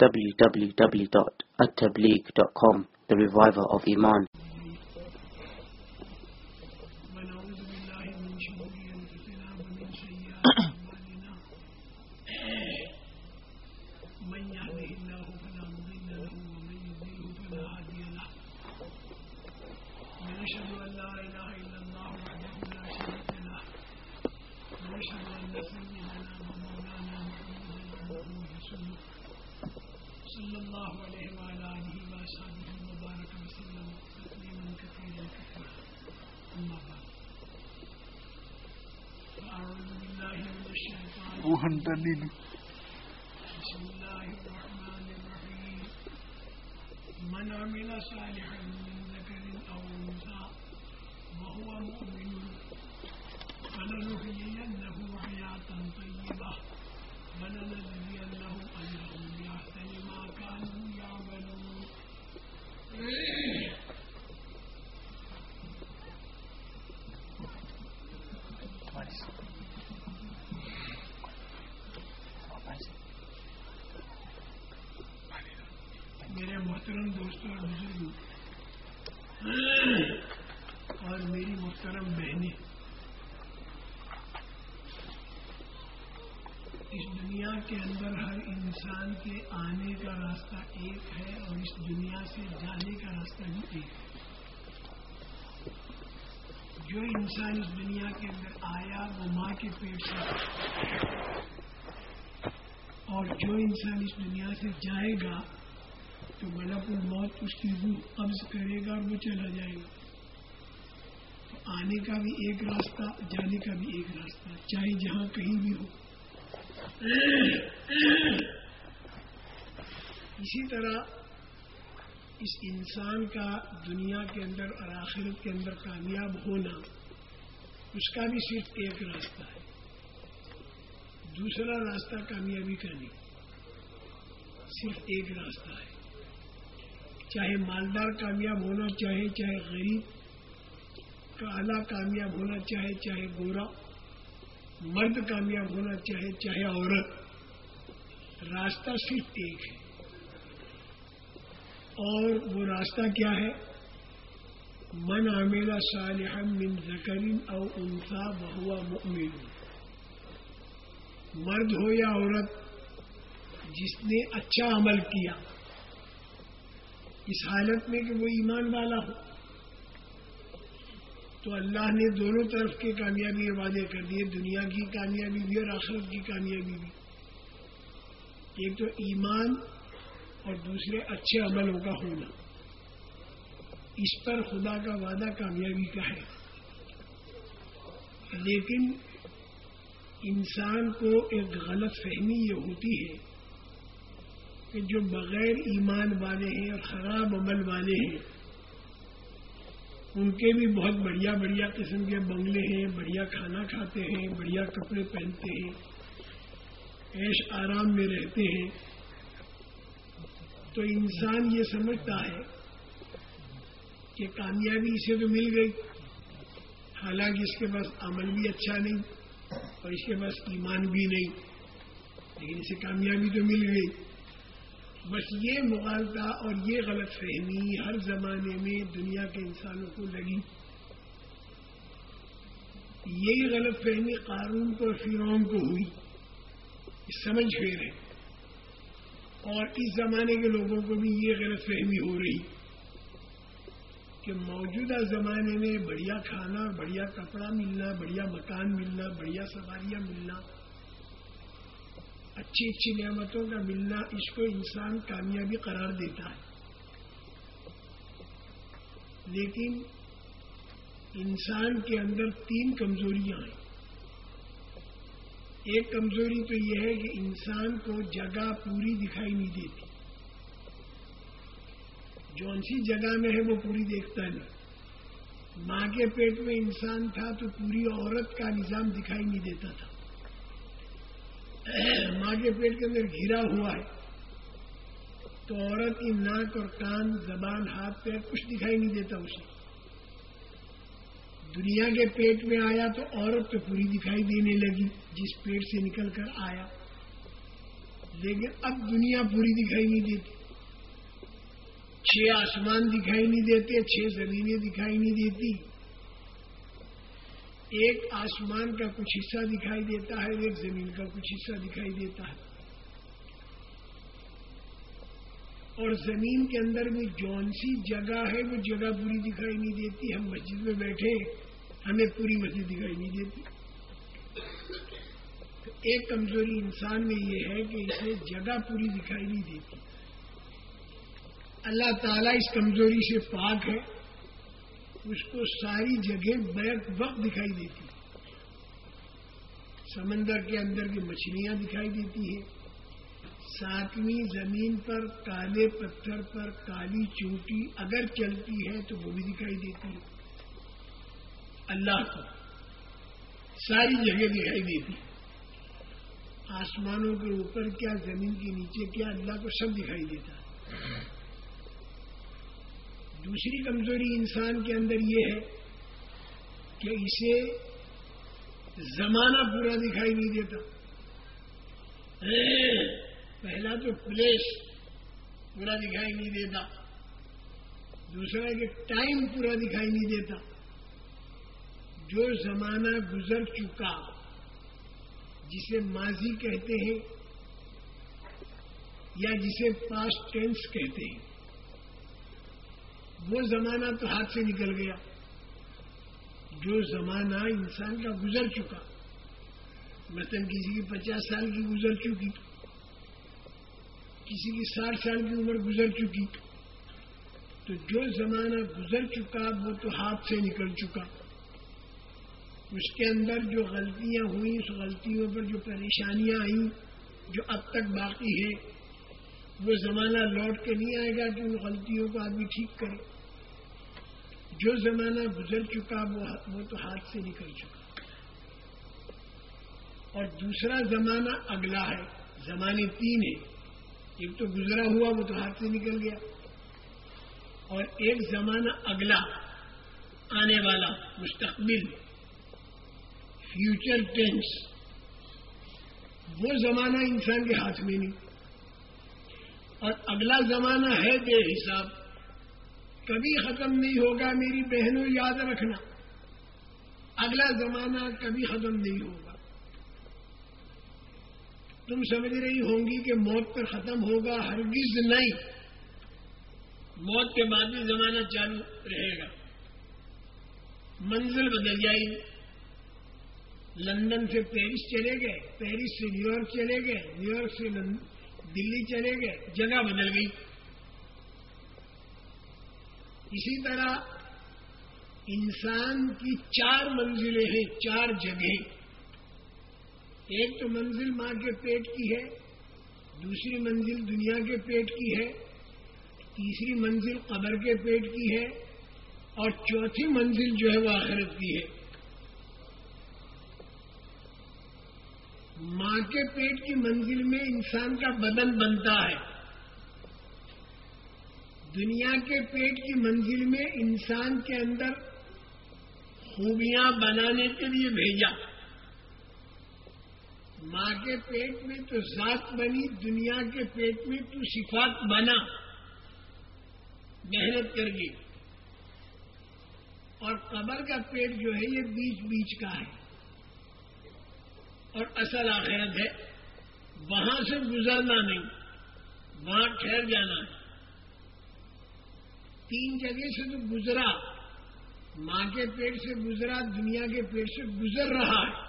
www.attableek.com The Reviver of Iman کے اندر ہر انسان کے آنے کا راستہ ایک ہے اور اس دنیا سے جانے کا راستہ بھی ایک ہے۔ جو انسان اس دنیا کے اندر آیا، وہ ماں کے پیٹ سے اور جو انسان اس دنیا سے جائے گا، تو ملک الموت اس کی روح قبض کرے گا اور وہ چلا جائے گا۔ تو آنے کا بھی ایک راستہ، جانے کا بھی ایک راستہ، چاہے جہاں کہیں بھی ہو۔ اسی طرح اس انسان کا دنیا کے اندر اور آخرت کے اندر کامیاب ہونا، اس کا بھی صرف ایک راستہ ہے۔ دوسرا راستہ کامیابی کا نہیں، صرف ایک راستہ ہے۔ چاہے مالدار کامیاب ہونا، چاہے چاہے غریب کالا کامیاب ہونا، چاہے چاہے گورا مرد کامیاب ہونا چاہے چاہے عورت، راستہ صرف ایک ہے۔ اور وہ راستہ کیا ہے؟ من عاملہ صالحا من ذکرین او انسا بہوا مؤمن۔ مرد ہو یا عورت، جس نے اچھا عمل کیا، اس حالت میں کہ وہ ایمان والا ہو۔ تو اللہ نے دونوں طرف کے کامیابی کے وعدے کر دیے دنیا کی کامیابی بھی اور آخرت کی کامیابی بھی۔ ایک تو ایمان اور دوسرے اچھے عملوں کا ہونا۔ اس پر خدا کا وعدہ کامیابی کا ہے۔ لیکن انسان کو ایک غلط فہمی یہ ہوتی ہے کہ جو بغیر ایمان والے ہیں اور خراب عمل والے ہیں ان کے بھی بہت بڑھیا بڑھیا قسم کے بنگلے ہیں، بڑھیا کھانا کھاتے ہیں، بڑھیا کپڑے پہنتے ہیں ایش آرام میں رہتے ہیں۔ تو انسان یہ سمجھتا ہے کہ کامیابی اسے تو مل گئی۔ حالانکہ اس کے پاس عمل بھی اچھا نہیں اور اس کے پاس ایمان بھی نہیں، لیکن اسے کامیابی تو مل گئی۔ بس یہ مغالطہ اور یہ غلط فہمی ہر زمانے میں دنیا کے انسانوں کو لگی۔ یہی غلط فہمی قانون کو اور فرعون کو ہوئی۔ سمجھ پھیر ہے۔ اور اس زمانے کے لوگوں کو بھی یہ غلط فہمی ہو رہی۔ کہ موجودہ زمانے میں بڑھیا کھانا، بڑھیا کپڑا ملنا، بڑھیا مکان ملنا، بڑھیا سواریاں ملنا۔ اچھی اچھی نعمتوں کا ملنا اس کو انسان کامیابی قرار دیتا ہے۔ لیکن انسان کے اندر تین کمزوریاں ہیں۔ ایک کمزوری تو یہ ہے کہ انسان کو جگہ پوری دکھائی نہیں دیتی۔ جون سی جگہ میں ہے وہ پوری دیکھتا نہیں۔ ماں کے پیٹ میں انسان تھا تو پوری عورت کا نظام دکھائی نہیں دیتا تھا۔ ماں کے پیٹ کے اندر گھرا ہوا ہے، تو عورت کی ناک اور کان، زبان، ہاتھ، پیر کچھ دکھائی نہیں دیتا اسے۔ دنیا کے پیٹ میں آیا تو عورت تو پوری دکھائی دینے لگی، جس پیٹ سے نکل کر آیا۔ لیکن اب دنیا پوری دکھائی نہیں دیتی۔ چھ آسمان دکھائی نہیں دیتے، چھ زمینیں دکھائی نہیں دیتی۔ ایک آسمان کا کچھ حصہ دکھائی دیتا ہے، ایک زمین کا کچھ حصہ دکھائی دیتا ہے۔ اور زمین کے اندر بھی جون سی جگہ ہے، وہ جگہ پوری دکھائی نہیں دیتی۔ ہم مسجد میں بیٹھے، ہمیں پوری مسجد دکھائی نہیں دیتی۔ ایک کمزوری انسان میں یہ ہے کہ اسے جگہ پوری دکھائی نہیں دیتی۔ اللہ تعالیٰ اس کمزوری سے پاک ہے۔ اس کو ساری جگہ بیک وقت دکھائی دیتی سمندر کے اندر کی مچھلیاں دکھائی دیتی ہیں۔ ساتویں زمین پر کالے پتھر پر کالی چونٹی اگر چلتی ہے تو وہ بھی دکھائی دیتی ہے۔ اللہ کو ساری جگہ دکھائی دیتی آسمانوں کے اوپر کیا، زمین کے نیچے کیا، اللہ کو سب دکھائی دیتا ہے۔ دوسری کمزوری انسان کے اندر یہ ہے کہ اسے زمانہ پورا دکھائی نہیں دیتا۔ ہاں، پہلا تو پلیس پورا دکھائی نہیں دیتا۔ دوسرا کہ ٹائم پورا دکھائی نہیں دیتا۔ جو زمانہ گزر چکا، جسے ماضی کہتے ہیں یا جسے پاسٹ ٹینس کہتے ہیں۔ وہ زمانہ تو ہاتھ سے نکل گیا جو زمانہ انسان کا گزر چکا مثلاً کسی کی پچاس سال کی گزر چکی کسی کی ساٹھ سال کی عمر گزر چکی تو جو زمانہ گزر چکا وہ تو ہاتھ سے نکل چکا اس کے اندر جو غلطیاں ہوئیں، اس غلطیوں پر جو پریشانیاں آئیں، جو اب تک باقی ہے وہ زمانہ لوٹ کے نہیں آئے گا کہ ان غلطیوں کو آدمی ٹھیک کرے۔ جو زمانہ گزر چکا، وہ تو ہاتھ سے نکل چکا۔ اور دوسرا زمانہ اگلا ہے۔ زمانے تین ہیں۔ ایک تو گزرا ہوا، وہ تو ہاتھ سے نکل گیا۔ اور ایک زمانہ اگلا، آنے والا، مستقبل۔ فیوچر ٹینس وہ زمانہ انسان کے ہاتھ میں نہیں۔ اور اگلا زمانہ ہے بے حساب۔ کبھی ختم نہیں ہوگا میری بہنوں، یاد رکھنا۔ اگلا زمانہ کبھی ختم نہیں ہوگا۔ تم سمجھ رہی ہوں گی کہ موت پر ختم ہوگا ہرگز نہیں۔ موت کے بعد بھی زمانہ چالو رہے گا۔ منزل بدل جائے گی لندن سے پیرس چلے گئے، پیرس سے نیو یارک چلے گئے، نیو یارک سے دلی چلے گئے، جگہ بدل گئی۔ اسی طرح انسان کی چار منزلیں ہیں، چار جگہیں۔ ایک تو منزل ماں کے پیٹ کی ہے، دوسری منزل دنیا کے پیٹ کی ہے، تیسری منزل قبر کے پیٹ کی ہے، اور چوتھی منزل جو ہے وہ آخرت کی ہے۔ ماں کے پیٹ کی منزل میں انسان کا بدن بنتا ہے۔ دنیا کے پیٹ کی منزل میں انسان کے اندر خوبیاں بنانے کے لیے بھیجا۔ ماں کے پیٹ میں تو ذات بنی، دنیا کے پیٹ میں تو صفات بنا۔ محنت کر گئی۔ اور قبر کا پیٹ جو ہے، یہ بیچ بیچ کا ہے۔ اور اصل آخرت ہے۔ وہاں سے گزرنا نہیں، وہاں ٹھہر جانا۔ ہے تین جگہ سے تو گزرا، ماں کے پیٹ سے گزرا، دنیا کے پیٹ سے گزر رہا ہے۔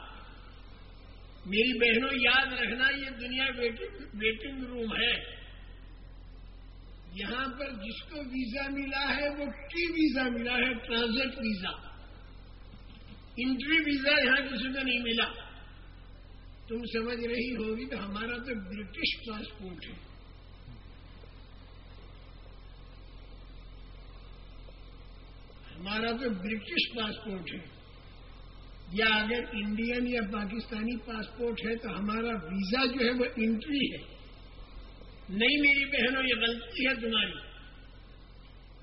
میری بہنوں، یاد رکھنا، یہ دنیا ویٹنگ روم ہے۔ یہاں پر جس کو ویزا ملا ہے، وہ کی ویزا ملا ہے؟ ٹرانزٹ ویزا انٹری ویزا یہاں کسی کو نہیں ملا۔ تم سمجھ رہی ہوگی تو ہمارا تو برٹش پاسپورٹ ہے۔ ہمارا تو برٹش پاسپورٹ ہے۔ یا اگر انڈین یا پاکستانی پاسپورٹ ہے تو ہمارا ویزا جو ہے وہ انٹری ہے۔ نہیں میری بہنوں، یہ غلطی ہے تمہاری۔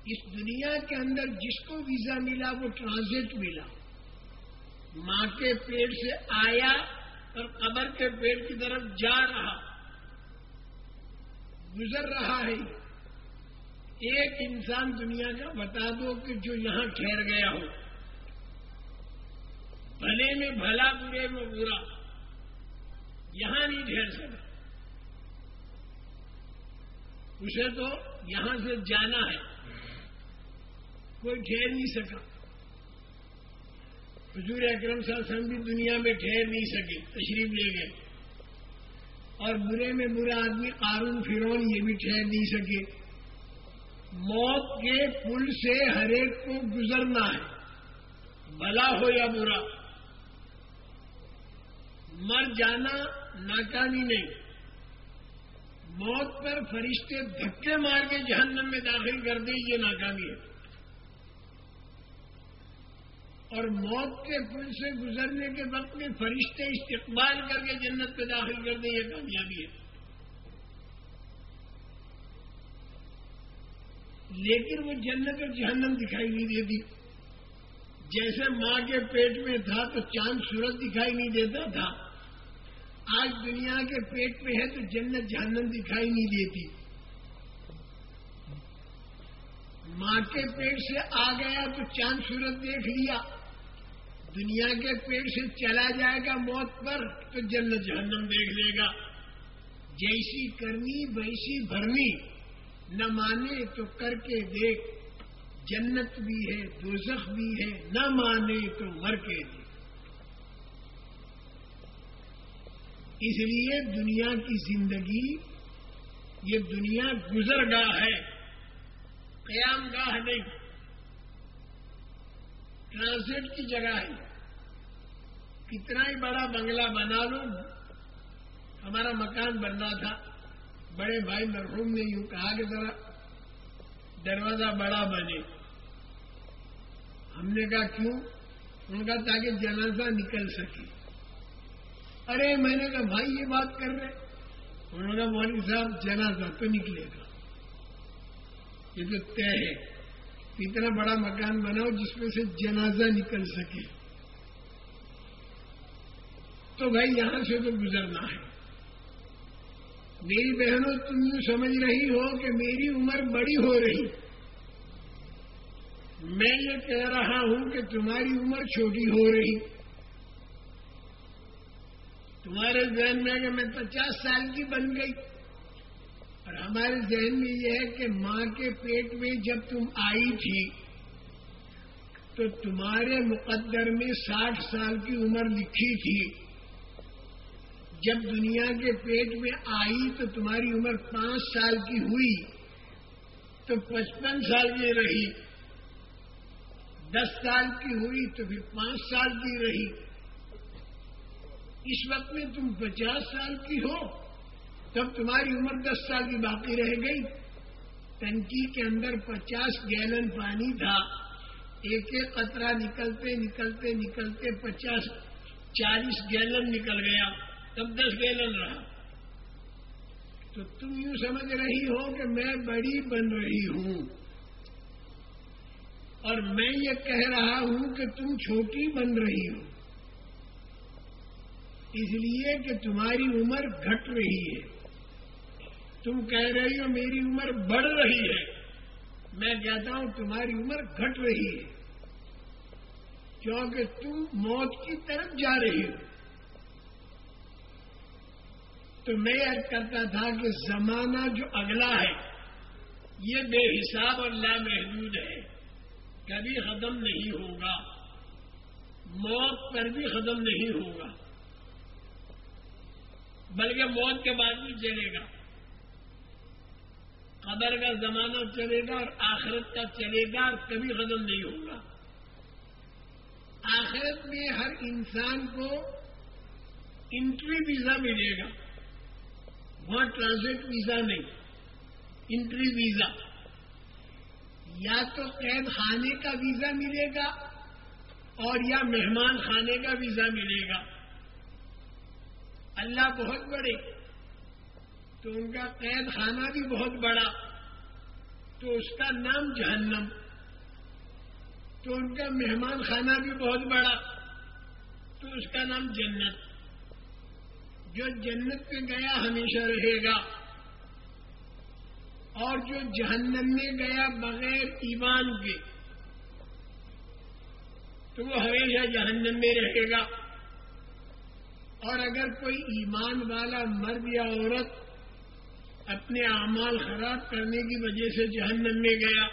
اس دنیا کے اندر جس کو ویزا ملا وہ ٹرانزٹ ملا۔ ماں کے پیڑ سے آیا اور قبر کے پیڑ کی طرف جا رہا کی طرف جا رہا گزر رہا ہے۔ ایک انسان دنیا کا بتا دو کہ جو یہاں ٹھہر گیا ہو۔ بھلے میں بھلا، برے میں برا۔ یہاں نہیں ٹھہر سکا اسے تو یہاں سے جانا ہے۔ کوئی ٹھہر نہیں سکا۔ حضور اکرم صلی اللہ علیہ وسلم بھی دنیا میں ٹھہر نہیں سکے، تشریف لے گئے۔ اور برے میں برا آدمی قارون فرون یہ بھی ٹھہر نہیں سکے۔ موت کے پل سے ہر ایک کو گزرنا ہے بلا ہو یا برا۔ مر جانا ناکامی نہیں۔ موت پر فرشتے دھکے مار کے جہنم میں داخل کر دیں، یہ ناکامی ہے۔ اور موت کے پل سے گزرنے کے وقت میں فرشتے استقبال کر کے جنت پہ داخل کر دیں، یہ کامیابی ہے۔ لیکن وہ جنت اور جہنم دکھائی نہیں دیتی۔ جیسے ماں کے پیٹ میں تھا تو چاند سورج دکھائی نہیں دیتا تھا۔ آج دنیا کے پیٹ میں ہے تو جنت جہنم دکھائی نہیں دیتی۔ ماں کے پیٹ سے آ گیا تو چاند سورج دیکھ لیا۔ دنیا کے پیٹ سے چلا جائے گا موت پر، تو جنت جہنم دیکھ لے گا۔ جیسی کرنی، ویسی بھرنی۔ نہ مانے تو کر کے دیکھ۔ جنت بھی ہے، دوزخ بھی ہے۔ نہ مانے تو مر کے دیکھ۔ اس لیے دنیا کی زندگی، یہ دنیا گزر گاہ ہے۔ قیام گاہ نہیں۔ ٹرانسلیٹ کی جگہ ہے۔ کتنا ہی بڑا بنگلہ بنا لوں ہمارا مکان بننا تھا۔ بڑے بھائی مرحوم نے یوں کہا کہ ذرا دروازہ بڑا بنے۔ ہم نے کہا، کیوں؟ ان کا تاکہ جنازہ نکل سکے۔ ارے، میں نے کہا، بھائی یہ بات کر رہے انہوں نے مولوی صاحب، جنازہ تو نکلے گا۔ یہ تو طے ہے۔ اتنا بڑا مکان بناؤ جس میں سے جنازہ نکل سکے۔ تو بھائی یہاں سے تو گزرنا ہے۔ میری بہنوں، تم یوں سمجھ رہی ہو کہ میری عمر بڑی ہو رہی۔ میں یہ کہہ رہا ہوں کہ تمہاری عمر چھوٹی ہو رہی۔ تمہارے ذہن میں کہ میں پچاس سال کی بن گئی۔ اور ہمارے ذہن میں یہ ہے کہ ماں کے پیٹ میں جب تم آئی تھی، تو تمہارے مقدر میں ساٹھ سال کی عمر لکھی تھی۔ جب دنیا کے پیٹ میں آئی تو تمہاری عمر پانچ سال کی ہوئی، تو پچپن سال کی رہی۔ دس سال کی ہوئی تو پھر پانچ سال کی رہی۔ اس وقت میں تم پچاس سال کی ہو۔ تب تمہاری عمر دس سال کی باقی رہ گئی۔ ٹنکی کے اندر پچاس گیلن پانی تھا۔ ایک ایک قطرہ نکلتے نکلتے نکلتے پچاس چالیس گیلن نکل گیا۔ تب دس گیلن رہا۔ تو تم یوں سمجھ رہی ہو کہ میں بڑی بن رہی ہوں۔ اور میں یہ کہہ رہا ہوں کہ تم چھوٹی بن رہی ہو۔ اس لیے کہ تمہاری عمر گھٹ رہی ہے۔ تم کہہ رہی ہو میری عمر بڑھ رہی ہے۔ میں کہتا ہوں تمہاری عمر گھٹ رہی ہے۔ کیونکہ تم موت کی طرف جا رہی ہو۔ تو میں یاد کرتا تھا کہ زمانہ جو اگلا ہے، یہ بے حساب اور لامحدود ہے۔ کبھی ختم نہیں ہوگا۔ موت پر بھی ختم نہیں ہوگا۔ بلکہ موت کے بعد بھی چلے گا۔ قبر کا زمانہ چلے گا اور آخرت کا چلے گا اور کبھی ختم نہیں ہوگا۔ آخرت میں ہر انسان کو انٹری ویزا ملے گا۔ وہاں ٹرانزٹ ویزا نہیں انٹری ویزا یا تو قید خانے کا ویزا ملے گا اور یا مہمان خانے کا ویزا ملے گا۔ اللہ بہت بڑے۔ تو ان کا قید خانہ بھی بہت بڑا، تو اس کا نام جہنم، تو ان کا مہمان خانہ بھی بہت بڑا، تو اس کا نام جنت۔ جو جنت پہ گیا ہمیشہ رہے گا، اور جو جہنم میں گیا بغیر ایمان کے، تو وہ ہمیشہ جہنم میں رہے گا۔ اور اگر کوئی ایمان والا مرد یا عورت اپنے اعمال خراب کرنے کی وجہ سے جہنم میں گیا۔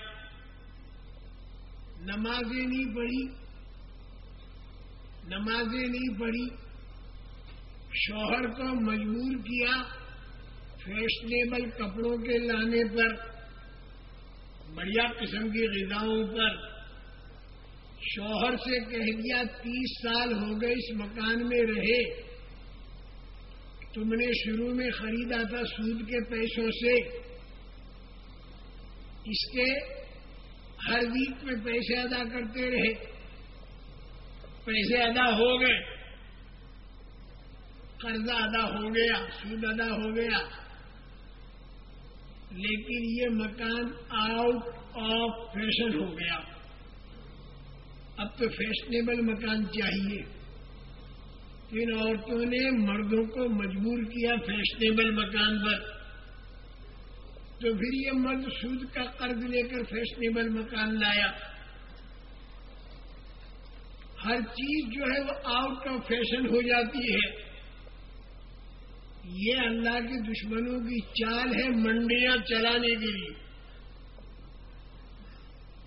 نمازیں نہیں پڑھی۔ نمازیں نہیں پڑھی۔ شوہر کو مجبور کیا فیشنیبل کپڑوں کے لانے پر، بڑھیا قسم کی غذاؤں پر۔ شوہر سے کہہ دیا، تیس سال ہو گئے اس مکان میں رہے۔ تم نے شروع میں خریدا تھا سود کے پیسوں سے۔ اس کے ہر ویک میں پیسے ادا کرتے رہے۔ پیسے ادا ہو گئے۔ قرضہ ادا ہو گیا، سود ادا ہو گیا۔ لیکن یہ مکان آؤٹ آف فیشن ہو گیا۔ اب تو فیشنیبل مکان چاہیے۔ ان عورتوں نے مردوں کو مجبور کیا فیشنیبل مکان پر۔ تو پھر یہ مرد سود کا قرض لے کر فیشنیبل مکان لایا۔ ہر چیز جو ہے وہ آؤٹ آف فیشن ہو جاتی ہے۔ یہ اللہ کے دشمنوں کی چال ہے منڈیاں چلانے کے لیے۔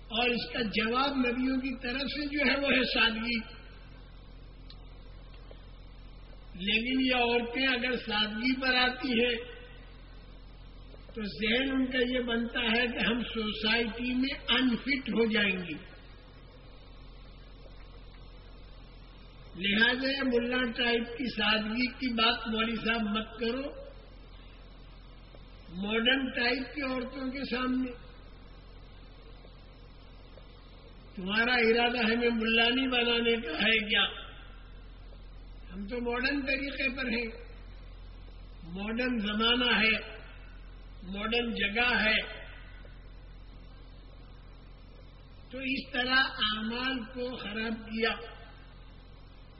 اور اس کا جواب نبیوں کی طرف سے جو ہے وہ ہے سادگی۔ لیکن یہ عورتیں اگر سادگی پر آتی ہیں، تو ذہن ان کا یہ بنتا ہے کہ ہم سوسائٹی میں انفٹ ہو جائیں گی لہذا ملا ٹائپ کی سادگی کی بات مولوی صاحب مت کرو۔ ماڈرن ٹائپ کی عورتوں کے سامنے۔ تمہارا ارادہ ہمیں ملانی بنانے کا ہے کیا؟ ہم تو ماڈرن طریقے پر ہیں۔ ماڈرن زمانہ ہے۔ ماڈرن جگہ ہے۔ تو اس طرح اعمال کو خراب کیا۔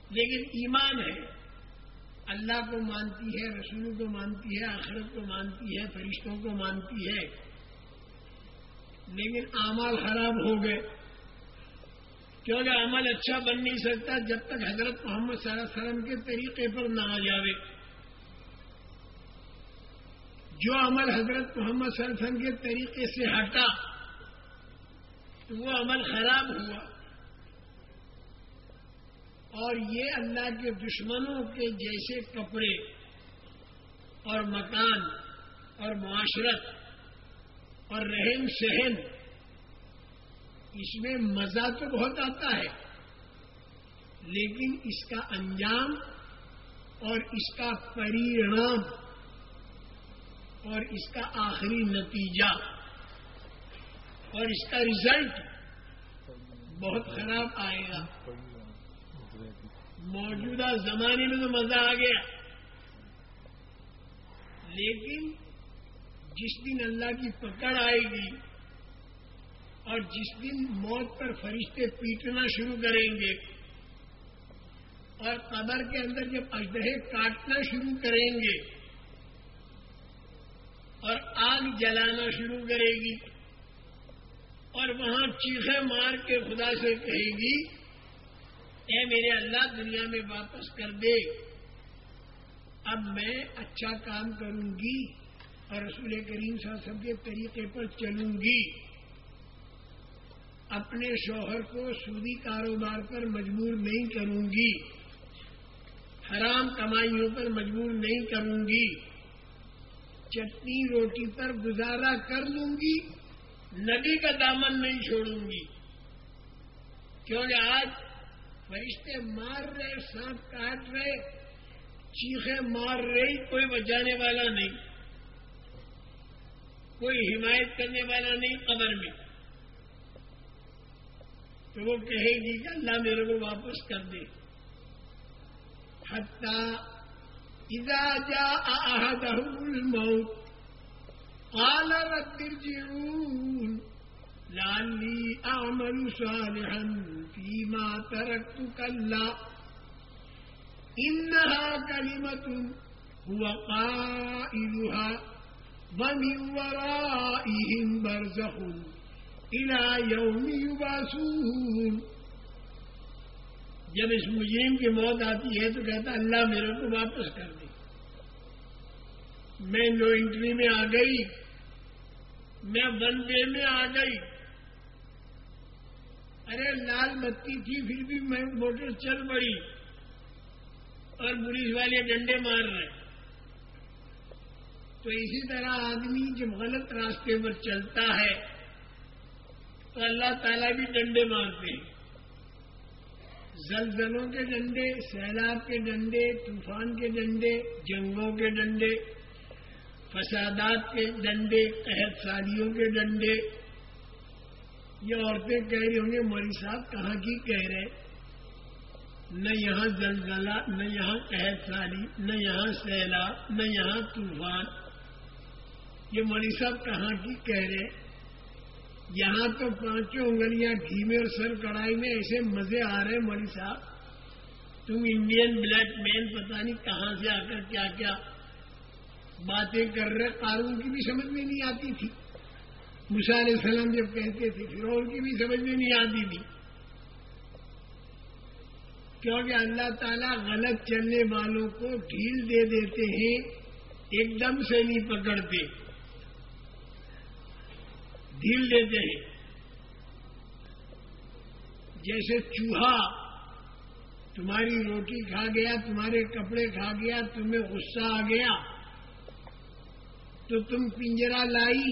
لیکن ایمان ہے۔ اللہ کو مانتی ہے رسولوں کو مانتی ہے، آخرت کو مانتی ہے، فرشتوں کو مانتی ہے۔ لیکن اعمال خراب ہو گئے۔ کیونکہ عمل اچھا بن نہیں سکتا، جب تک حضرت محمد صلی اللہ علیہ وسلم کے طریقے پر نہ آ جاوے۔ جو عمل حضرت محمد صلی اللہ علیہ وسلم کے طریقے سے ہٹا، تو وہ عمل خراب ہوا۔ اور یہ اللہ کے دشمنوں کے جیسے کپڑے اور مکان اور معاشرت اور رہن سہن اس میں مزہ تو بہت آتا ہے، لیکن اس کا انجام اور اس کا پریرام اور اس کا آخری نتیجہ اور اس کا رزلٹ بہت خراب آئے گا۔ موجودہ زمانے میں تو مزہ آ گیا۔ لیکن جس دن اللہ کی پکڑ آئے گی اور جس دن موت پر فرشتے پیٹنا شروع کریں گے اور قبر کے اندر جب اجدہے کاٹنا شروع کریں گے اور آگ جلانا شروع کرے گی اور وہاں چیخے مار کے خدا سے کہے گی، اے میرے اللہ، دنیا میں واپس کر دے۔ اب میں اچھا کام کروں گی اور رسول کریم صلی کے طریقے پر چلوں گی۔ اپنے شوہر کو سودی کاروبار پر مجبور نہیں کروں گی۔ حرام کمائیوں پر مجبور نہیں کروں گی۔ چٹنی روٹی پر گزارا کر لوں گی۔ ندی کا دامن نہیں چھوڑوں گی۔ کیونکہ آج فرشتے مار رہے، سانپ کاٹ رہے چیخے مار رہی کوئی بچانے والا نہیں۔ کوئی حمایت کرنے والا نہیں قبر میں۔ تو وہ کہے گی کہ اللہ میرے کو واپس کر دے۔ اذا جاء احدهم الموت، قال رب ارجعون لعلي اعمل صالحا فيما تركت كلا انها كلمه هو قائلها، ومن وراء فیہم برزخن الى یوم یباسون جب اس مجرم کی موت آتی ہے تو کہتا اللہ میرے کو واپس کر دے۔ میں نو انٹری میں آ گئی۔ میں ون وے میں آ گئی۔ ارے، لال بتی تھی، پھر بھی میں موٹر چل پڑی۔ اور پولیس والے ڈنڈے مار رہے۔ تو اسی طرح آدمی جب غلط راستے پر چلتا ہے تو اللہ تعالیٰ بھی ڈنڈے مارتے ہیں۔ زلزلوں کے ڈنڈے، سیلاب کے ڈنڈے، طوفان کے ڈنڈے، جنگوں کے ڈنڈے، فسادات کے ڈنڈے، قحط سالیوں کے ڈنڈے۔ یہ عورتیں کہہ رہی ہوں گے موری صاحب کہاں کی کہہ رہے نہ یہاں زلزلہ، نہ یہاں قحط سالی نہ یہاں سیلاب، نہ یہاں طوفان۔ یہ مولی صاحب کہاں کی کہہ رہے یہاں تو پانچوں انگلیاں گھی میں اور سر کڑائی میں ایسے مزے آ رہے مولی صاحب۔ تم انڈین بلیک مین پتہ نہیں کہاں سے آ کر کیا کیا باتیں کر رہے، قانون کی بھی سمجھ میں نہیں آتی تھی۔ علیہ السلام جب کہتے تھے پھر کی بھی سمجھ میں نہیں آتی تھی۔ کیونکہ اللہ تعالیٰ غلط چلنے والوں کو ڈھیل دے دیتے ہیں، ایک دم سے نہیں پکڑتے۔ ڈھیل دیتے ہیں جیسے چوہا تمہاری روٹی کھا گیا، تمہارے کپڑے کھا گیا، تمہیں غصہ آ گیا، تو تم پنجرا لائی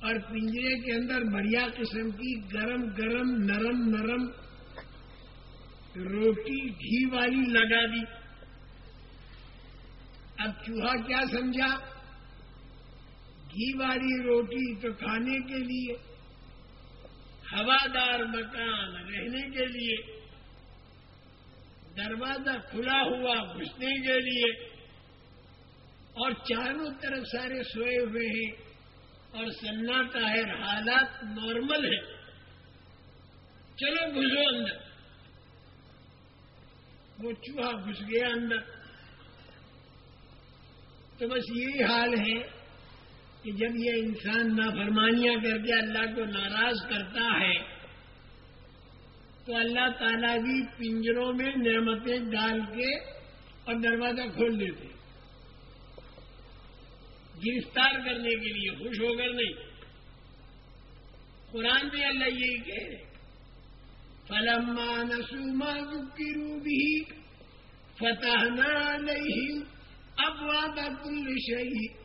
اور پنجرے کے اندر بڑھیا قسم کی گرم گرم نرم نرم روٹی، گھی والی لگا دی۔ اب چوہا کیا سمجھا؟ گھی والی روٹی تو کھانے کے لیے، ہوادار مکان رہنے کے لیے، دروازہ کھلا ہوا گھسنے کے لیے، اور چاروں طرف سارے سوئے ہوئے ہیں، اور سناٹا ہے حالات نارمل ہے چلو گھسو اندر۔ وہ چوہا گھس گیا اندر۔ تو بس یہی حال ہے۔ کہ جب یہ انسان نافرمانیاں کر کے اللہ کو ناراض کرتا ہے، تو اللہ تعالیٰ بھی پنجروں میں نعمتیں ڈال کے اور دروازہ کھول دیتے گرفتار کرنے کے لیے، خوش ہو کر نہیں۔ قرآن بھی اللہ یہی کہہ رہے فلما نسوا ما ذكروا به فتحنا عليهم أبواب كل شيء حتى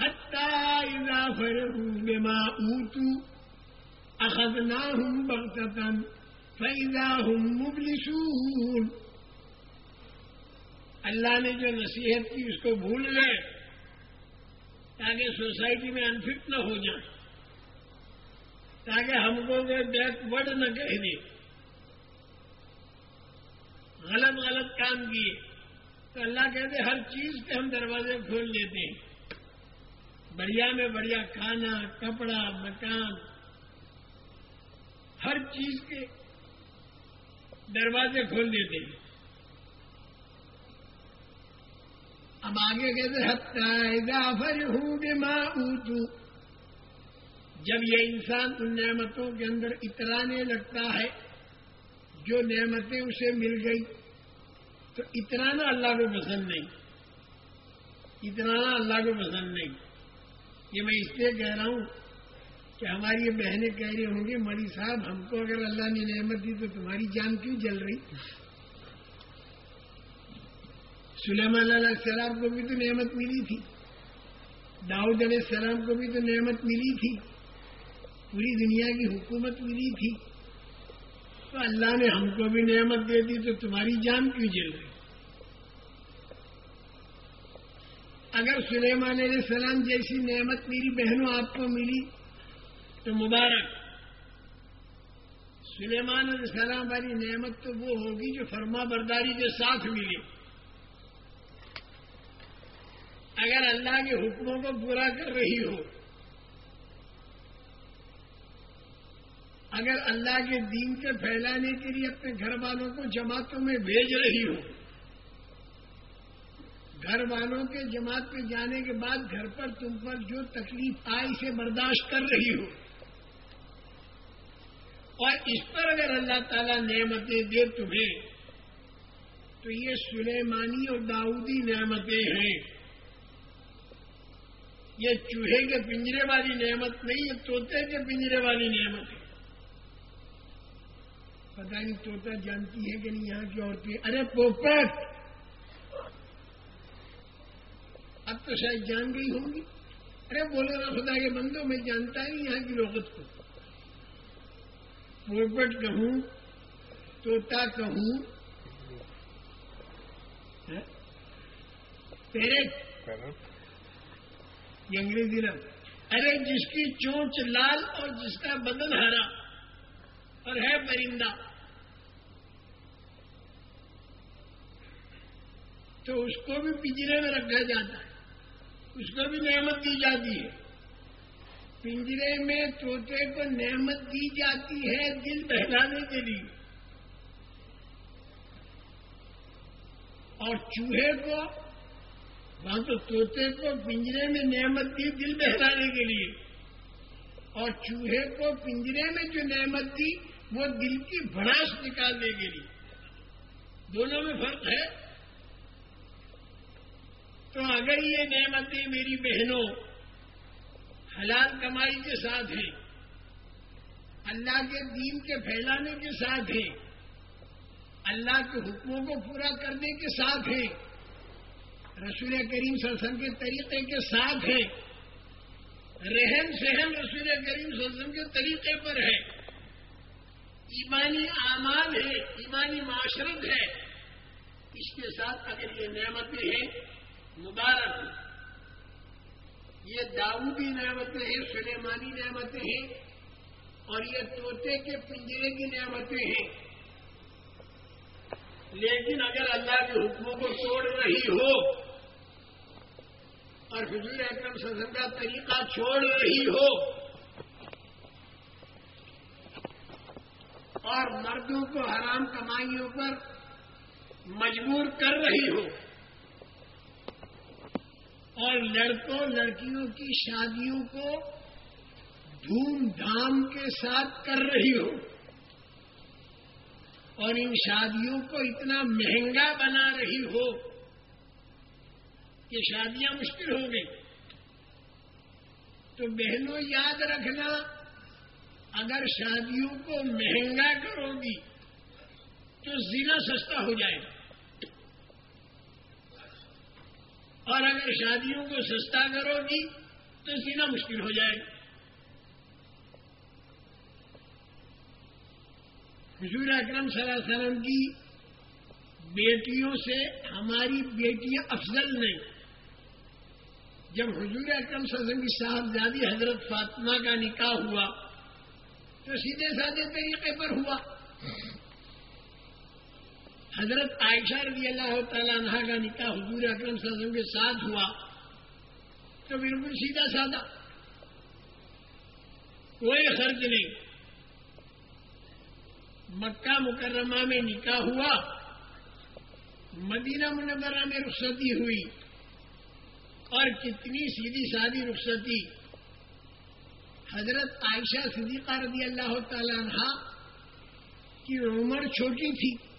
إذا فرحوا بما أوتوا أخذناهم بغتة فإذا هم مبلسون اللہ نے جو نصیحت کی اس کو بھول گئے تاکہ سوسائٹی میں انفٹ نہ ہو جائیں تاکہ ہم کو وہ بیک ورڈ نہ کہہ دے۔ غلط غلط کام کیے۔ تو اللہ کہتے ہر چیز کے ہم دروازے کھول لیتے ہیں۔ بڑھیا میں بڑھیا کھانا، کپڑا، مکان، ہر چیز کے دروازے کھول دیتے ہیں اب آگے کہتے ہتھا ہوں گے ماں اونچو جب یہ انسان ان نعمتوں کے اندر اترانے لگتا ہے، جو نعمتیں اسے مل گئی، تو اترانا اللہ کو پسند نہیں۔ اترانا اللہ کو پسند نہیں۔ یہ میں اس لیے کہہ رہا ہوں کہ ہماری یہ بہنیں کہہ رہی ہوں گی مری صاحب، ہم کو اگر اللہ نے نعمت دی تو تمہاری جان کیوں جل رہی؟ سلیمان علیہ السلام کو بھی تو نعمت ملی تھی، داؤد علیہ السلام کو بھی تو نعمت ملی تھی، پوری دنیا کی حکومت ملی تھی۔ تو اللہ نے ہم کو بھی نعمت دے دی تو تمہاری جان کیوں جل رہی؟ اگر سلیمان علیہ السلام جیسی نعمت میری بہنوں آپ کو ملی، تو مبارک۔ سلیمان علیہ السلام والی نعمت تو وہ ہوگی جو فرما برداری کے ساتھ ملی۔ اگر اللہ کے حکموں کو پورا کر رہی ہو، اگر اللہ کے دین کے پھیلانے کے لیے اپنے گھر والوں کو جماعتوں میں بھیج رہی ہو گھر والوں کے جماعت پہ جانے کے بعد گھر پر تم پر جو تکلیف آئی اسے برداشت کر رہی ہو اور اس پر اگر اللہ تعالیٰ نعمتیں دے تمہیں، تو یہ سلیمانی اور داؤدی نعمتیں ہیں۔ یہ چوہے کے پنجرے والی نعمت نہیں، یہ توتے کے پنجرے والی نعمت ہے۔ پتہ نہیں توتا جانتی ہے کہ نہیں، یہاں کی عورتیں۔ ارے پوپٹ! اب تو شاید جان گئی ہوں گی۔ ارے بولے نا خدا کے بندوں میں جانتا ہی یہاں کی لوگت کو۔ پوپٹ کہوں، توتا کہوں۔ ہاں؟ پیرٹ یہ انگریزی لفظ ارے جس کی چونچ لال اور جس کا بدن ہرا، اور ہے پرندہ۔ تو اس کو بھی پنجرے میں رکھا جاتا ہے۔ اس کو بھی نعمت دی جاتی ہے۔ پنجرے میں طوطے کو نعمت دی جاتی ہے دل بہلانے کے لیے۔ اور چوہے کو وہاں تو طوطے کو پنجرے میں نعمت دی دل بہلانے کے لیے۔ اور چوہے کو پنجرے میں جو نعمت دی، وہ دل کی بھڑاس نکالنے کے لیے۔ دونوں میں فرق ہے۔ تو اگر یہ نعمتیں میری بہنوں حلال کمائی کے ساتھ ہیں، اللہ کے دین کے پھیلانے کے ساتھ ہیں، اللہ کے حکموں کو پورا کرنے کے ساتھ ہیں، رسول کریم وسلم کے طریقے کے ساتھ ہیں رہن سہن رسول کریم وسلم کے طریقے پر ہے ایمانی اعمال ہے ایمانی معاشرت ہے۔ اس کے ساتھ اگر یہ نعمتیں ہیں مبارک یہ داؤدی نعمتیں ہیں، سلیمانی نعمتیں ہیں، اور یہ طوطے کے پنجرے کی نعمتیں ہیں۔ لیکن اگر اللہ کے حکموں کو توڑ رہی ہو اور حضور اکرم سزن کا طریقہ چھوڑ رہی ہو اور مردوں کو حرام کمائیوں پر مجبور کر رہی ہو اور لڑکوں لڑکیوں کی شادیوں کو دھوم دھام کے ساتھ کر رہی ہو اور ان شادیوں کو اتنا مہنگا بنا رہی ہو کہ شادیاں مشکل ہو گئی۔ تو بہنوں یاد رکھنا، اگر شادیوں کو مہنگا کرو گی تو زینا سستا ہو جائے گا۔ اور اگر شادیوں کو سستا کرو گی تو سینا مشکل ہو جائے گا حضور اکرم صلی اللہ علیہ وسلم کی بیٹیوں سے ہماری بیٹیاں افضل نہیں۔ جب حضور اکرم صلی اللہ علیہ وسلم کی صاحبزادی حضرت فاطمہ کا نکاح ہوا تو سیدھے سادے طریقے پر ہوا۔ حضرت عائشہ رضی اللہ تعالیٰ عنہ کا نکاح حضور اکرم صلی اللہ علیہ وسلم کے ساتھ ہوا۔ تو بالکل سیدھا سادہ۔ کوئی خرچ نہیں۔ مکہ مکرمہ میں نکاح ہوا۔ مدینہ منورہ میں رخصتی ہوئی۔ اور کتنی سیدھی سادی رخصتی۔ حضرت عائشہ صدیقہ رضی اللہ تعالی عنہ کی عمر چھوٹی تھی۔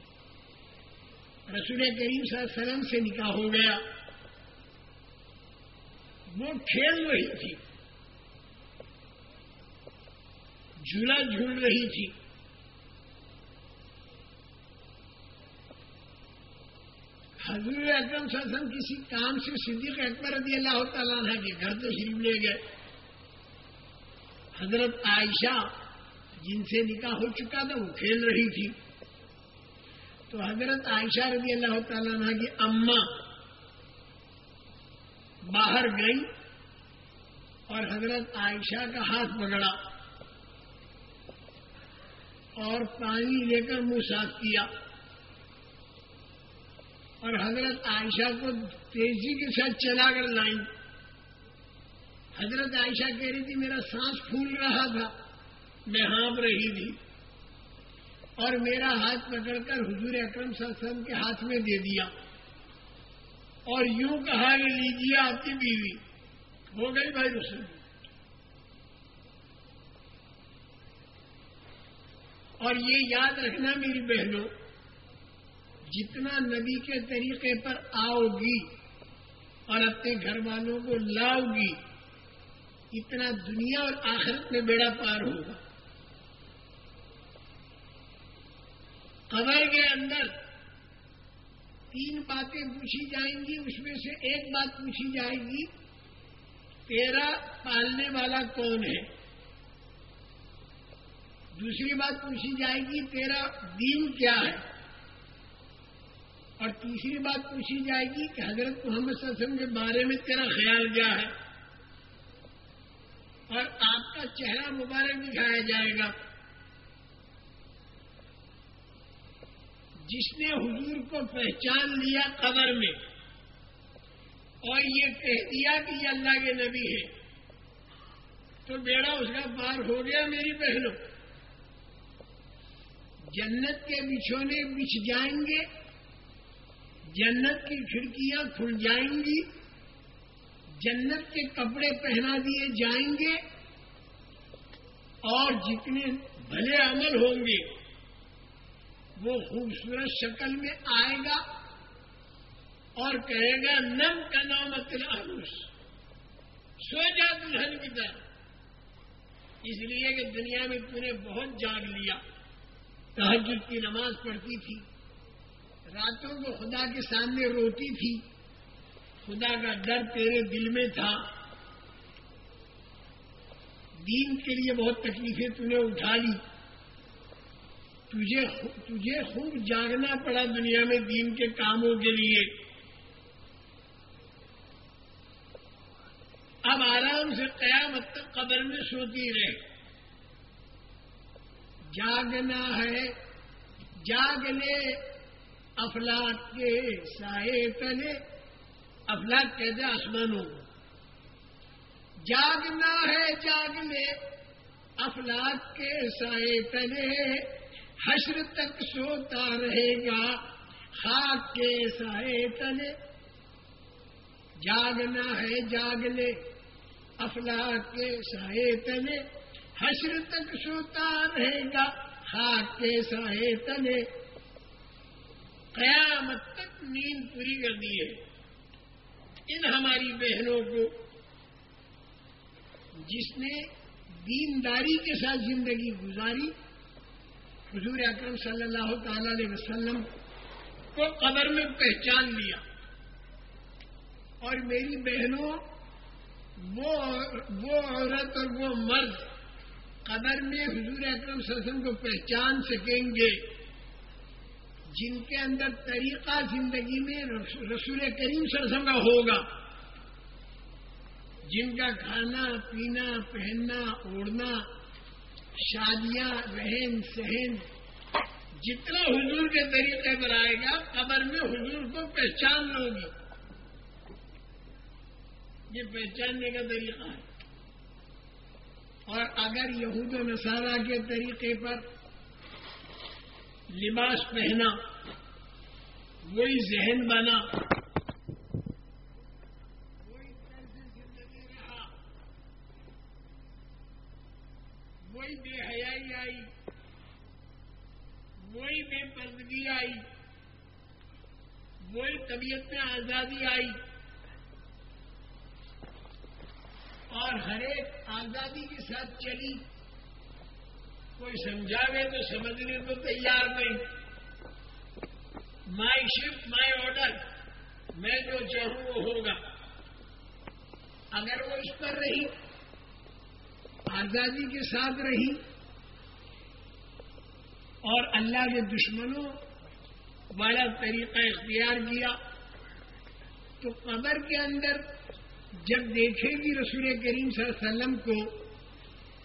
رسول کریم صلی اللہ علیہ وسلم سے نکاح ہو گیا۔ وہ کھیل رہی تھی۔ جھولا جھول رہی تھی۔ حضور اکرم صلی اللہ علیہ وسلم کسی کام سے صدیق اکبر رضی اللہ تعالیٰ عنہ کے گھر تو شریف لے گئے۔ حضرت عائشہ جن سے نکاح ہو چکا تھا، وہ کھیل رہی تھی۔ تو حضرت عائشہ رضی اللہ تعالیٰ عنہ کی اماں باہر گئی اور حضرت عائشہ کا ہاتھ پکڑا اور پانی لے کر منہ صاف کیا اور حضرت عائشہ کو تیزی کے ساتھ چلا کر لائی حضرت عائشہ کہہ رہی تھی، میرا سانس پھول رہا تھا، میں ہانپ رہی تھی۔ اور میرا ہاتھ پکڑ کر حضور اکرم صلی اللہ علیہ وسلم کے ہاتھ میں دے دیا۔ اور یوں کہا کہ لیجیے آپ کی بیوی۔ ہو گئی بھائی اس میں اور یہ یاد رکھنا میری بہنوں، جتنا نبی کے طریقے پر آؤ گی اور اپنے گھر والوں کو لاؤ گی، اتنا دنیا اور آخرت میں بیڑا پار ہوگا۔ قبر کے اندر تین باتیں پوچھی جائیں گی، اس میں سے ایک بات پوچھی جائے گی، تیرا پالنے والا کون ہے؟ دوسری بات پوچھی جائے گی، تیرا دین کیا ہے؟ اور تیسری بات پوچھی جائے گی کہ حضرت محمد صلی اللہ علیہ وسلم کے بارے میں تیرا خیال کیا ہے؟ اور آپ کا چہرہ مبارک دکھایا جائے گا۔ جس نے حضور کو پہچان لیا قبر میں، اور یہ کہہ دیا کہ یہ اللہ کے نبی ہے تو بیڑا اس کا پار ہو گیا میری بہنوں۔ جنت کے بچھونے بچھ جائیں گے، جنت کی کھڑکیاں کھل جائیں گی، جنت کے کپڑے پہنا دیے جائیں گے، اور جتنے بھلے عمل ہوں گے وہ خوبصورت شکل میں آئے گا اور کہے گا، نم کا نام العروس سو جا دلہن کی طرح۔ اس لیے کہ دنیا میں تھی بہت جاگ لیا۔ تحجد کی نماز پڑھتی تھی۔ راتوں کو خدا کے سامنے روتی تھی۔ خدا کا ڈر تیرے دل میں تھا۔ دین کے لیے بہت تکلیفیں تھی نے اٹھا لی۔ تجھے تجھے خوب جاگنا پڑا دنیا میں دین کے کاموں کے لیے۔ اب آرام سے قیامت تک قبر میں سوتی رہے۔ جاگنا ہے، جاگ لے۔ افلاق کے سائے تلے افلاق کہتے آسمانوں کو۔ جاگنا ہے، جاگ لے۔ افلاق کے سائے تلے حشر تک سوتا رہے گا، خاک کے سائے تلے۔ جاگنا ہے جاگ لے افلاق کے سائے تلے۔ حشر تک سوتا رہے گا، خاک کے سائے تلے۔ قیامت تک نیند پوری کر دی ہے۔ ان ہماری بہنوں کو، جس نے دینداری کے ساتھ زندگی گزاری حضور اکرم صلی اللہ تعالی علیہ وسلم کو قبر میں پہچان لیا اور میری بہنوں، وہ عورت اور وہ مرد قبر میں حضور اکرم صلی اللہ علیہ وسلم کو پہچان سکیں گے، جن کے اندر طریقہ زندگی میں رسول کریم صلی اللہ علیہ وسلم کا ہوگا۔ جن کا کھانا، پینا، پہننا، اوڑھنا شادیاں، رہن سہن، جتنا حضور کے طریقے پر آئے گا، قبر میں حضور کو پہچان لو گی یہ پہچاننے کا طریقہ ہے۔ اور اگر یہود و نصارہ کے طریقے پر لباس پہنا، وہی ذہن بنا وہی طرز زندگی رہا وہی بے حیائی آئی، وہی بے پردگی آئی، وہی طبیعت میں آزادی آئی۔ اور ہر ایک آزادی کے ساتھ چلی، کوئی سمجھاوے تو سمجھنے کو تیار نہیں۔ مائی شفٹ مائی آرڈر میں جو چاہوں وہ ہوگا۔ اگر وہ اس پر رہی آزادی کے ساتھ رہی اور اللہ کے دشمنوں والا طریقہ اختیار کیا تو قبر کے اندر جب دیکھے گی رسول کریم صلی اللہ علیہ وسلم کو،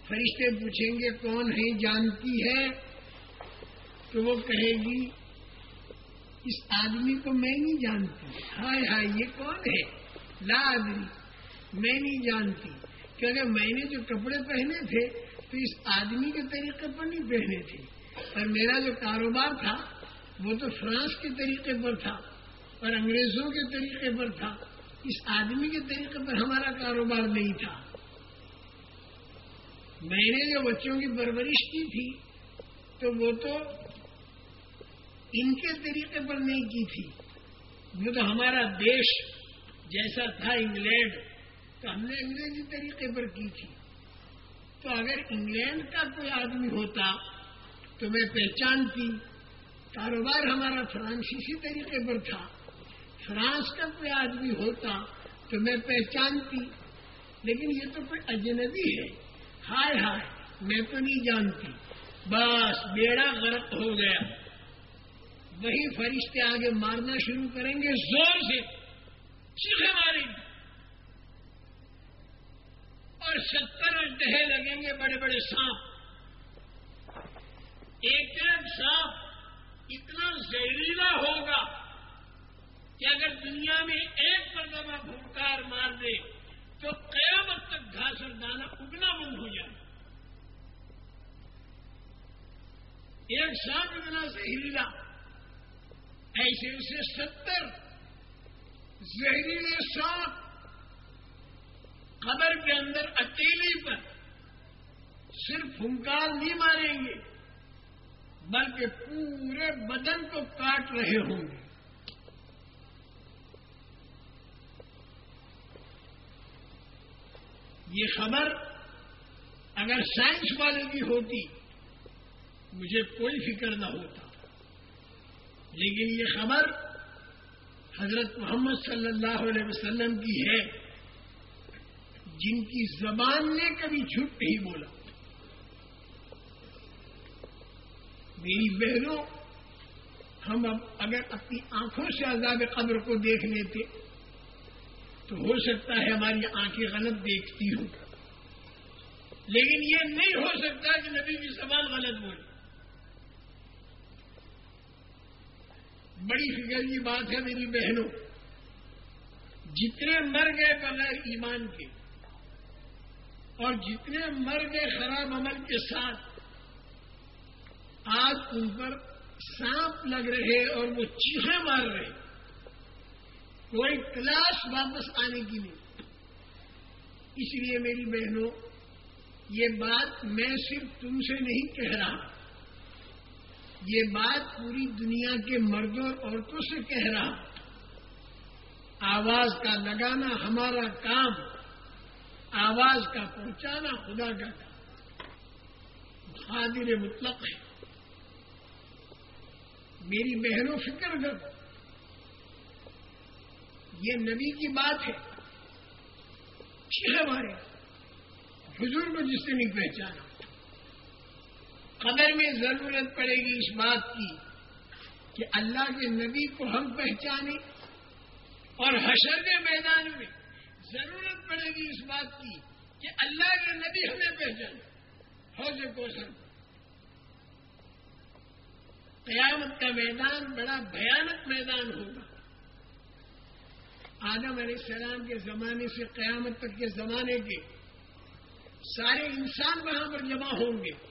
فرشتے پوچھیں گے کون ہے، جانتی ہے؟ تو وہ کہے گی، اس آدمی کو میں نہیں جانتی۔ ہائے ہائے، یہ کون ہے؟ لا آدمی، میں نہیں جانتی۔ کیونکہ میں نے جو کپڑے پہنے تھے تو اس آدمی کے طریقے پر نہیں پہنے تھے۔ اور میرا جو کاروبار تھا، وہ تو فرانس کے طریقے پر تھا اور انگریزوں کے طریقے پر تھا۔ اس آدمی کے طریقے پر ہمارا کاروبار نہیں تھا۔ میں نے جو بچوں کی پرورش کی تھی، تو وہ تو ان کے طریقے پر نہیں کی تھی۔ وہ تو ہمارا دیش جیسا تھا، انگلینڈ تو ہم نے انگریزی طریقے پر کی تھی۔ تو اگر انگلینڈ کا کوئی آدمی ہوتا تو میں پہچانتی۔ کاروبار ہمارا فرانسیسی طریقے پر تھا۔ فرانس کا کوئی آدمی ہوتا تو میں پہچانتی۔ لیکن یہ تو کوئی اجنبی ہے۔ ہائے ہائے، میں تو نہیں جانتی۔ بس بیڑا غرق ہو گیا۔ وہی فرشتے آگے مارنا شروع کریں گے۔ زور سے۔ چیخے ماریں گے اور ستر ڈہے لگیں گے بڑے بڑے سانپ۔ ایک سانپ اتنا زہریلا ہوگا کہ اگر دنیا میں ایک مرتبہ بھوکار مار دے تو قیامت تک گھاس اور دانا اگنا بند ہو جائے۔ ایک سانپ اتنا زہریلا، ایسے اسے ستر زہریلے سانپ قبر کے اندر اکیلے پر صرف پھنکار نہیں ماریں گے، بلکہ پورے بدن کو کاٹ رہے ہوں گے۔ یہ خبر اگر سائنس والے کی ہوتی، مجھے کوئی فکر نہ ہوتا۔ لیکن یہ خبر حضرت محمد صلی اللہ علیہ وسلم کی ہے۔ جن کی زبان نے کبھی جھوٹ نہیں بولا۔ میری بہنوں، ہم اب اگر اپنی آنکھوں سے عذاب قبر کو دیکھ لیتے، تو ہو سکتا ہے ہماری آنکھیں غلط دیکھتی ہوں۔ لیکن یہ نہیں ہو سکتا کہ نبی کی زبان غلط بولے۔ بڑی فکر کی بات ہے میری بہنوں، جتنے مر گئے بغیر ایمان کے اور جتنے مر گئے خراب عمل کے ساتھ آج ان پر سانپ لگ رہے اور وہ چیخے مار رہے کوئی کلاس واپس آنے کی نہیں۔ اس لیے میری بہنوں، یہ بات میں صرف تم سے نہیں کہہ رہا یہ بات پوری دنیا کے مردوں اور عورتوں سے کہہ رہا آواز کا لگانا ہمارا کام آواز کا پہنچانا خدا کا حاضر مطلق ہے۔ میری بہنوں فکر کر۔ یہ نبی کی بات ہے۔ ہمارے حضور کو جس سے نہیں پہچانا۔ قدر میں ضرورت پڑے گی اس بات کی کہ اللہ کے نبی کو ہم پہچانیں اور حشر کے میدان میں ضرورت پڑے گی اس بات کی کہ اللہ کے نبی ہمیں پہچانے حوض کوشن قیامت کا میدان بڑا بھیانک میدان ہوگا۔ آدم علیہ السلام کے زمانے سے قیامت تک کے زمانے کے سارے انسان وہاں پر جمع ہوں گے۔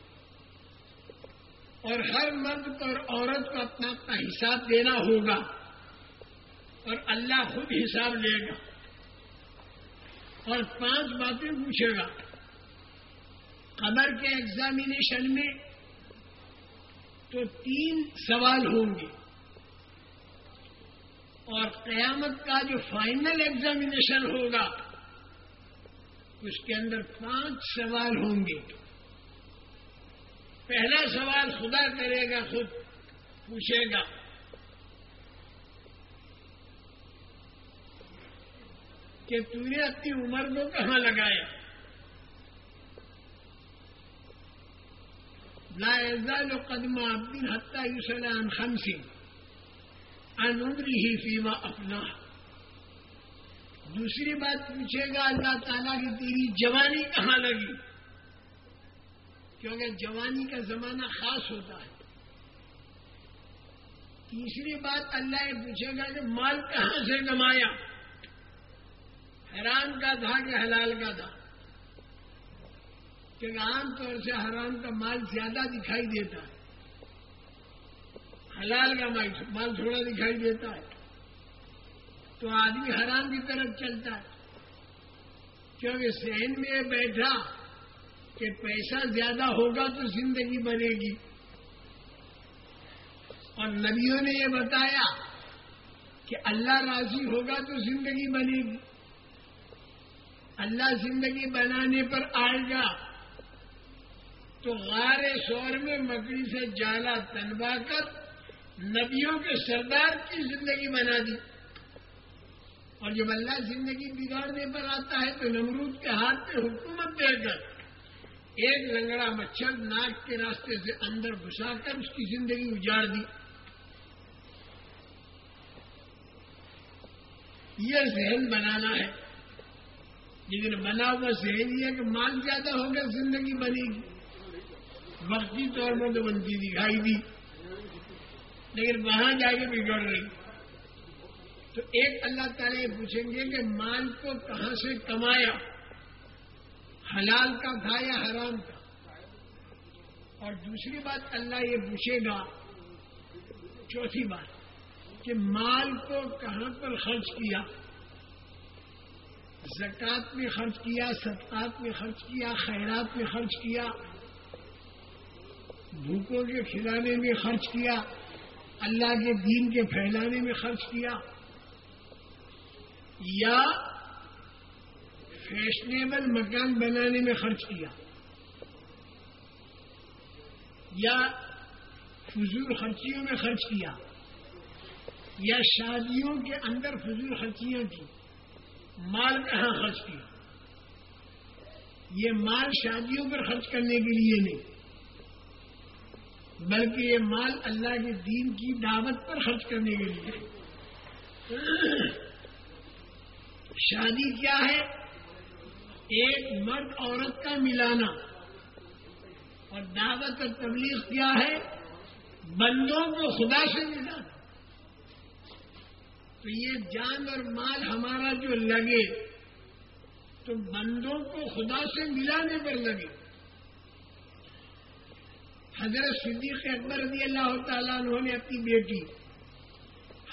اور ہر مرد کو اور عورت کو اپنا اپنا حساب دینا ہوگا اور اللہ خود حساب لے گا۔ اور پانچ باتیں پوچھے گا۔ قبر کے ایگزامینیشن میں تو تین سوال ہوں گے۔ اور قیامت کا جو فائنل ایگزامینیشن ہوگا، اس کے اندر پانچ سوال ہوں گے۔ پہلا سوال خدا کرے گا، خود پوچھے گا۔ کہ تو نے اپنی عمر کو کہاں لگایا؟ لا يزال قدم عبد حتى يسأل عن خمس. عن عمره فيما اپنا دوسری بات پوچھے گا، اللہ تعالیٰ کی تیری جوانی کہاں لگی؟ کیونکہ جوانی کا زمانہ خاص ہوتا ہے۔ تیسری بات اللہ یہ پوچھے گا کہ مال کہاں سے کمایا؟ حیران کا تھا کہ حلال کا تھا؟ کیونکہ عام طور سے حرام کا مال زیادہ دکھائی دیتا ہے۔ حلال کا مال تھوڑا دکھائی دیتا ہے۔ تو آدمی حرام کی طرف چلتا ہے۔ کیونکہ سہن میں بیٹھا کہ پیسہ زیادہ ہوگا تو زندگی بنے گی۔ اور نبیوں نے یہ بتایا کہ اللہ راضی ہوگا تو زندگی بنے گی۔ اللہ زندگی بنانے پر آئے گا تو غار شور میں مکڑی سے جالا تنوا کر نبیوں کے سردار کی زندگی بنا دی۔ اور جب اللہ زندگی بگاڑنے پر آتا ہے تو نمرود کے ہاتھ پہ حکومت دے کر ایک لنگڑا مچھر ناک کے راستے سے اندر گھسا کر اس کی زندگی اجاڑ دی۔ یہ ذہن بنانا ہے۔ لیکن بنا ہوا ذہن یہ کہ مال زیادہ ہوگا زندگی بنے گی وقتی طور پر تو بنتی دکھائی دی لیکن وہاں جا کے بگڑ رہی تو ایک اللہ تعالیٰ یہ پوچھیں گے کہ مال کو کہاں سے کمایا؟ حلال کا تھا یا حرام کا اور دوسری بات اللہ یہ پوچھے گا، چوتھی بات، کہ مال کو کہاں پر خرچ کیا؟ زکات میں خرچ کیا، صدقات میں خرچ کیا، خیرات میں خرچ کیا، بھوکوں کے کھلانے میں خرچ کیا، اللہ کے دین کے پھیلانے میں خرچ کیا، یا فیشنیبل مکان بنانے میں خرچ کیا، یا فضول خرچیوں میں خرچ کیا، یا شادیوں کے اندر فضول خرچیاں کی۔ مال کہاں خرچ کیا؟ یہ مال شادیوں پر خرچ کرنے کے لیے نہیں، بلکہ یہ مال اللہ کے دین کی دعوت پر خرچ کرنے کے لیے۔ شادی کیا ہے؟ ایک مرد عورت کا ملانا۔ اور دعوت اور تبلیغ کیا ہے؟ بندوں کو خدا سے ملانا۔ تو یہ جان اور مال ہمارا جو لگے، تو بندوں کو خدا سے ملانے پر لگے۔ حضرت صدیق اکبر رضی اللہ تعالیٰ عنہ نے اپنی بیٹی،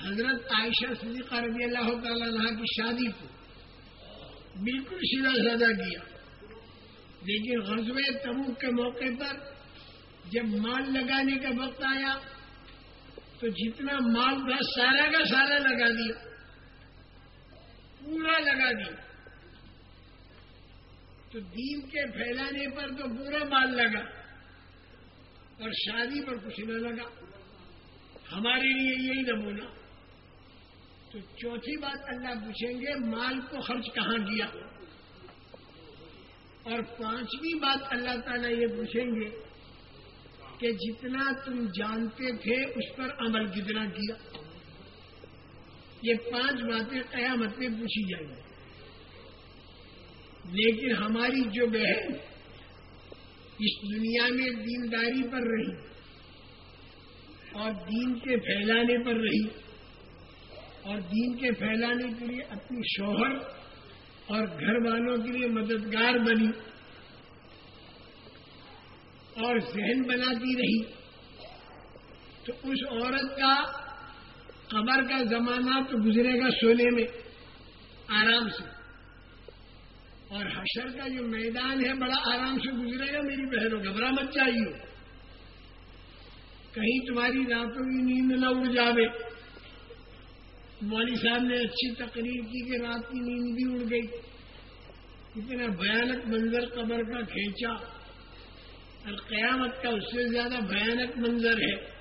حضرت عائشہ صدیقہ رضی اللہ تعالیٰ عنہ کی شادی کو بالکل سیدھا سادہ کیا۔ لیکن غزب تبوک کے موقع پر جب مال لگانے کا وقت آیا تو جتنا مال تھا سارا کا سارا لگا دیا۔ پورا لگا دیا۔ تو دین کے پھیلانے پر تو پورا مال لگا۔ اور شادی پر کچھ نہ لگا۔ ہمارے لیے یہی نمونہ۔ تو چوتھی بات اللہ پوچھیں گے، مال کو خرچ کہاں کیا؟ اور پانچویں بات اللہ تعالیٰ یہ پوچھیں گے کہ جتنا تم جانتے تھے اس پر عمل کتنا کیا؟ یہ پانچ باتیں قیامت میں پوچھی جائیں گی۔ لیکن ہماری جو بہن اس دنیا میں دینداری پر رہی اور دین کے پھیلانے پر رہی اور دین کے پھیلانے کے لیے اپنی شوہر اور گھر والوں کے لیے مددگار بنی اور ذہن بناتی رہی۔ تو اس عورت کا قبر کا زمانہ تو گزرے گا سونے میں، آرام سے۔ اور حشر کا جو میدان ہے، بڑا آرام سے گزرے گا۔ میری بہنوں، گھبرا مت چاہیے کہیں تمہاری راتوں کی نیند نہ اڑ جاوے مولوی صاحب نے اچھی تقریر کی کہ رات کی نیند بھی اڑ گئی۔ اتنا بھیانک منظر قبر کا کھینچا۔ اور قیامت کا اس سے زیادہ بھیانک منظر ہے۔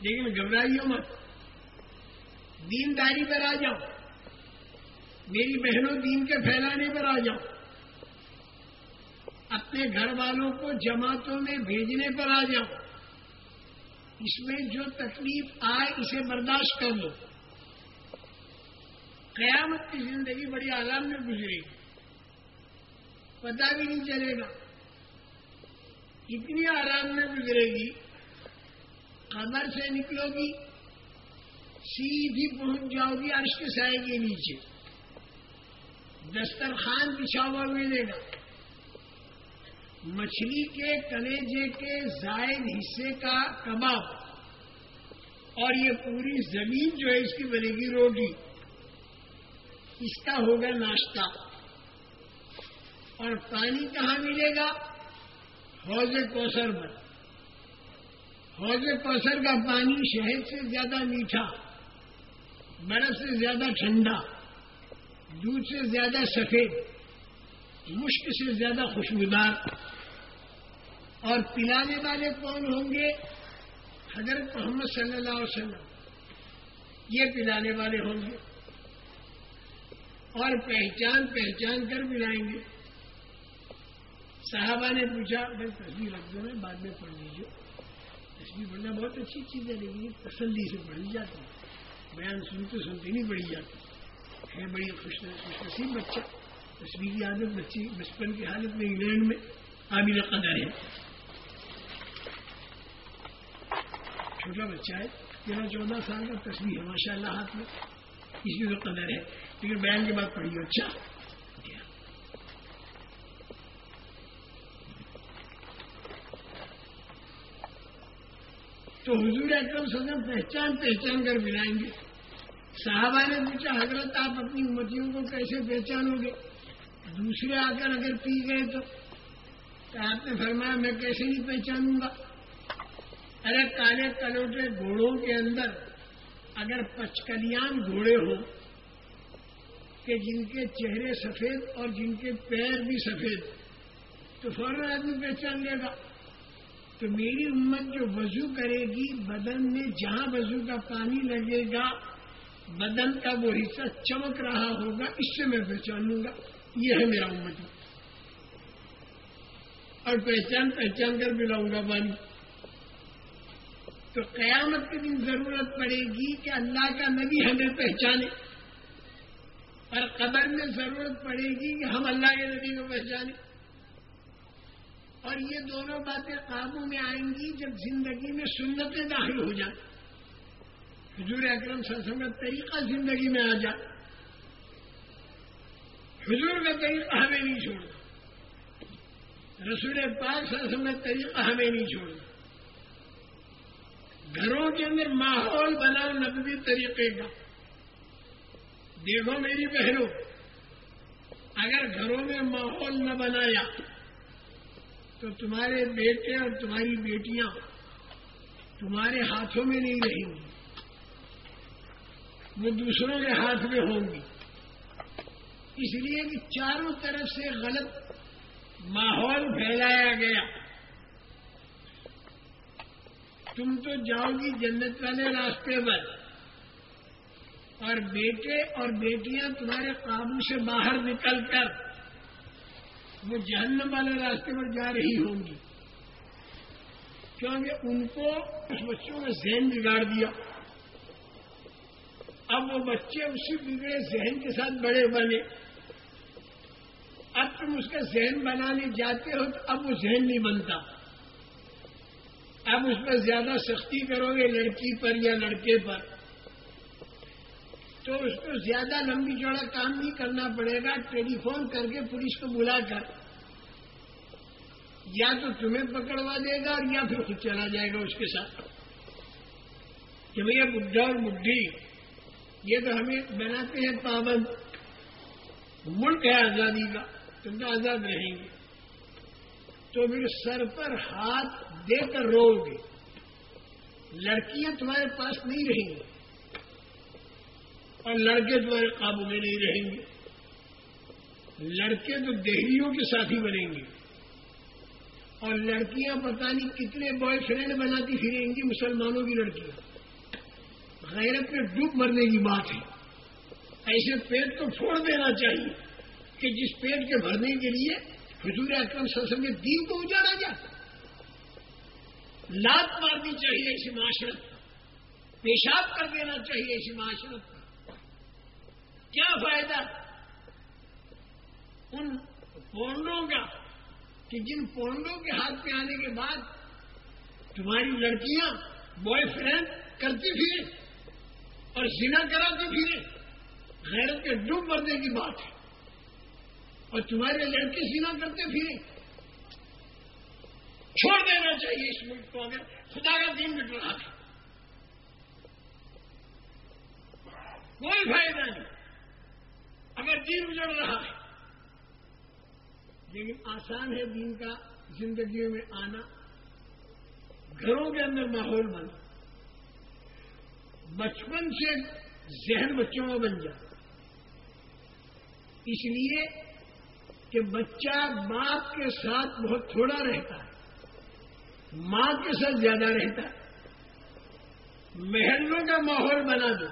لیکن گھبرائیوں مت۔ دینداری پر آ جاؤ۔ میری بہنوں دین کے پھیلانے پر آ جاؤ۔ اپنے گھر والوں کو جماعتوں میں بھیجنے پر آ جاؤ۔ اس میں جو تکلیف آئے اسے برداشت کر لو۔ قیامت کی زندگی بڑی آرام میں گزرے گی۔ پتا بھی نہیں چلے گا۔ اتنی آرام میں گزرے گی قبر سے نکلو گی، سیدھی پہنچ جاؤ گی، عرش کے سائے کے نیچے۔ دسترخوان بچھا ہوا ملے گا۔ مچھلی کے کلیجے کے زائد حصے کا کباب۔ اور یہ پوری زمین جو ہے، اس کی بنے گی روٹی۔ اس کا ہوگا ناشتہ۔ اور پانی کہاں ملے گا؟ حوض کوسر پر حوض کوسر کا پانی شہد سے زیادہ میٹھا، برف سے زیادہ ٹھنڈا، دودھ سے زیادہ سفید، مشک سے زیادہ خوشبودار۔ اور پلانے والے کون ہوں گے؟ حضرت محمد صلی اللہ علیہ وسلم۔ یہ پلانے والے ہوں گے۔ اور پہچان پہچان کر پلائیں گے۔ صحابہ نے پوچھا، بھائی تصویر رکھ دو نا بعد میں پڑھ لیجیے تصویر پڑھنا بہت اچھی چیز ہے، لیکن تسلی سے پڑھی جاتی ہے۔ بیان سنتے سنتے نہیں، پڑھی جاتی۔ ہے بڑی خوش نصیب بچہ۔ تصویر کی عادت بچی، بچپن کی حالت میں انگلینڈ میں قابل قدر ہے۔ چھوٹا بچہ ہے، تیرہ چودہ سال کا تصویر ہے ماشاء اللہ ہاتھ میں اس کی تو قدر ہے۔ لیکن بیان کے بعد پڑھیے اچھا؟ تو حضور اکرم سزم پہچان پہچان کر ملائیں گے۔ صحابہ نے پوچھا، حضرت آپ اپنی امتیوں کو کیسے پہچانو گے؟ دوسرے آ کر اگر پی گئے تو آپ نے فرمایا، میں کیسے نہیں پہچانوں گا؟ ارے کالے کلوٹے گھوڑوں کے اندر اگر پچکلیان گھوڑے ہوں کہ جن کے چہرے سفید اور جن کے پیر بھی سفید، تو فوراً آدمی پہچان لے گا۔ تو میری امت جو وضو کرے گی، بدن میں جہاں وضو کا پانی لگے گا، بدن کا وہ حصہ چمک رہا ہوگا، اس سے میں پہچانوں گا، یہ ہے میرا امت۔ اور پہچان پہچان کر ملاؤں گا پانی تو قیامت کے دن ضرورت پڑے گی کہ اللہ کا نبی ہمیں پہچانے۔ اور قبر میں ضرورت پڑے گی کہ ہم اللہ کے نبی کو پہچانے اور یہ دونوں باتیں قابو میں آئیں گی جب زندگی میں سنتیں داخل ہو جائیں۔ حضور اکرم وسلم کا طریقہ زندگی میں آ جائے۔ حضور کا طریقہ ہمیں نہیں چھوڑنا۔ رسول پاک وسلم کا طریقہ ہمیں نہیں چھوڑنا۔ گھروں کے اندر ماحول بناؤ نبوی طریقے کا۔ دیکھو میری بہنوں، اگر گھروں میں ماحول نہ بنایا تو تمہارے بیٹے اور تمہاری بیٹیاں تمہارے ہاتھوں میں نہیں رہیں گی، وہ دوسروں کے ہاتھ میں ہوں گی۔ اس لیے کہ چاروں طرف سے غلط ماحول پھیلایا گیا۔ تم تو جاؤ گی جنت والے راستے پر۔ اور بیٹے اور بیٹیاں تمہارے قابو سے باہر نکل کر وہ جہنم والے راستے پر جا رہی ہوں گی۔ کیونکہ ان کو اس بچوں نے ذہن بگاڑ دیا۔ اب وہ بچے اسی بگڑے ذہن کے ساتھ بڑے بنے۔ اب تم اس کا ذہن بنانے جاتے ہو تو اب وہ ذہن نہیں بنتا۔ اب اس پر زیادہ سختی کرو گے لڑکی پر یا لڑکے پر۔ تو اس کو زیادہ لمبی چوڑا کام نہیں کرنا پڑے گا، ٹیلی فون کر کے پولیس کو بلا کر۔ یا تو تمہیں پکڑوا دے گا اور یا پھر خود چلا جائے گا اس کے ساتھ۔ کہ بھیا بڈھا اور بڈھی، یہ تو ہمیں بناتے ہیں پابند۔ ملک ہے آزادی کا، تم تو آزاد رہیں گے۔ تو پھر سر پر ہاتھ دے کر رو گے۔ لڑکیاں تمہارے پاس نہیں رہیں گی۔ اور لڑکے تمہارے قابو میں نہیں رہیں گے۔ لڑکے تو دہلیوں کے ساتھی بنیں گے۔ اور لڑکیاں پتہ نہیں کتنے بوائے فرینڈ بناتی پھریں گی مسلمانوں کی لڑکیاں۔ غیرت میں ڈوب مرنے کی بات ہے۔ ایسے پیٹ کو چھوڑ دینا چاہیے کہ جس پیٹ کے بھرنے کے لیے حضور اکرم سسم کے دین کو اجاڑا جائے۔ لات مارنی چاہیے ایسی معاشرت پیشاب کر دینا چاہیے ایسی معاشرت کیا فائدہ؟ ان پونڈوں کا، کہ جن پونڈوں کے ہاتھ پہ آنے کے بعد تمہاری لڑکیاں بوائے فرینڈ کرتی پھرے اور سینا کراتی پھرے غیرت کے ڈوب مرنے کی بات ہے۔ اور تمہارے لڑکے سینا کرتے پھرے چھوڑ دینا چاہیے اس ملک کو، اگر خدا کا دین بٹ رہا تھا۔ کوئی فائدہ نہیں۔ اگر دین اجڑ رہا ہے لیکن آسان ہے دین کا زندگیوں میں آنا۔ گھروں کے اندر ماحول بنا بچپن سے ذہن بچوں میں بن جائے اس لیے کہ بچہ باپ کے ساتھ بہت تھوڑا رہتا ہے۔ ماں کے ساتھ زیادہ رہتا ہے۔ محلوں کا ماحول بنا دو۔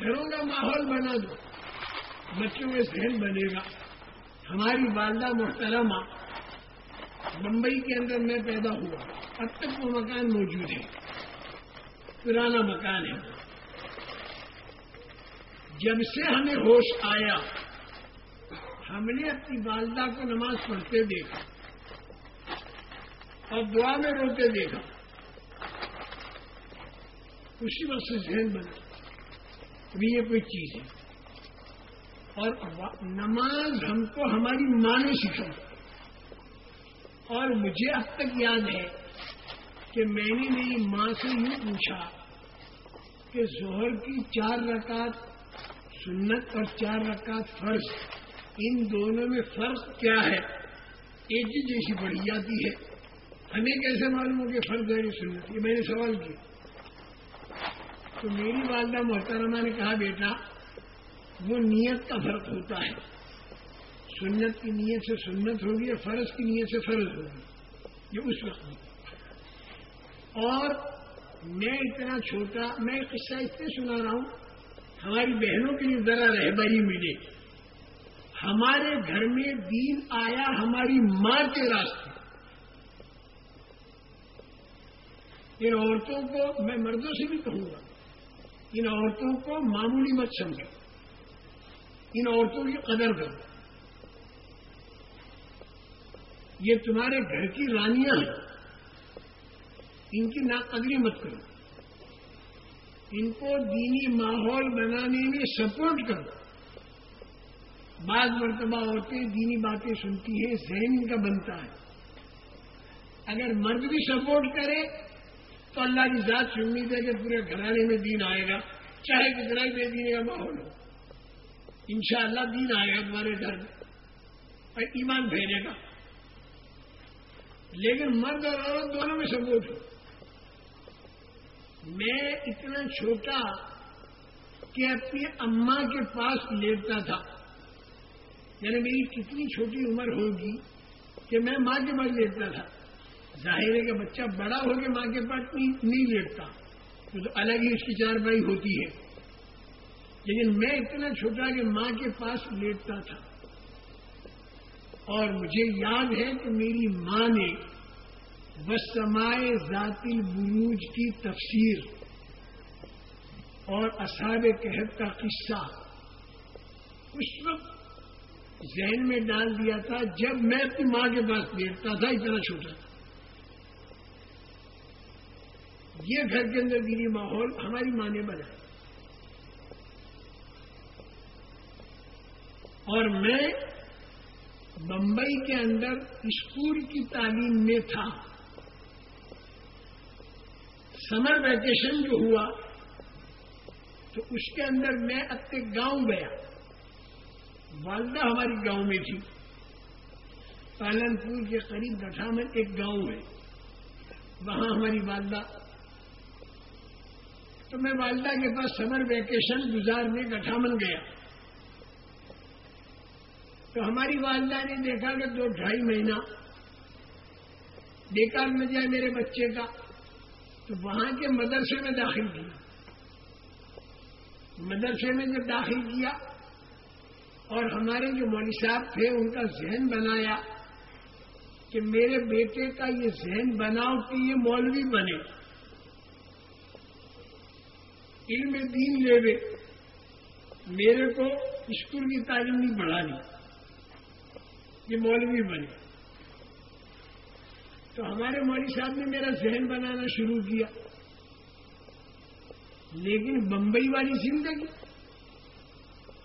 گھروں کا ماحول بنا دو۔ بچوں میں ذہن بنے گا۔ ہماری والدہ محترمہ ممبئی کے اندر میں پیدا ہوا۔ اب تک وہ مکان موجود ہے۔ پرانا مکان ہے۔ جب سے ہمیں ہوش آیا، ہم نے اپنی والدہ کو نماز پڑھتے دیکھا۔ اور دعا میں روتے دیکھا۔ اسی وقت سے ذہن بنا۔ بھی یہ کوئی چیز ہے۔ اور نماز ہم کو ہماری ماں نے سکھائی۔ اور مجھے اب تک یاد ہے کہ میں نے میری ماں سے یہ پوچھا کہ زہر کی چار رکعت سنت اور چار رکعت فرض، ان دونوں میں فرق کیا ہے؟ ایک ہی جیسی بڑھی جاتی ہے، ہمیں کیسے معلوم ہو کہ فرض ہے سنت؟ یہ میں نے سوال کیا۔ تو میری والدہ محترمہ نے کہا، بیٹا وہ نیت کا فرق ہوتا ہے۔ سنت کی نیت سے سنت ہوگی اور فرض کی نیت سے فرض ہوگی۔ یہ اس وقت اور میں اتنا چھوٹا، میں قصہ اس سے سنا رہا ہوں، ہماری بہنوں کے لیے ذرا رہبری ملے۔ ہمارے گھر میں دین آیا، ہماری ماں کے راستے۔ ان عورتوں کو، میں مردوں سے بھی کہوں گا، ان عورتوں کو معمولی مت سمجھو۔ ان عورتوں کی قدر کرو یہ تمہارے گھر کی رانیاں ہیں۔ ان کی ناقدری مت کرو۔ ان کو دینی ماحول بنانے میں سپورٹ کرو۔ بعض مرتبہ عورتیں دینی باتیں سنتی ہیں، ذہن ان کا بنتا ہے۔ اگر مرد بھی سپورٹ کرے، تو اللہ کی ذات سے امید ہے کہ پورے گھرانے میں دین آئے گا۔ چاہے کتنا ہی بے دینی کا ماحول ہو۔ انشاءاللہ دین آئے گا تمہارے گھر میں۔ اور ایمان بھیجے گا۔ لیکن مرد اور عورت دونوں میں سپورٹ ہو میں اتنا چھوٹا کہ اپنی اماں کے پاس لیٹتا تھا۔ یعنی میری کتنی چھوٹی عمر ہوگی کہ میں ماں کے پاس لیٹتا تھا۔ ظاہر ہے کہ بچہ بڑا ہو کے ماں کے پاس نہیں لیٹتا۔ تو الگ ہی اس کی چار بائی ہوتی ہے۔ لیکن میں اتنا چھوٹا کہ ماں کے پاس لیٹتا تھا۔ اور مجھے یاد ہے کہ میری ماں نے وسمائے ذاتی بروج کی تفسیر اور اصاب قحط کا قصہ اس وقت ذہن میں ڈال دیا تھا جب میں اپنی ماں کے پاس دیکھتا تھا، اتنا چھوٹا تھا۔ یہ گھر کے اندر دینی ماحول ہماری ماں نے بنایا۔ اور میں بمبئی کے اندر اسکول کی تعلیم میں تھا۔ سمر ویکیشن جو ہوا، تو اس کے اندر میں اپنے گاؤں گیا۔ والدہ ہماری گاؤں میں تھی۔ پالنپور کے قریب گٹھا میں ایک گاؤں ہے۔ وہاں ہماری والدہ۔ تو میں والدہ کے پاس سمر ویکیشن گزارنے گٹھامن گیا۔ تو ہماری والدہ نے دیکھا کہ دو ڈھائی مہینہ بیکار نہ جائے میرے بچے کا، تو وہاں کے مدرسے میں داخل کیا۔ مدرسے میں جب داخل کیا اور ہمارے جو مولوی صاحب تھے، ان کا ذہن بنایا کہ میرے بیٹے کا یہ ذہن بناؤ کہ یہ مولوی بنے۔ علم دین لے۔ میرے کو اسکول کی تعلیم نہیں بڑھانی۔ یہ مولوی بنے تو ہمارے مولوی صاحب نے میرا ذہن بنانا شروع کیا۔ لیکن بمبئی والی زندگی۔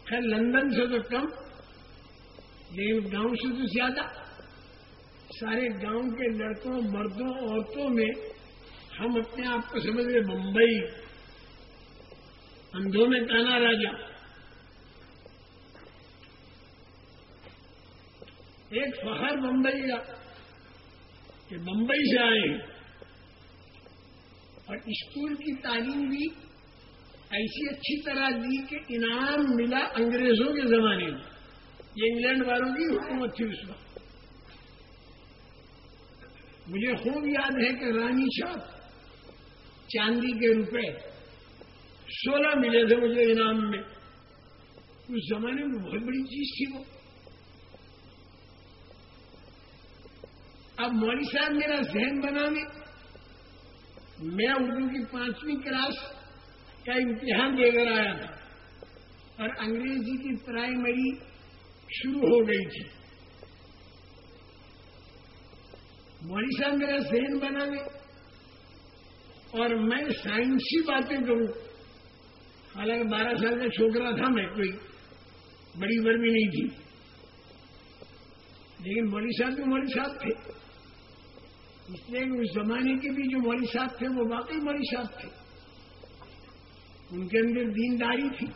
خیر، لندن سے تو کم، لیکن گاؤں سے تو زیادہ۔ سارے گاؤں کے لڑکوں، مردوں، عورتوں میں ہم اپنے آپ کو سمجھ رہے بمبئی۔ اندھوں میں تانا راجا۔ ایک فخر بمبئی کا کہ بمبئی سے آئے اور اسکول کی تعلیم بھی ایسی اچھی طرح دی کہ انعام ملا انگریزوں کے زمانے میں۔ یہ انگلینڈ والوں کی حکومت تھی اس وقت۔ مجھے خوب یاد ہے کہ رانی چاپ چاندی کے روپے سولہ ملے تھے مجھے انعام میں۔ اس زمانے میں بہت بڑی چیز تھی وہ۔ اب مولوی صاحب میرا ذہن بنانے میں اردو کی پانچویں کلاس کا امتحان دے کر آیا تھا اور انگریزی کی پرائمری شروع ہو گئی تھی۔ مولوی صاحب میرا ذہن بنانے اور میں سائنسی باتیں کروں۔ حالانکہ بارہ سال کا چھوکرا تھا میں، کوئی بڑی برمی نہیں تھی۔ لیکن مولوی صاحب بھی مولوی صاحب تھے۔ اس لیے اس زمانے کے بھی جو مولوی صاحب تھے، وہ واقعی مولوی صاحب تھے۔ ان کے اندر دینداری تھی۔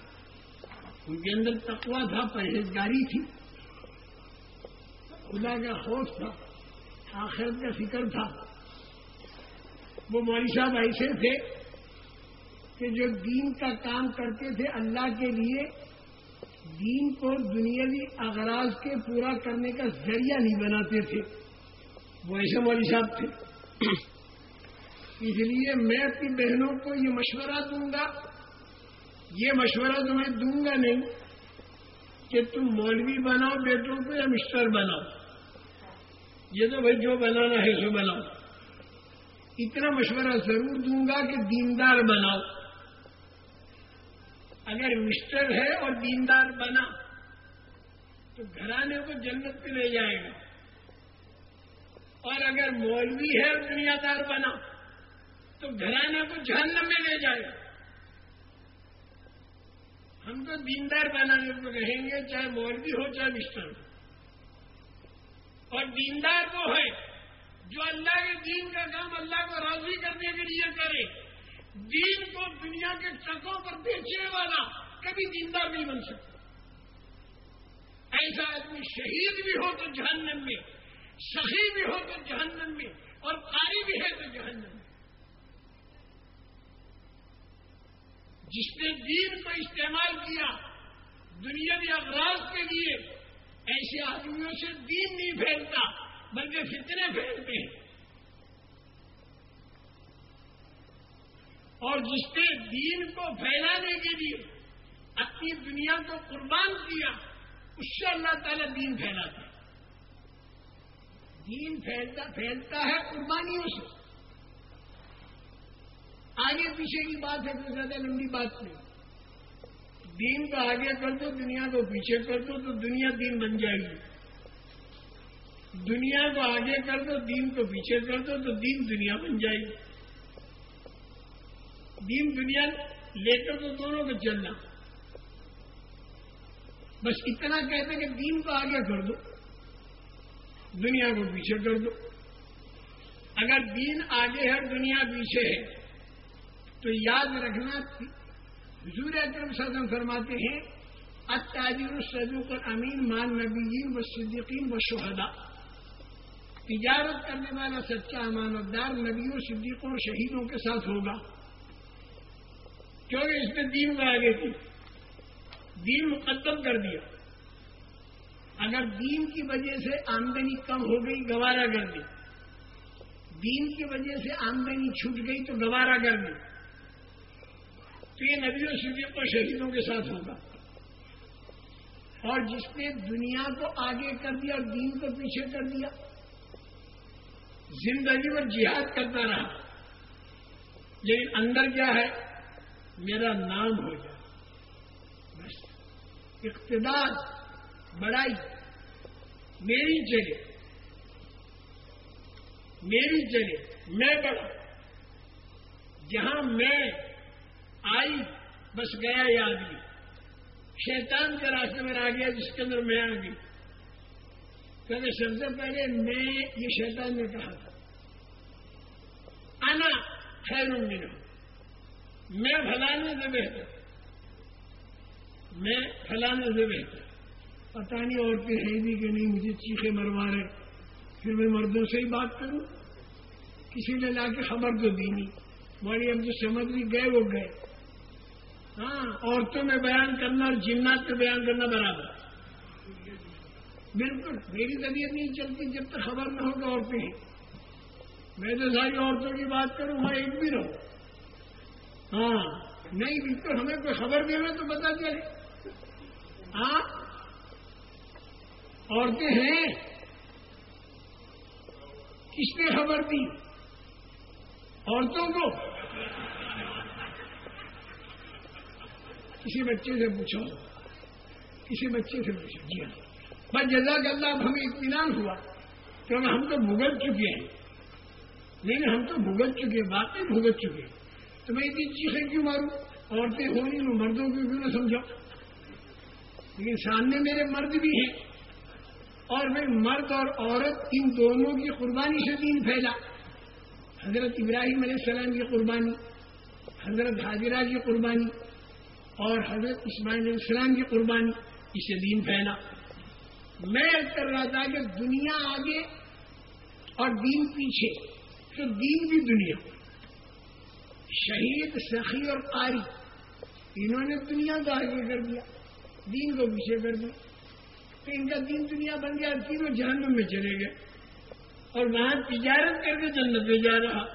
ان کے اندر تقوا تھا، پرہیزگاری تھی۔ خدا کا خوف تھا، آخرت کا فکر تھا۔ وہ مولوی صاحب ایسے تھے کہ جو دین کا کام کرتے تھے اللہ کے لیے، دین کو دنیاوی اغراض کے پورا کرنے کا ذریعہ نہیں بناتے تھے۔ وہ ایسے مولوی صاحب تھے۔ اس لیے میں اپنی بہنوں کو یہ مشورہ دوں گا۔ یہ مشورہ تمہیں دوں گا نہیں کہ تم مولوی بناؤ، بیٹوں کو یا مسٹر بناؤ۔ یہ تو بھائی جو بنانا ہے سو بناؤ۔ اتنا مشورہ ضرور دوں گا کہ دیندار بناؤ۔ اگر مسٹر ہے اور دیندار بنا، تو گھرانے کو جنت پہ لے جائے گا۔ اور اگر مولوی ہے دنیا دار بنا، تو گھرانے کو جہنم میں لے جائے۔ ہم تو دیندار بنانے کو کہیں گے، چاہے مولوی ہو، چاہے مسٹر ہو اور دیندار وہ ہے جو اللہ کے دین کا کام اللہ کو راضی کرنے کے لیے کرے۔ دین کو دنیا کے ٹرکوں پر بیچنے والا کبھی دیندار نہیں بن سکتا۔ ایسا آدمی شہید بھی ہو تو جہنم میں۔ سخی بھی ہو تو جہنم میں اور قاری بھی ہے تو جہنم میں۔ جس نے دین کو استعمال کیا دنیا اغراض کے لیے، ایسے آدمیوں سے دین نہیں پھیلتا، بلکہ فتنے پھیلتے ہیں۔ اور جس نے دین کو پھیلانے کے لیے اپنی دنیا کو قربان کیا، اس سے اللہ تعالیٰ دین پھیلاتا دین پھیلتا پھیلتا ہے قربانیوں سے آگے پیچھے کی بات ہے کوئی زیادہ لمبی بات نہیں۔ دین کو آگے کر دو، دنیا کو پیچھے کر دو تو دنیا دین بن جائے گی۔ دنیا کو آگے کر دو، دین کو پیچھے کر دو تو دین دنیا بن جائے گی۔ دین دنیا لے کر تو دونوں کو چلنا بس اتنا کہتے کہ دین کو آگے کر دو۔ دنیا کو پیچھے کر دو۔ اگر دین آگے ہے دنیا پیچھے ہے، تو یاد رکھنا، حضور اکرم صدم فرماتے ہیں اتاجر الصدوق امین مان نبیین و صدیقین و شہدا تجارت کرنے والا سچا امانت دار نبیوں، صدیقوں اور شہیدوں کے ساتھ ہوگا۔ کیونکہ اس نے دین کو آگے کی۔ دین مقدم کر دیا۔ اگر دین کی وجہ سے آمدنی کم ہو گئی گوارا کر دی دین کی وجہ سے آمدنی چھوٹ گئی تو گوارا کر دی تو یہ نبیوں صدیق و شہیدوں کے ساتھ ہوگا۔ اور جس نے دنیا کو آگے کر دیا اور دین کو پیچھے کر دیا، زندگی میں جہاد کرتا رہا۔ لیکن اندر کیا ہے؟ میرا نام ہو جائے۔ بس۔ اقتدار، بڑائی۔ میری جگہ میری جگہ، میں بڑا، جہاں میں آئی، بس گیا یہ آدمی۔ شیطان کے راستے میں آ گیا، جس کے اندر میں آ گئی۔ کہتے سب سے پہلے میں یہ شیطان نے کہا تھا۔ آنا خیر میں بھلانے سے بہتر۔ میں پھیلانے سے بہتر۔ پتا نہیں عورتیں ہیں بھی کہ نہیں، مجھے چیخے مروا رہے پھر میں مردوں سے ہی بات کروں۔ کسی نے لا کے خبر تو دی نہیں۔ بڑی اب جو سمجھ بھی گئے وہ گئے۔ ہاں عورتوں میں بیان کرنا اور جنات میں بیان کرنا برابر۔ بالکل، میری طبیعت نہیں چلتی جب تک خبر نہ ہوگا عورتیں ہیں۔ میں تو ساری عورتوں کی بات کروں وہاں ایک بھی رہو ہاں نہیں، بالکل ہمیں کوئی خبر دینا تو پتا چلے ہاں عورتیں ہیں۔ کس نے خبر دی؟ عورتوں کو۔ کسی بچے سے پوچھو۔ کسی بچے سے پوچھو۔ جی ہاں۔ بس جزاک اللہ اب ہمیں اطمینان ہوا، کیونکہ ہم تو بھگت چکے ہیں۔ نہیں ہم تو بھگت چکے واقعی بھگت چکے تو میں اتنی چیخیں کیوں ماروں؟ عورتیں ہو نہیں ہوں مردوں کو کیوں نہ سمجھا لیکن سامنے میرے مرد بھی ہیں۔ اور میں مرد اور عورت ان دونوں کی قربانی سے دین پھیلا۔ حضرت ابراہیم علیہ السلام کی قربانی، حضرت حاضرہ کی قربانی اور حضرت اسماعیل علیہ السلام کی قربانی، اسے دین پھیلا۔ میں کر رہا تھا کہ دنیا آگے اور دین پیچھے، تو دین بھی دنیا۔ شہید، سخی اور قاری، انہوں نے دنیا کو آگے کر دیا، دین کو پیچھے کر دیا۔ تو ان کا دین دنیا بن گیا تینوں جہنم میں چلے گئے۔ اور وہاں تجارت کر کے جنت میں جا رہا۔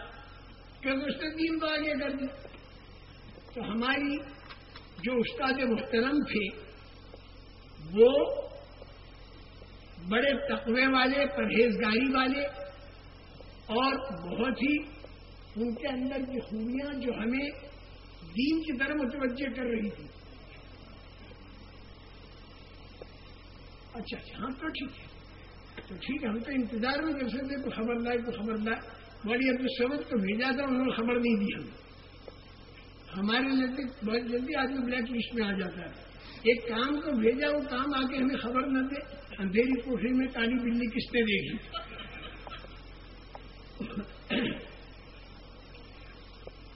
کیونکہ اس نے دین کو آگے کر دیا۔ تو ہماری جو استاد محترم تھے، وہ بڑے تقوی والے، پرہیزگاری والے، اور بہت ہی ان کے اندر کی خوبیاں جو ہمیں دین کی طرح متوجہ کر رہی تھی اچھا اچھا ہاں تو ٹھیک ہے۔ تو ٹھیک ہے، ہم تو انتظار میں کر سکتے تو خبر لائے تو خبر لائے بڑی اب سبق تو بھیجا تھا، انہوں نے خبر نہیں دی ہمیں۔ ہمارے نزدیک بہت جلدی آدمی بلیک لسٹ میں آ جاتا ہے۔ ایک کام کو بھیجا، وہ کام آ کے ہمیں خبر نہ دے۔ اندھیری کوٹری میں کالی بلی کس نے دیکھی؟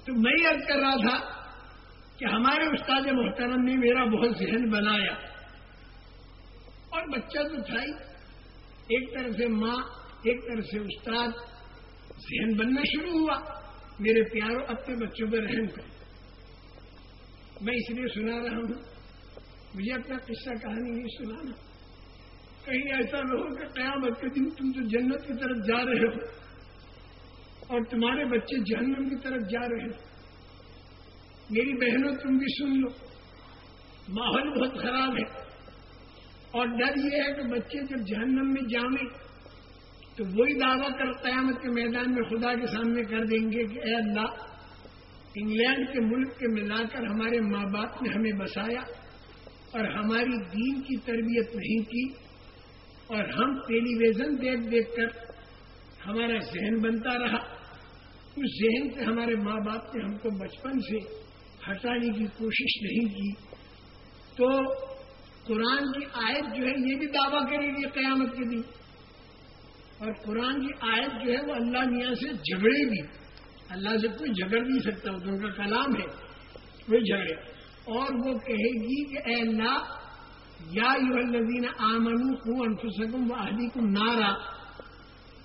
تو میں یہ کر رہا تھا کہ ہمارے استاد محترم نے میرا بہت ذہن بنایا۔ اور بچہ تو تھا ہی۔ ایک طرف سے ماں، ایک طرف سے استاد۔ ذہن بننا شروع ہوا۔ میرے پیاروں اپنے بچوں پہ رحم کر میں اس لیے سنا رہا ہوں۔ مجھے اپنا قصہ کہانی نہیں سنانا۔ کہیں ایسا نہ ہو کہ قیامت کے دن تم تو جنت کی طرف جا رہے ہو۔ اور تمہارے بچے جہنم کی طرف جا رہے ہو۔ میری بہنوں، تم بھی سن لو۔ ماحول بہت خراب ہے۔ اور ڈر یہ ہے کہ بچے جب جہنم میں جامیں تو وہی دعویٰ کر قیامت کے میدان میں خدا کے سامنے کر دیں گے کہ اے اللہ، انگلینڈ کے ملک کے ملا کر ہمارے ماں باپ نے ہمیں بسایا اور ہماری دین کی تربیت نہیں کی اور ہم ٹیلی ویژن دیکھ دیکھ کر ہمارا ذہن بنتا رہا۔ اس ذہن سے ہمارے ماں باپ نے ہم کو بچپن سے ہٹانے کی کوشش نہیں کی۔ تو قرآن کی آیت جو ہے یہ بھی دعویٰ کرے گی قیامت کے دن۔ اور قرآن کی آیت جو ہے وہ اللہ میاں سے جھگڑے گی اللہ سے کوئی جھگڑ نہیں سکتا ان کا کلام ہے وہ جھگڑے۔ اور وہ کہے گی کہ اے اللہ، یا یو الدین آمن کو انفسکم و اہلی کو نارا۔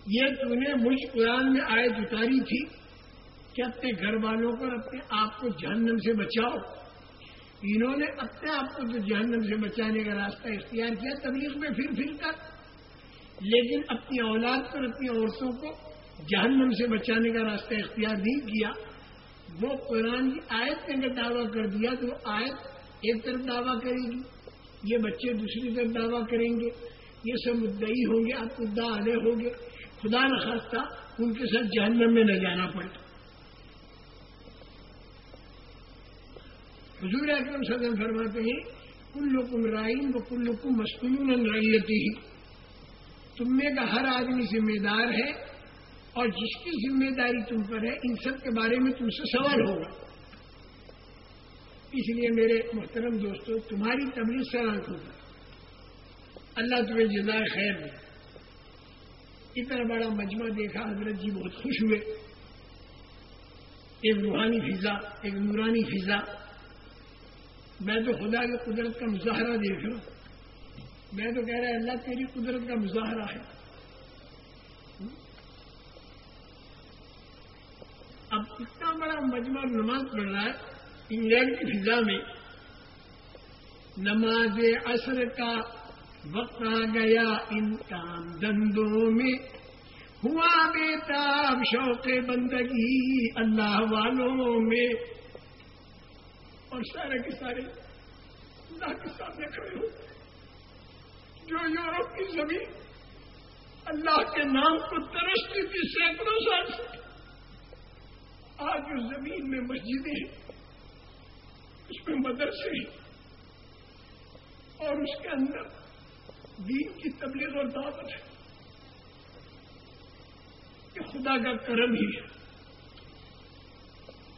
یہ تو نے مجھ قرآن میں آئے اتاری تھی کہ اپنے گھر والوں کو اپنے آپ کو جہنم سے بچاؤ۔ انہوں نے اپنے آپ کو جو جہنم سے بچانے کا راستہ اختیار کیا، تبلیغ میں پھر پھر کر لیکن اپنی اولاد پر، اپنی عورتوں کو جہنم سے بچانے کا راستہ اختیار نہیں کیا۔ وہ قرآن کی آیت نے اگر دعویٰ کر دیا تو وہ آیت ایک طرف دعویٰ کرے گی، یہ بچے دوسری طرف دعویٰ کریں گے۔ یہ سب مدعی ہوں گے آپ مدعا آلے ہوں گے۔ خدا نخواستہ ان کے ساتھ جہنم میں نہ جانا پڑے۔ حضور اکرم صدر فرماتے ہیں کل لکم رائن و کل لکم مسکون ریتی ہی تم میں کا ہر آدمی ذمہ دار ہے اور جس کی ذمہ داری تم پر ہے، ان سب کے بارے میں تم سے سوال ہوگا۔ اس لیے میرے محترم دوستوں تمہاری تبلیغ سے ہوگا اللہ تمہیں جزائے خیر دے۔ اتنا بڑا مجمع دیکھا، حضرت جی بہت خوش ہوئے۔ ایک روحانی فضا، ایک نورانی فضا۔ میں تو خدا کی قدرت کا مظاہرہ دیکھ رہا ہوں میں تو کہہ رہا اللہ تیری قدرت کا مظاہرہ ہے۔ اب اتنا بڑا مجمع نماز پڑھ رہا ہے، انگلینڈ کی فضا میں نماز عصر کا وقت آ گیا ان کام دندوں میں۔ ہوا بیتا شوق بندگی، اللہ والوں میں۔ اور سارے کے سارے اللہ کے سامنے کھڑے ہو جو یورپ کی زمین اللہ کے نام کو ترستی تھی سینکڑوں سال سے آج اس زمین میں مسجدیں ہیں، اس میں مدرسے ہیں اور اس کے اندر دین کی تبلیغ اور دعوت ہے کہ خدا کا کرم ہی ہے۔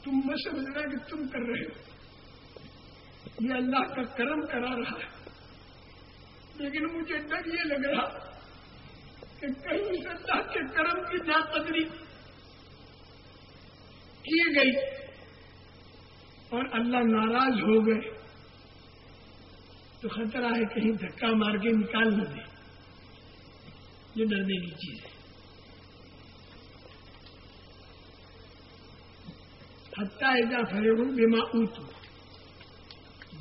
تم میں سمجھ رہا کہ تم کر رہے ہو۔ یہ اللہ کا کرم کرا رہا ہے۔ لیکن مجھے ڈر یہ لگ رہا کہ کہیں اس اللہ کے کرم کی ناقدری کی گئی اور اللہ ناراض ہو گئے۔ تو خطرہ ہے کہیں دھکا مار کے نکال نہ دے یہ ڈرنے کی چیز ہے۔ حتہ ایجا فریڑوں بیما اوتو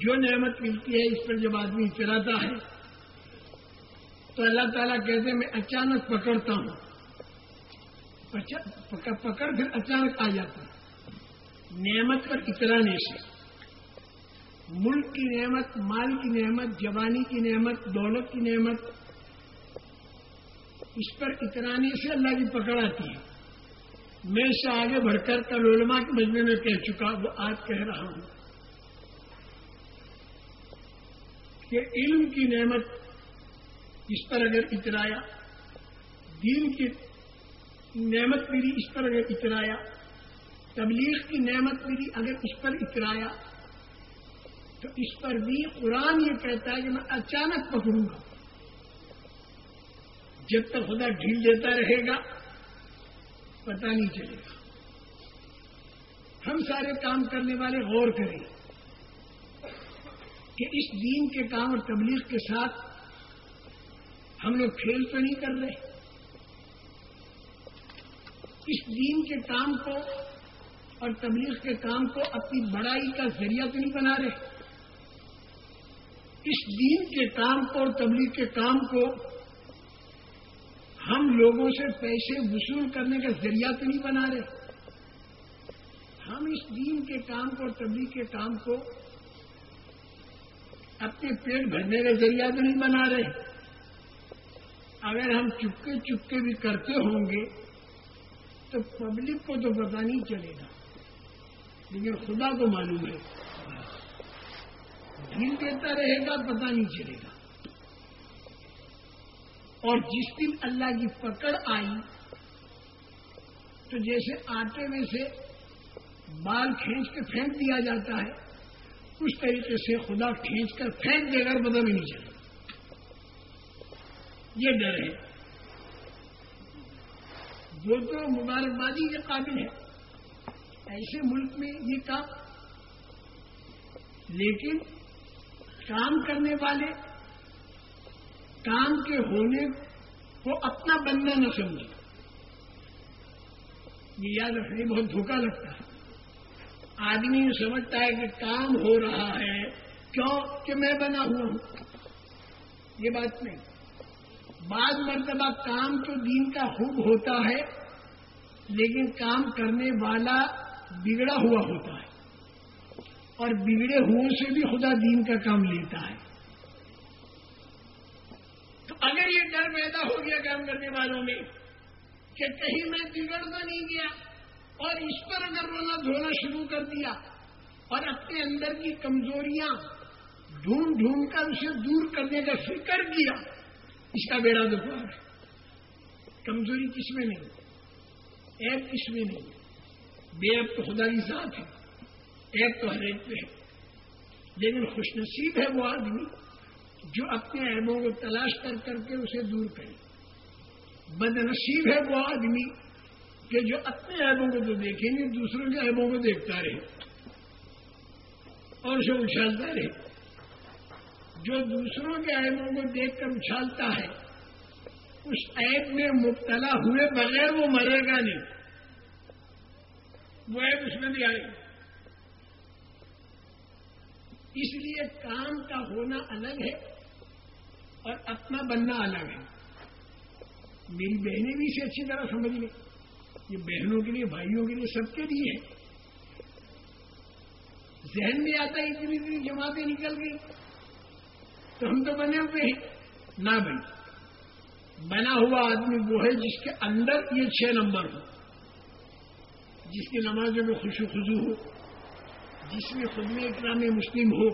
جو نعمت ملتی ہے، اس پر جب آدمی چلاتا ہے، تو اللہ تعالیٰ کہتے ہیں، میں اچانک پکڑتا ہوں۔ پکڑ پھر اچانک آ جاتا ہوں نعمت پر اترانے سے ملک کی نعمت، مال کی نعمت، جوانی کی نعمت، دولت کی نعمت، اس پر اترانے سے اللہ کی پکڑ آتی ہے۔ میں اس سے آگے بڑھ کر کل علماء کے مجمے میں کہہ چکا وہ آج کہہ رہا ہوں۔ کہ علم کی نعمت اس پر اگر اترایا، دین کی نعمت میری اس پر اگر اترایا، تبلیغ کی نعمت میری اگر اس پر اترایا، تو اس پر بھی قرآن یہ کہتا ہے کہ میں اچانک پکڑوں گا۔ جب تک خدا ڈھیل دیتا رہے گا، پتہ نہیں چلے گا۔ ہم سارے کام کرنے والے غور کریں۔ کہ اس دین کے کام اور تبلیغ کے ساتھ ہم لوگ کھیل تو نہیں کر رہے۔ اس دین کے کام کو اور تبلیغ کے کام کو اپنی بڑائی کا ذریعہ تو نہیں بنا رہے۔ اس دین کے کام کو اور تبلیغ کے کام کو ہم لوگوں سے پیسے وصول کرنے کا ذریعہ تو نہیں بنا رہے۔ ہم اس دین کے کام کو اور تبلیغ کے کام کو اپنے پیٹ بھرنے کا ذریعہ تو نہیں بنا رہے۔ اگر ہم چپکے چپکے بھی کرتے ہوں گے، تو پبلک کو تو پتا نہیں چلے گا۔ لیکن خدا کو معلوم ہے۔ ڈھیل دیتا رہے گا پتا نہیں چلے گا۔ اور جس دن اللہ کی پکڑ آئی، تو جیسے آٹے میں سے بال کھینچ کے پھینک دیا جاتا ہے اس طریقے سے خدا کھینچ کر پھینک دے کر پتا بھی نہیں چلے یہ ڈر ہے۔ وہ تو مبارکبادی کے قابل ہے، ایسے ملک میں یہ کام۔ لیکن کام کرنے والے، کام کے ہونے کو اپنا بننا نہ سمجھے۔ یہ یاد رکھنے بہت دھوکا لگتا ہے۔ آدمی سمجھتا ہے کہ کام ہو رہا ہے کیوں کہ میں بنا ہوا ہوں۔ یہ بات نہیں۔ بعض مرتبہ کام تو دین کا خوب ہوتا ہے، لیکن کام کرنے والا بگڑا ہوا ہوتا ہے۔ اور بگڑے ہوئے سے بھی خدا دین کا کام لیتا ہے۔ تو اگر یہ ڈر پیدا ہو گیا کام کرنے والوں میں کہ کہیں میں بگڑ تو نہیں گیا اور اس پر اگر رونا دھونا شروع کر دیا اور اپنے اندر کی کمزوریاں ڈھونڈ ڈھونڈ کر اسے دور کرنے کا فکر کیا، اس کا بیڑا دکھا ہے۔ کمزوری کس میں نہیں؟ ایپ کس میں نہیں؟ بے اب تو خدا کی ذات ہے ایپ تو ہر ایک پہ ہے۔ لیکن خوش نصیب ہے وہ آدمی جو اپنے ایبوں کو تلاش کر کر کے اسے دور کرے۔ بد نصیب ہے وہ آدمی کہ جو اپنے ایبوں کو تو دیکھیں گے، دوسروں کے ایبوں کو دیکھتا رہے۔ اور اسے اچھالتا رہے۔ جو دوسروں کے عیبوں کو دیکھ کر اچھالتا ہے، اس عیب میں مبتلا ہوئے بغیر وہ مرے گا نہیں۔ وہ عیب اس میں بھی آئے۔ گا اس لیے کام کا ہونا الگ ہے اور اپنا بننا الگ ہے۔ میری بہنیں بھی اسے اچھی طرح سمجھ لیں یہ بہنوں کے لیے، بھائیوں کے لیے، سب کے لیے۔ ذہن میں آتا ہے اتنی اتنی جماعتیں نکل گئی تو ہم تو بنے ہوئے ہیں، نہ بھائی بنا ہوا آدمی وہ ہے جس کے اندر یہ چھ نمبر ہو۔ جس کی نمازوں میں خوشو خزو ہو۔ جس میں خود میں اکرام مسلم ہو۔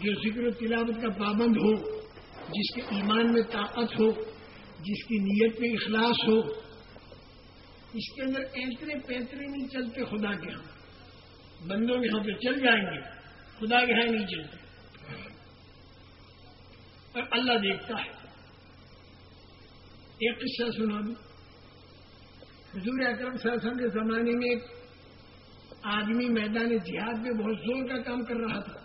جو ذکر و تلاوت کا پابند ہو۔ جس کے ایمان میں طاقت ہو۔ جس کی نیت میں اخلاص ہو۔ اس کے اندر ایترے پیترے نہیں چلتے، خدا کے ہاں۔ بندوں کے ہاں پہ چل جائیں گے۔ خدا کے ہاں نہیں چلتے۔ اور اللہ دیکھتا ہے۔ ایک قصہ سنا دوں۔ حضور اکرم وسلم کے زمانے میں ایک آدمی میدان جہاد میں بہت زور کا کام کر رہا تھا۔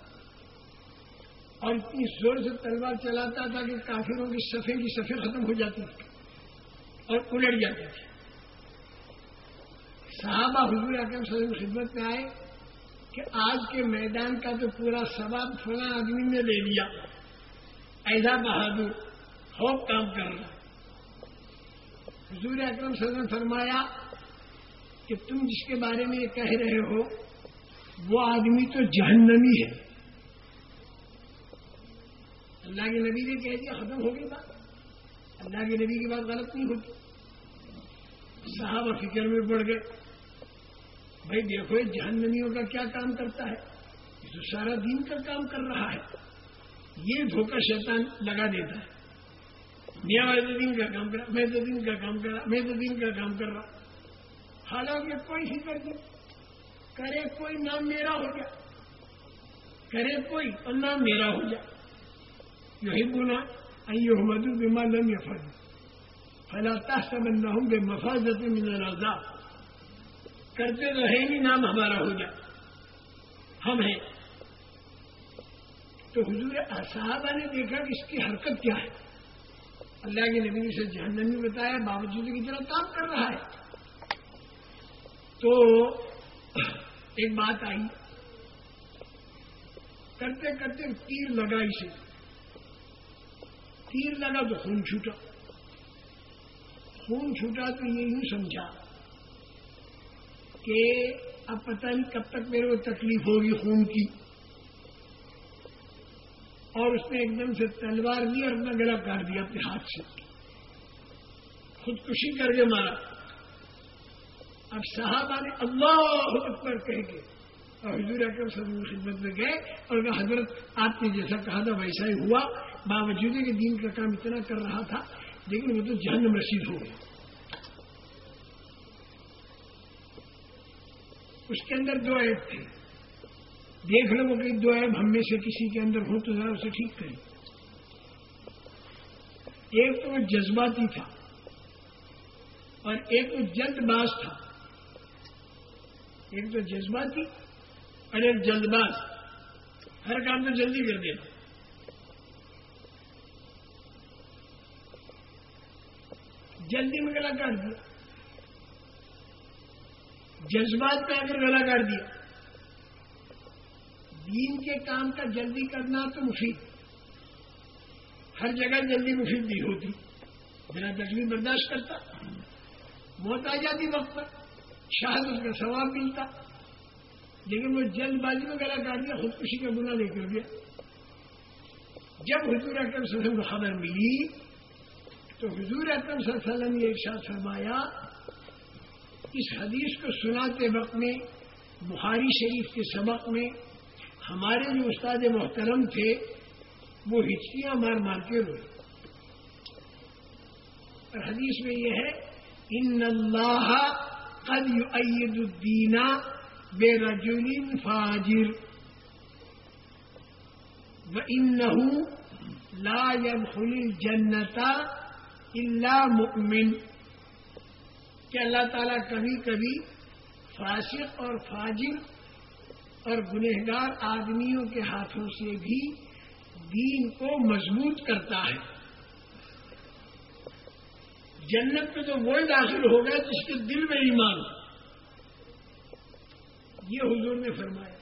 اور اتنی زور سے تلوار چلاتا تھا کہ کافروں کی صفے کی صفے ختم ہو جاتی تھی اور الٹ جاتی تھی صحابہ حضور اکرم صلی اللہ خدمت میں آئے کہ آج کے میدان کا تو پورا ثواب فلاں آدمی نے لے لیا۔ ایسا بہادر، خوب کام کر رہا۔ حضور اکرم صلی اللہ نے فرمایا کہ تم جس کے بارے میں یہ کہہ رہے ہو، وہ آدمی تو جہنمی ہے۔ اللہ کے نبی نے کہہ دیا، ختم ہو گئی بات۔ اللہ کے نبی کی بات غلط نہیں ہوتی۔ صاحب فکر میں پڑ گئے۔ بھائی دیکھو جہنمیوں کا کیا کام کرتا ہے؟ یہ تو سارا دین کا کام کر رہا ہے۔ یہ دھوکہ شیطان لگا دیتا ہے۔ میاں میں تو دن کا کام کرا، میں تو دن کا کام کرا، میں تو دن کا کام کر رہا۔ حالانکہ کوئی فکر نہیں کرے کوئی نام میرا ہو گیا کرے کوئی اور نام میرا ہو جائے۔ یہی بولا مدو بیما لم یفر فلاتا سمن نہ ہوں بے مفاظت من العذاب۔ کرتے تو ہے نہیں، نام ہمارا ہو جائے ہم ہیں۔ تو حضور صحابہ نے دیکھا کہ اس کی حرکت کیا ہے۔ اللہ کے نبی نے اسے جہنمی بتایا، باوجود کی طرح کام کر رہا ہے۔ تو ایک بات آئی۔ کرتے کرتے تیر لگا اسے۔ تیر لگا تو خون چھوٹا۔ خون چھوٹا تو یہ یوں سمجھا۔ کہ اب پتہ نہیں کب تک میرے کو تکلیف ہوگی خون کی۔ اور اس نے ایک دم سے تلوار لی اور اپنا گلا کاٹ دیا اپنے ہاتھ سے۔ خودکشی کر کے مارا۔ اب صحابہ نے اللہ اکبر کہہ کے اور حضور اکرم صلی اللہ خدمت میں گئے اور کہا، حضرت، آپ نے جیسا کہا تھا ویسا ہی ہوا۔ باوجود کے دین کا کام اتنا کر رہا تھا، لیکن وہ تو جہنم رسید ہو گئے اس کے اندر دو ایپ تھے۔ دیکھ لو کہ دو ایب ہم میں سے کسی کے اندر ہو تو ذرا اسے ٹھیک کریں۔ ایک تو وہ جذباتی تھا اور ایک تو جلد باز تھا۔ ایک تو جذباتی اور ایک جلد باز۔ ہر کام تو جلدی کر دیتا جلدی میں گلا کاٹ دیا۔ جذبات پہ اگر گلا کاٹ دیا۔ دین کے کام کا جلدی کرنا تو مفید۔ ہر جگہ جلدی مفید نہیں ہوتی۔ بنا تکلیف برداشت کرتا۔ موت آ جاتی وقت پر شاید اس کا ثواب ملتا۔ لیکن وہ جلد بازی میں گلا کاٹ دیا، خودکشی کا گنا لے کر گیا جب حضور اکرم صلی اللہ علیہ وسلم کو خبر ملی تو حضور اکرم صلی اللہ علیہ وسلم نے ارشاد فرمایا اس حدیث کو سناتے وقت میں، بخاری شریف کے سبق میں ہمارے جو استاد محترم تھے، وہ ہچکیاں مار مار کے روئے۔ اور حدیث میں یہ ہے، ان اللہ قد یعید الدین بے رجول فاجر و ان لا يدخل الجنتا الا مؤمن کہ اللہ تعالیٰ کبھی کبھی فاسق اور فاجر اور گنہگار آدمیوں کے ہاتھوں سے بھی دین کو مضبوط کرتا ہے۔ جنت میں تو وہ داخل ہوگا جس کے دل میں ایمان ہو یہ حضور نے فرمایا۔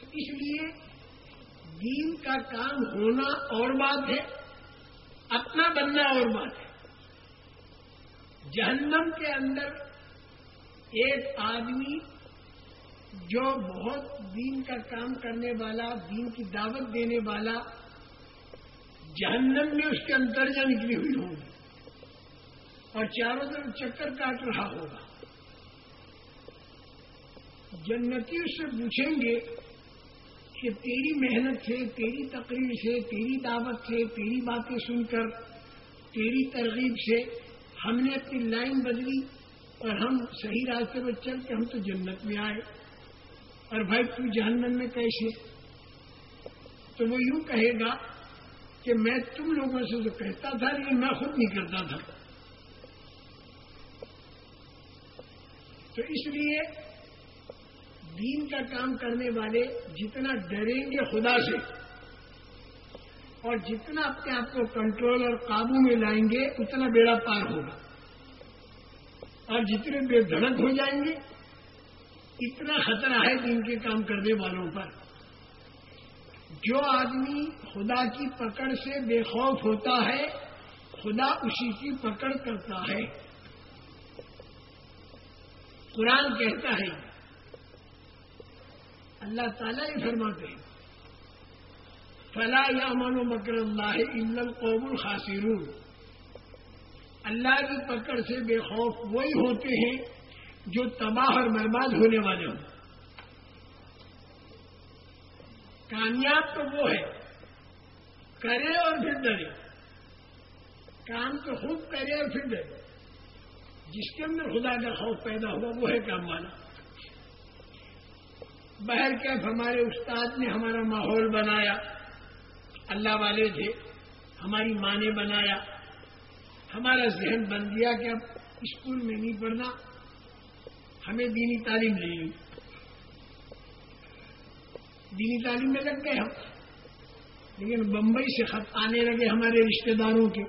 تو اس لیے دین کا کام ہونا اور بات ہے، اپنا بننا اور بات ہے۔ جہنم کے اندر ایک آدمی جو بہت دین کا کام کرنے والا، دین کی دعوت دینے والا، جہنم میں اس کے انترجا نکلی ہوئی ہوگی اور چاروں طرف چکر کاٹ رہا ہوگا۔ جنتی اس سے پوچھیں گے کہ تیری محنت سے، تیری تقریر سے، تیری دعوت سے، تیری باتیں سن کر، تیری ترغیب سے ہم نے اپنی لائن بدلی اور ہم صحیح راستے پر چل کے ہم تو جنت میں آئے۔ اور بھائی تو جہنم میں کیسے تو وہ یوں کہے گا کہ میں تم لوگوں سے جو کہتا تھا لیکن میں خود نہیں کرتا تھا۔ تو اس لیے دین کا کام کرنے والے جتنا ڈریں گے خدا سے اور جتنا اپنے آپ کو کنٹرول اور قابو میں لائیں گے، اتنا بیڑا پار ہوگا۔ اور جتنے بے دھڑک ہو جائیں گے، اتنا خطرہ ہے دین کے کام کرنے والوں پر۔ جو آدمی خدا کی پکڑ سے بے خوف ہوتا ہے، خدا اسی کی پکڑ کرتا ہے۔ قرآن کہتا ہے، اللہ تعالیٰ ہی فرماتے ہیں۔ فلا یا امن و مکر اللہ القوم الخاصرون اللہ کی پکڑ سے بے خوف وہی ہوتے ہیں جو تباہ اور برباد ہونے والے ہوں۔ کامیاب تو وہ ہے کرے اور پھر ڈرے۔ کام تو خوب کرے اور پھر ڈرے۔ جس کے اندر خدا کا خوف پیدا ہوا، وہ ہے کام والا۔ بہر کیف ہمارے استاد نے ہمارا ماحول بنایا۔ اللہ والے تھے، ہماری ماں نے بنایا، ہمارا ذہن بن گیا کہ اب اسکول میں نہیں پڑھنا، ہمیں دینی تعلیم لینی دینی تعلیم میں لگ گئے ہم، لیکن بمبئی سے خط آنے لگے ہمارے رشتہ داروں کے۔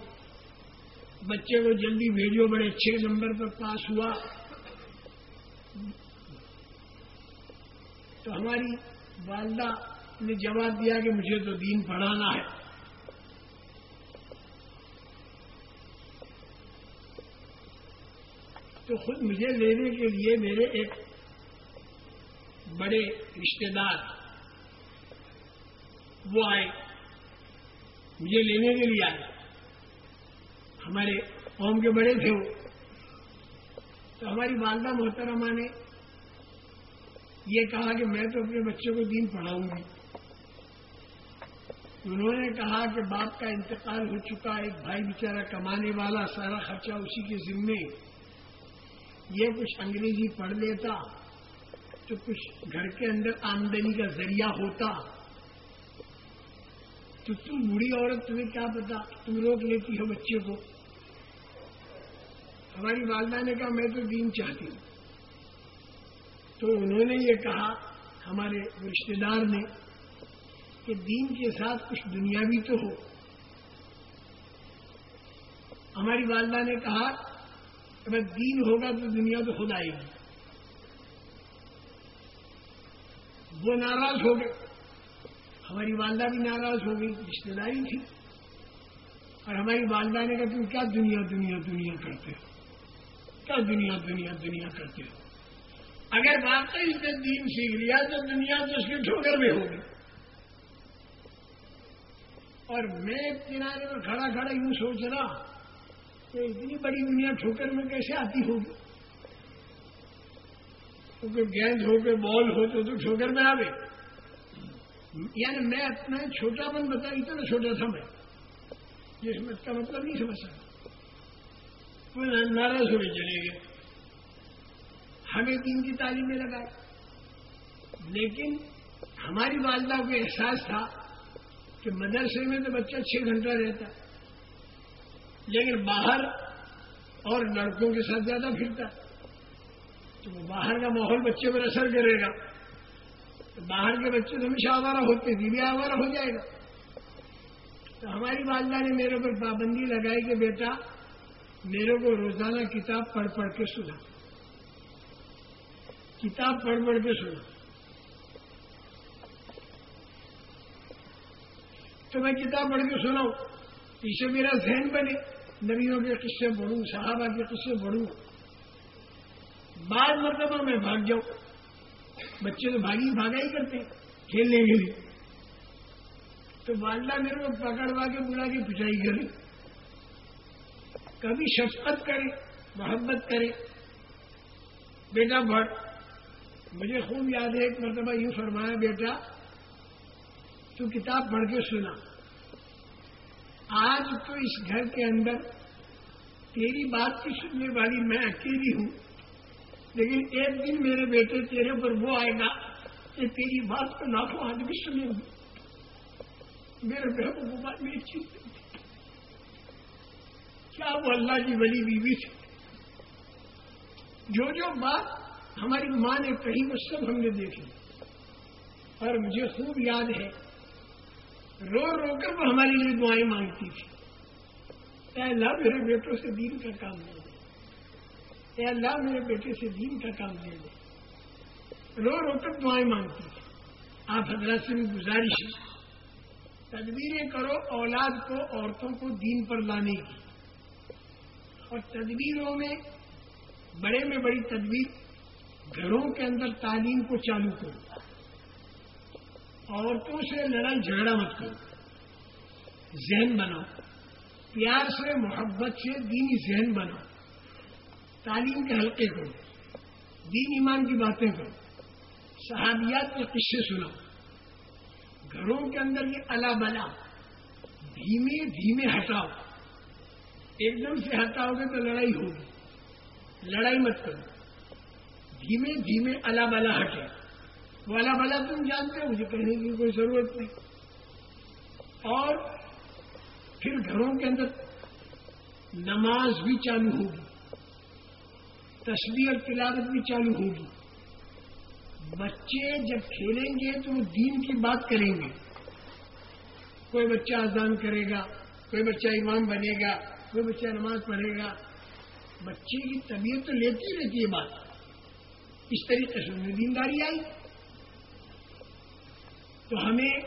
بچے کو جلدی بھیجو، بڑے اچھے نمبر پر پاس ہوا۔ تو ہماری والدہ نے جواب دیا کہ مجھے تو دین پڑھانا ہے۔ تو خود مجھے لینے کے لیے میرے ایک بڑے رشتے دار وہ آئے۔ مجھے لینے کے لیے آئے۔ ہمارے قوم کے بڑے تھے وہ۔ تو ہماری والدہ محترمہ نے یہ کہا کہ میں تو اپنے بچے کو دین پڑھاؤں گی۔ انہوں نے کہا کہ باپ کا انتقال ہو چکا ایک بھائی بیچارہ کمانے والا، سارا خرچہ اسی کے ذمے۔ یہ کچھ انگریزی پڑھ لیتا تو کچھ گھر کے اندر آمدنی کا ذریعہ ہوتا۔ تو تم بوڑھی عورت، تمہیں کیا پتا؟ تم روک لیتی ہو بچے کو۔ ہماری والدہ نے کہا، میں تو دین چاہتی ہوں۔ تو انہوں نے یہ کہا، ہمارے رشتے دار نے کہ دین کے ساتھ کچھ دنیا بھی تو ہو۔ ہماری والدہ نے کہا اگر دین ہوگا تو دنیا تو خود آئے گی۔ وہ ناراض ہو گئے۔ ہماری والدہ بھی ناراض ہو گئی رشتے داری تھی۔ اور ہماری والدہ نے کہا، تم کیا دنیا دنیا دنیا کرتے ہو؟ کیا دنیا دنیا دنیا کرتے ہو؟ اگر واقعی اس نے دین سیکھ لیا تو دنیا تو اس کے ٹھوکر میں ہوگی۔ اور میں کنارے پر کھڑا کھڑا یوں سوچ رہا کہ اتنی بڑی دنیا ٹھوکر میں کیسے آتی ہوگی؟ کیونکہ گیند ہو کے بال ہو تو تو ٹھوکر میں آوے۔ یعنی میں اپنا چھوٹا من بتا، اتنا چھوٹا تھا میں، جس میں اس کا مطلب نہیں سمجھ سکتا۔ ناراض ہوئے چلے گئے۔ ہمیں دین کی تعلیم میں لگائے لیکن ہماری والدہ کو احساس تھا کہ مدرسے میں تو بچہ چھ گھنٹہ رہتا لیکن باہر اور لڑکوں کے ساتھ زیادہ پھرتا تو وہ باہر کا ماحول بچے پر اثر کرے گا باہر کے بچے تو ہمیشہ آوارہ ہوتے بھی آوارہ ہو جائے گا۔ تو ہماری والدہ نے میرے اوپر پابندی لگائی کہ بیٹا، میرے کو روزانہ کتاب پڑھ پڑھ کے سنا۔ کتاب پڑھ پڑھ کے سنا۔ تو میں کتاب پڑھ کے سناؤں۔ اسے میرا ذہن بنے۔ نبیوں کے قصے پڑھوں صحابہ کے قصے پڑھوں بعض مرتبہ میں بھاگ جاؤں۔ بچے تو بھاگی بھاگا ہی کرتے کھیلنے کے لیے۔ تو والدہ میرے کو پکڑوا کے بلا کے پچائی کرے۔ کبھی شفقت کرے، محبت کرے۔ بیٹا بڑھ، مجھے خوب یاد ہے، ایک مرتبہ یوں فرمایا، بیٹا تو کتاب پڑھ کے سنا۔ آج تو اس گھر کے اندر تیری بات کی سننے والی میں اکیلی ہوں، لیکن ایک دن میرے بیٹے تیرے پر وہ آئے گا کہ تیری بات کو لاکھوں آدمی سنے ہوں۔ میرے بہن وہ بات میری چیز کیا وہ اللہ کی بڑی بیوی تھی؟ جو جو بات ہماری ماں نے کہی وہ سب ہم نے دیکھی۔ اور مجھے خوب یاد ہے رو رو کر وہ ہمارے لیے دعائیں مانگتی تھی۔ اے اللہ میرے بیٹوں سے دین کا کام لے اے اللہ میرے بیٹے سے دین کا کام لے لے۔ رو رو کر دعائیں مانگتی تھی۔ آپ حضرات سے بھی گزارش ہے۔ تدبیریں کرو اولاد کو عورتوں کو دین پر لانے کی۔ اور تدبیروں میں بڑے میں بڑی تدبیر، گھروں کے اندر تعلیم کو چالو کرو۔ عورتوں سے لڑائی جھگڑا مت کرو۔ ذہن بناؤ۔ پیار سے، محبت سے دینی ذہن بناؤ۔ تعلیم کے حلقے کرو دین ایمان کی باتیں کرو۔ صحابیات کے قصے سناؤ۔ گھروں کے اندر یہ اللہ بلا۔ دھیمے دھیمے ہٹاؤ۔ ایک دم سے ہٹاؤ گے تو لڑائی ہوگی۔ لڑائی مت کرو۔ دھیمے دھیمے اللہ بلا ہٹے۔ والا بلا تم جانتے ہو، مجھے کہنے کی کوئی ضرورت نہیں۔ اور پھر گھروں کے اندر نماز بھی چالو ہوگی تصویر تلاوت بھی چالو ہوگی۔ بچے جب کھیلیں گے تو وہ دین کی بات کریں گے۔ کوئی بچہ اذان کرے گا، کوئی بچہ امام بنے گا، کوئی بچہ نماز پڑھے گا۔ بچے کی طبیعت تو لیتی رہتی ہے بات۔ اس طریقے سے دینداری آئی۔ تو ہمیں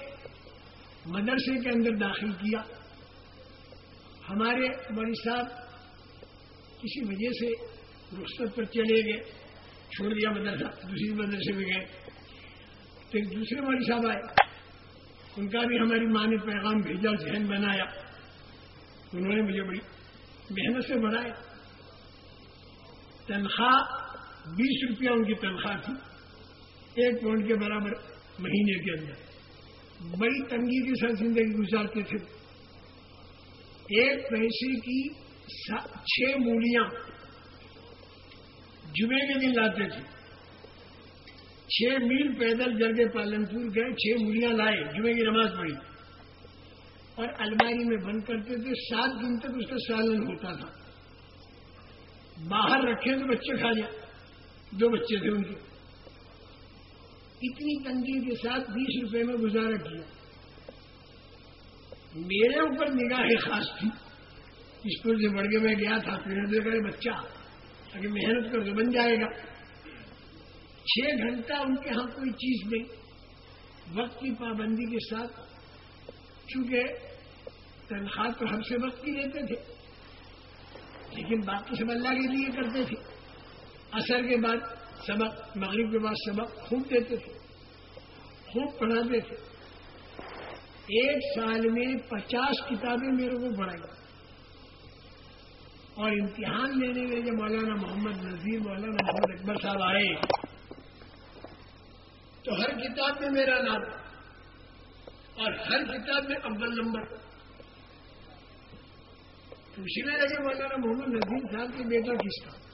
مدرسے کے اندر داخل کیا۔ ہمارے بڑی صاحب کسی وجہ سے رخصت پر چلے گئے، چھوڑ دیا مدرسہ، دوسری مدرسے میں گئے۔ تو دوسرے بڑی صاحب آئے۔ ان کا بھی ہماری ماں نے پیغام بھیجا، ذہن بنایا۔ انہوں نے مجھے بڑی محنت سے بڑھایا۔ تنخواہ بیس روپیہ ان کی تنخواہ تھی، ایک پوائنٹ کے برابر مہینے کے اندر۔ بڑی تنگی کے ساتھ زندگی گزارتے تھے۔ ایک پیسے کی چھ مولیاں جمعے کے دن لاتے تھے۔ چھ میل پیدل جرگے پالنپور گئے، چھ مولیاں لائے، جمعے کی نماز پڑھی۔ اور الماری میں بند کرتے تھے، سات دن تک اس کا سالن ہوتا تھا۔ باہر رکھے تو بچے کھا لیا۔ دو بچے تھے ان کے۔ اتنی تنگی کے ساتھ بیس روپے میں گزارا کیا۔ میرے اوپر نگاہ خاص تھی اسکول سے بڑھ کے میں گیا تھا، پھر دیکھ بچہ اگر محنت کر تو بن جائے گا۔ چھ گھنٹہ ان کے ہاں کوئی چیز نہیں۔ وقت کی پابندی کے ساتھ، چونکہ تنخواہ تو ہم سے وقت کی لیتے تھے، لیکن باقی سب اللہ کے لیے کرتے تھے۔ اثر کے بعد سبق مغرب کے بعد سبق خوب دیتے تھے۔ خوب پڑھاتے تھے۔ ایک سال میں پچاس کتابیں میرے کو پڑھائی۔ اور امتحان لینے میں جب مولانا محمد نذیر مولانا محمد اکبر صاحب آئے۔ تو ہر کتاب میں میرا نام اور ہر کتاب میں اول نمبر۔ خوشی میں لگے مولانا محمد نذیر صاحب کے بیٹا کس کا؟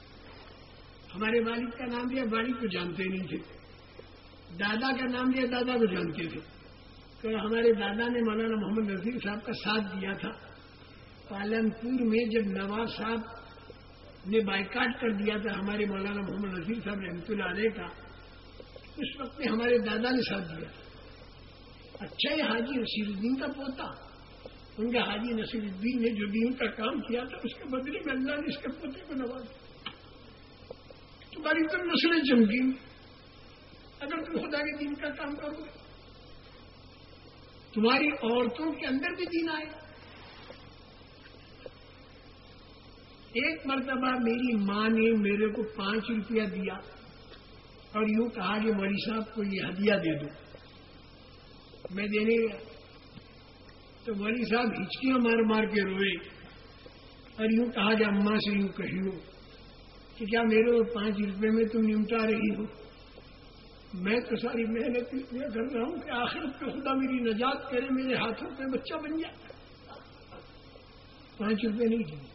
ہمارے والد کا نام لیا والد کو جانتے نہیں تھے۔ دادا کا نام لیا دادا کو جانتے تھے۔ تو ہمارے دادا نے مولانا محمد نذیر صاحب کا ساتھ دیا تھا۔ پالنپور میں جب نواز صاحب نے بائیکاٹ کر دیا تھا ہمارے مولانا محمد نذیر صاحب نے اللہ علیہ کا، اس وقت میں ہمارے دادا نے ساتھ دیا۔ اچھا یہ حاجی نصیر الدین کا پوتا۔ ان کے حاجی نصیر الدین نے جو دین کا کام کیا تھا، اس کے بدلے میں اللہ نے اس کے پوتے کو نوازا۔ تمہاری تو نسلیں چمکی اگر تم خدا کے دین کا کام کرو۔ تمہاری عورتوں کے اندر بھی دین آئے۔ ایک مرتبہ میری ماں نے میرے کو پانچ روپیہ دیا اور یوں کہا کہ موری صاحب کو یہ ہدیہ دے دو۔ میں دینے گیا۔ تو موری صاحب ہچکیاں مار مار کے روئے اور یوں کہا کہ اماں سے یوں کہی ہو کہ کیا میرے پانچ روپے میں تم نمٹا رہی ہو؟ میں تو ساری محنت یہ کر رہا ہوں کہ آخر پہ خدا میری نجات کرے، میرے ہاتھوں پہ بچہ بن جائے۔ پانچ روپے نہیں دیے۔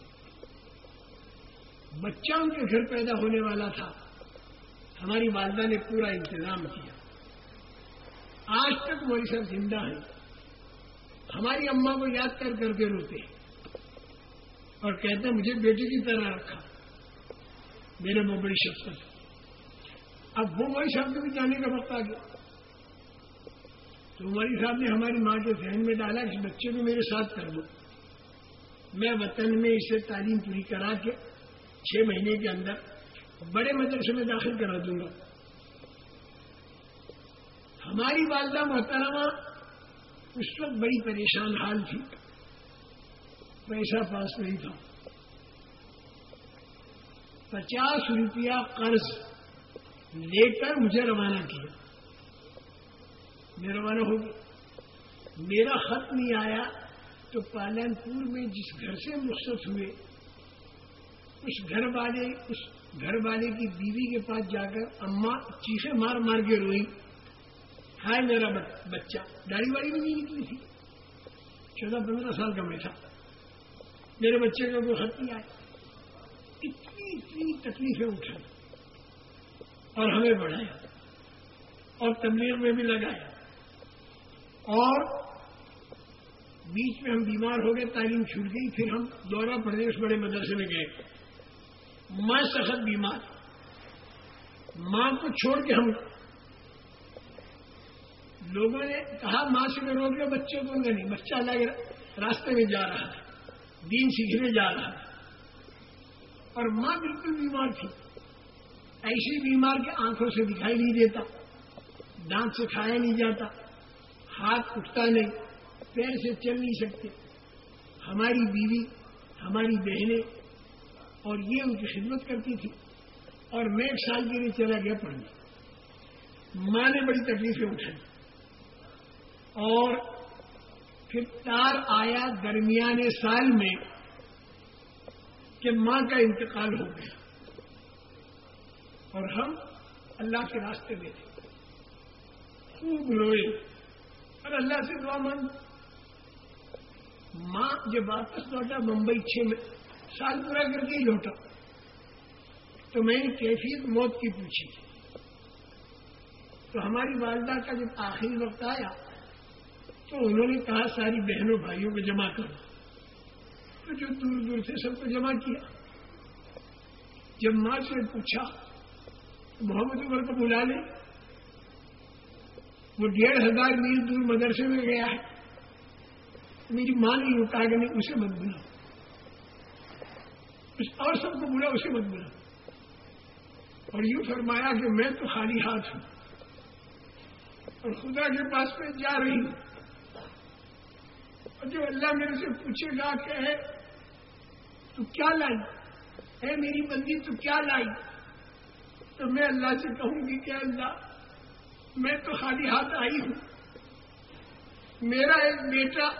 بچہ ان کے گھر پیدا ہونے والا تھا۔ ہماری والدہ نے پورا انتظام کیا۔ آج تک وہ سب زندہ ہے ہماری اماں کو یاد کر کر کے روتے اور کہتے ہیں، مجھے بیٹے کی طرح رکھا۔ میرے وہ بڑی شخص اب وہ وہی شبد بھی جانے کا وقت آ گیا۔ تو ہماری صاحب نے ہماری ماں کے ذہن میں ڈالا کہ بچے کو میرے ساتھ کر دو۔ میں وطن میں اسے تعلیم پوری کرا کے چھ مہینے کے اندر بڑے مدرسے میں داخل کرا دوں گا۔ ہماری والدہ محترمہ اس وقت بڑی پریشان حال تھی۔ پیسہ پاس نہیں تھا۔ پچاس روپیہ قرض لے کر مجھے روانہ کیا۔ میں روانہ ہو گیا۔ میرا خط نہیں آیا تو پالن پور میں جس گھر سے مقصد ہوئے، اس گھر والے، اس گھر والے کی بیوی کے پاس جا کر اما چیخے مار مار کے روئی ہائے میرا بچہ، داڑھی واڑی بھی نہیں نکلی تھی۔ چودہ پندرہ سال کا میں تھا۔ میرے بچے کا کوئی خط نہیں آیا۔ اتنی تکلیفیں اٹھا اور ہمیں بڑھایا اور تبلیغ میں بھی لگایا اور بیچ میں ہم بیمار ہو گئے، تعلیم چھوٹ گئی، پھر ہم دورہ پردیش بڑے مدرسے میں گئے۔ ماں سخت بیمار، ماں کو چھوڑ کے ہم لوگوں نے کہا، ماں سے میں روک گیا بچے کو نہیں، بچہ الگ راستے میں جا رہا ہے، دین سیکھنے جا رہا ہے۔ اور ماں بالکل بیمار تھی۔ ایسی بیمار کے آنکھوں سے دکھائی نہیں دیتا، دانت سے کھایا نہیں جاتا، ہاتھ اٹھتا نہیں، پیر سے چل نہیں سکتے۔ ہماری بیوی، ہماری بہنیں اور یہ ان کی خدمت کرتی تھی۔ اور میں ایک سال کے لیے چلا گیا پڑھنے۔ ماں نے بڑی تکلیفیں اٹھائی اور پھر تار آیا درمیانے سال میں۔ کہ ماں کا انتقال ہو گیا اور ہم اللہ کے راستے میں تھے۔ خوب روئے۔ اور اللہ سے دعا مان ماں جب واپس لوٹا ممبئی چھ میں، سال پورا کر کے ہی لوٹا۔ تو میں نے کیفیت موت کی پوچھی۔ تو ہماری والدہ کا جب آخری وقت آیا، تو انہوں نے کہا، ساری بہنوں بھائیوں کو جمع کرو تو جو دور دور سے سب کو جمع کیا، جب ماں سے پوچھا، محمد عمر کو بلا لیں وہ ڈیڑھ ہزار میل دور مدرسے میں گیا ہے۔ میری ماں نے یوں کہا کہ نہیں اسے مت بلا اور سب کو بلا اسے مت بلا اور یوں فرمایا کہ میں تو خالی ہاتھ ہوں۔ اور خدا کے پاس میں جا رہی ہوں۔ اور جو اللہ میرے سے پوچھے گا کہ ہے تو کیا لائی؟ ہے میری بندی، تو کیا لائی؟ تو میں اللہ سے کہوں گی کہ اللہ، میں تو خالی ہاتھ آئی ہوں۔ میرا ایک بیٹا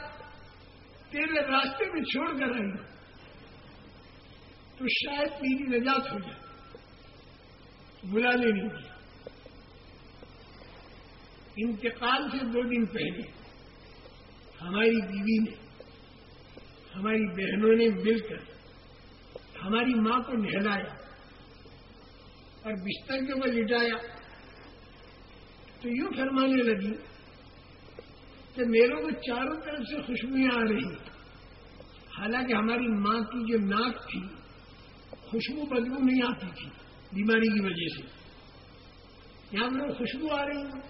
تیرے راستے میں چھوڑ کر رہی ہوں تو شاید میری نجات ہو جائے۔ بلا لے نہیں دیا۔ انتقال سے دو دن پہلے ہماری بیوی نے، ہماری بہنوں نے مل کر ہماری ماں کو نہلایا اور بستر کے اوپر لٹایا تو یوں فرمانے لگی کہ میرے کو چاروں طرف سے خوشبویاں آ رہی حالانکہ ہماری ماں کی جو ناک تھی، خوشبو بدبو نہیں آتی تھی بیماری کی وجہ سے۔ یہاں لوگ خوشبو آ رہی ہیں۔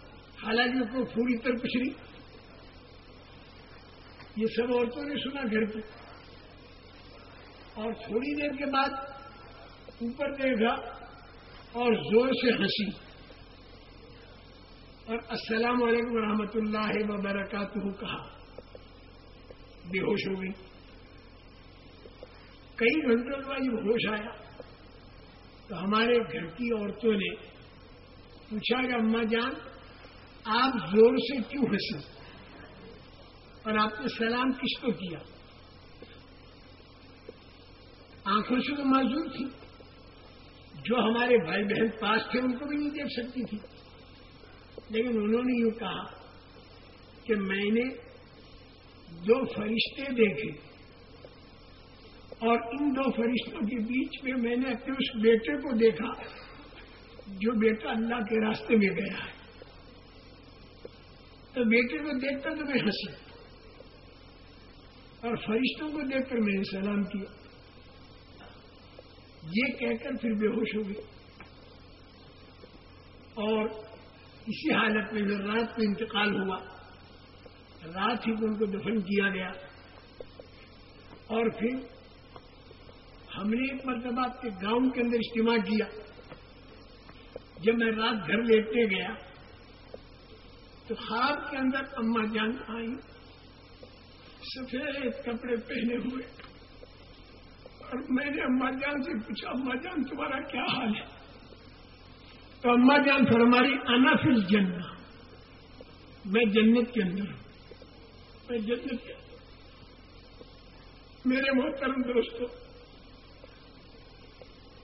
حالانکہ کوئی پھوڑی تر پچھڑی یہ سب عورتوں نے سنا گھر کی اور تھوڑی دیر کے بعد اوپر دیکھا اور زور سے ہنسی۔ اور السلام علیکم ورحمۃ اللہ وبرکاتہ کہا۔ بے ہوش ہو گئی۔ کئی گھنٹوں کے بعد جب ہوش آیا تو ہمارے گھر کی عورتوں نے پوچھا کہ اما جان، آپ زور سے کیوں ہنسی اور آپ نے سلام کس کو کیا؟ آنکھوں سے تو معذور تھی۔ جو ہمارے بھائی بہن پاس تھے، ان کو بھی نہیں دیکھ سکتی تھی۔ لیکن انہوں نے یوں کہا کہ میں نے دو فرشتے دیکھے اور ان دو فرشتوں کے بیچ میں میں نے اپنے اس بیٹے کو دیکھا جو بیٹا اللہ کے راستے میں گیا ہے۔ تو بیٹے کو دیکھ کر تو میں ہنسی اور فرشتوں کو دیکھ کر میں نے سلام کیا۔ یہ کہہ کر پھر بے ہوش ہو گئی اور اسی حالت میں جو رات کو انتقال ہوا۔ رات ہی کو ان کو دفن کیا گیا۔ اور پھر ہم نے ایک مرتبہ کے گاؤں کے اندر اجتماع کیا۔ جب میں رات گھر لیٹنے گیا تو خواب کے اندر اما جان آئی سفید کپڑے پہنے ہوئے۔ اور میں نے اما جان سے پوچھا، اما جان، تمہارا کیا حال ہے؟ تو اما جان پھر ہماری انافل جننا میں جنت کے اندر ہوں۔ میں جنت کے میرے محترم دوستوں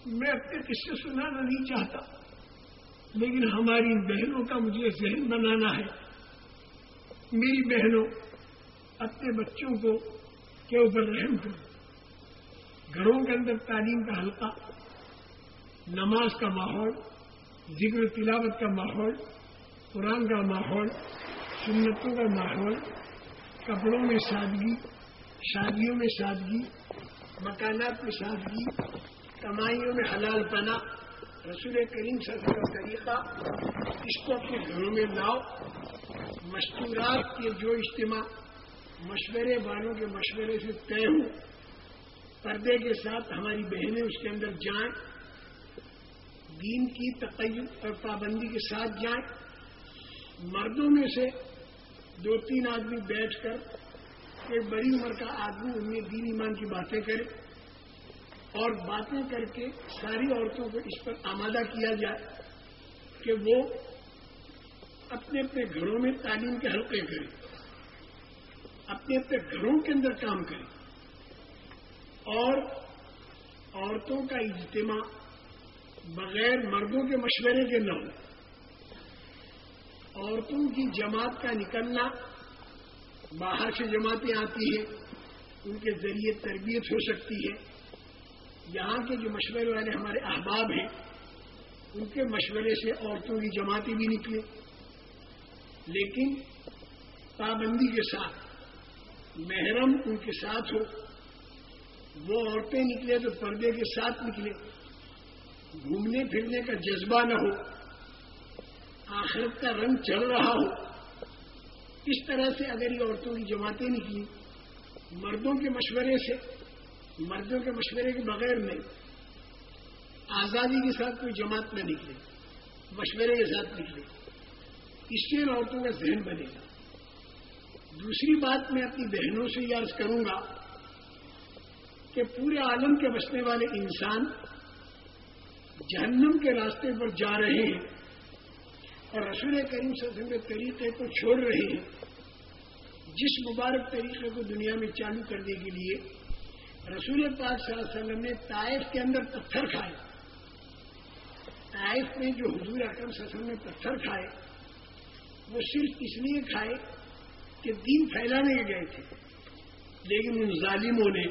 میں اپنے قصے سنانا نہیں چاہتا، لیکن ہماری بہنوں کا مجھے ذہن بنانا ہے۔ میری بہنوں، اپنے بچوں کو کے اوپر رحم کرو۔ گھروں کے اندر تعلیم کا حلقہ، نماز کا ماحول، ذکر تلاوت کا ماحول، قرآن کا ماحول، سنتوں کا ماحول کپڑوں میں سادگی، شادیوں میں سادگی، مکانات میں سادگی، کمائیوں میں حلال پنا رسول کریم سفر کا طریقہ، اس کو اپنے گھروں میں لاؤ مشورات کے جو اجتماع، مشورے والوں کے مشورے سے طے ہوں پردے کے ساتھ ہماری بہنیں اس کے اندر جائیں، دین کی تقید اور پابندی کے ساتھ جائیں۔ مردوں میں سے دو تین آدمی بیٹھ کر ایک بڑی عمر کا آدمی ان میں دین ایمان کی باتیں کرے اور باتیں کر کے ساری عورتوں کو اس پر آمادہ کیا جائے کہ وہ اپنے اپنے گھروں میں تعلیم کے حلقے کریں، اپنے اپنے گھروں کے اندر کام کریں۔ اور عورتوں کا اجتماع بغیر مردوں کے مشورے کے نہ ہو۔ عورتوں کی جماعت کا نکلنا، باہر سے جماعتیں آتی ہیں، ان کے ذریعے تربیت ہو سکتی ہے۔ یہاں کے جو مشورے والے ہمارے احباب ہیں، ان کے مشورے سے عورتوں کی جماعتیں بھی نکلے لیکن پابندی کے ساتھ، محرم ان کے ساتھ ہو۔ وہ عورتیں نکلے تو پردے کے ساتھ نکلے۔ گھومنے پھرنے کا جذبہ نہ ہو۔ آخرت کا رنگ چل رہا ہو۔ اس طرح سے اگر یہ عورتوں کی جماعتیں نکلی مردوں کے مشورے سے، مردوں کے مشورے کے بغیر میں آزادی کے ساتھ کوئی جماعت نہ نکلے، مشورے کے ساتھ نکلے۔ اس سے عورتوں کا ذہن بنے گا۔ دوسری بات میں اپنی بہنوں سے یہ عرض کروں گا کہ پورے عالم کے بسنے والے انسان جہنم کے راستے پر جا رہے ہیں اور رسول کریم وسلم کے طریقے کو چھوڑ رہے ہیں، جس مبارک طریقے کو دنیا میں چالو کرنے کے لیے رسول پاک صلی اللہ علیہ وسلم نے طائف کے اندر پتھر کھائے۔ طائف میں جو حضور اکرم صلی اللہ علیہ وسلم نے پتھر کھائے، وہ صرف اس لیے کھائے کہ دین پھیلانے کے گئے تھے، لیکن ان ظالموں نے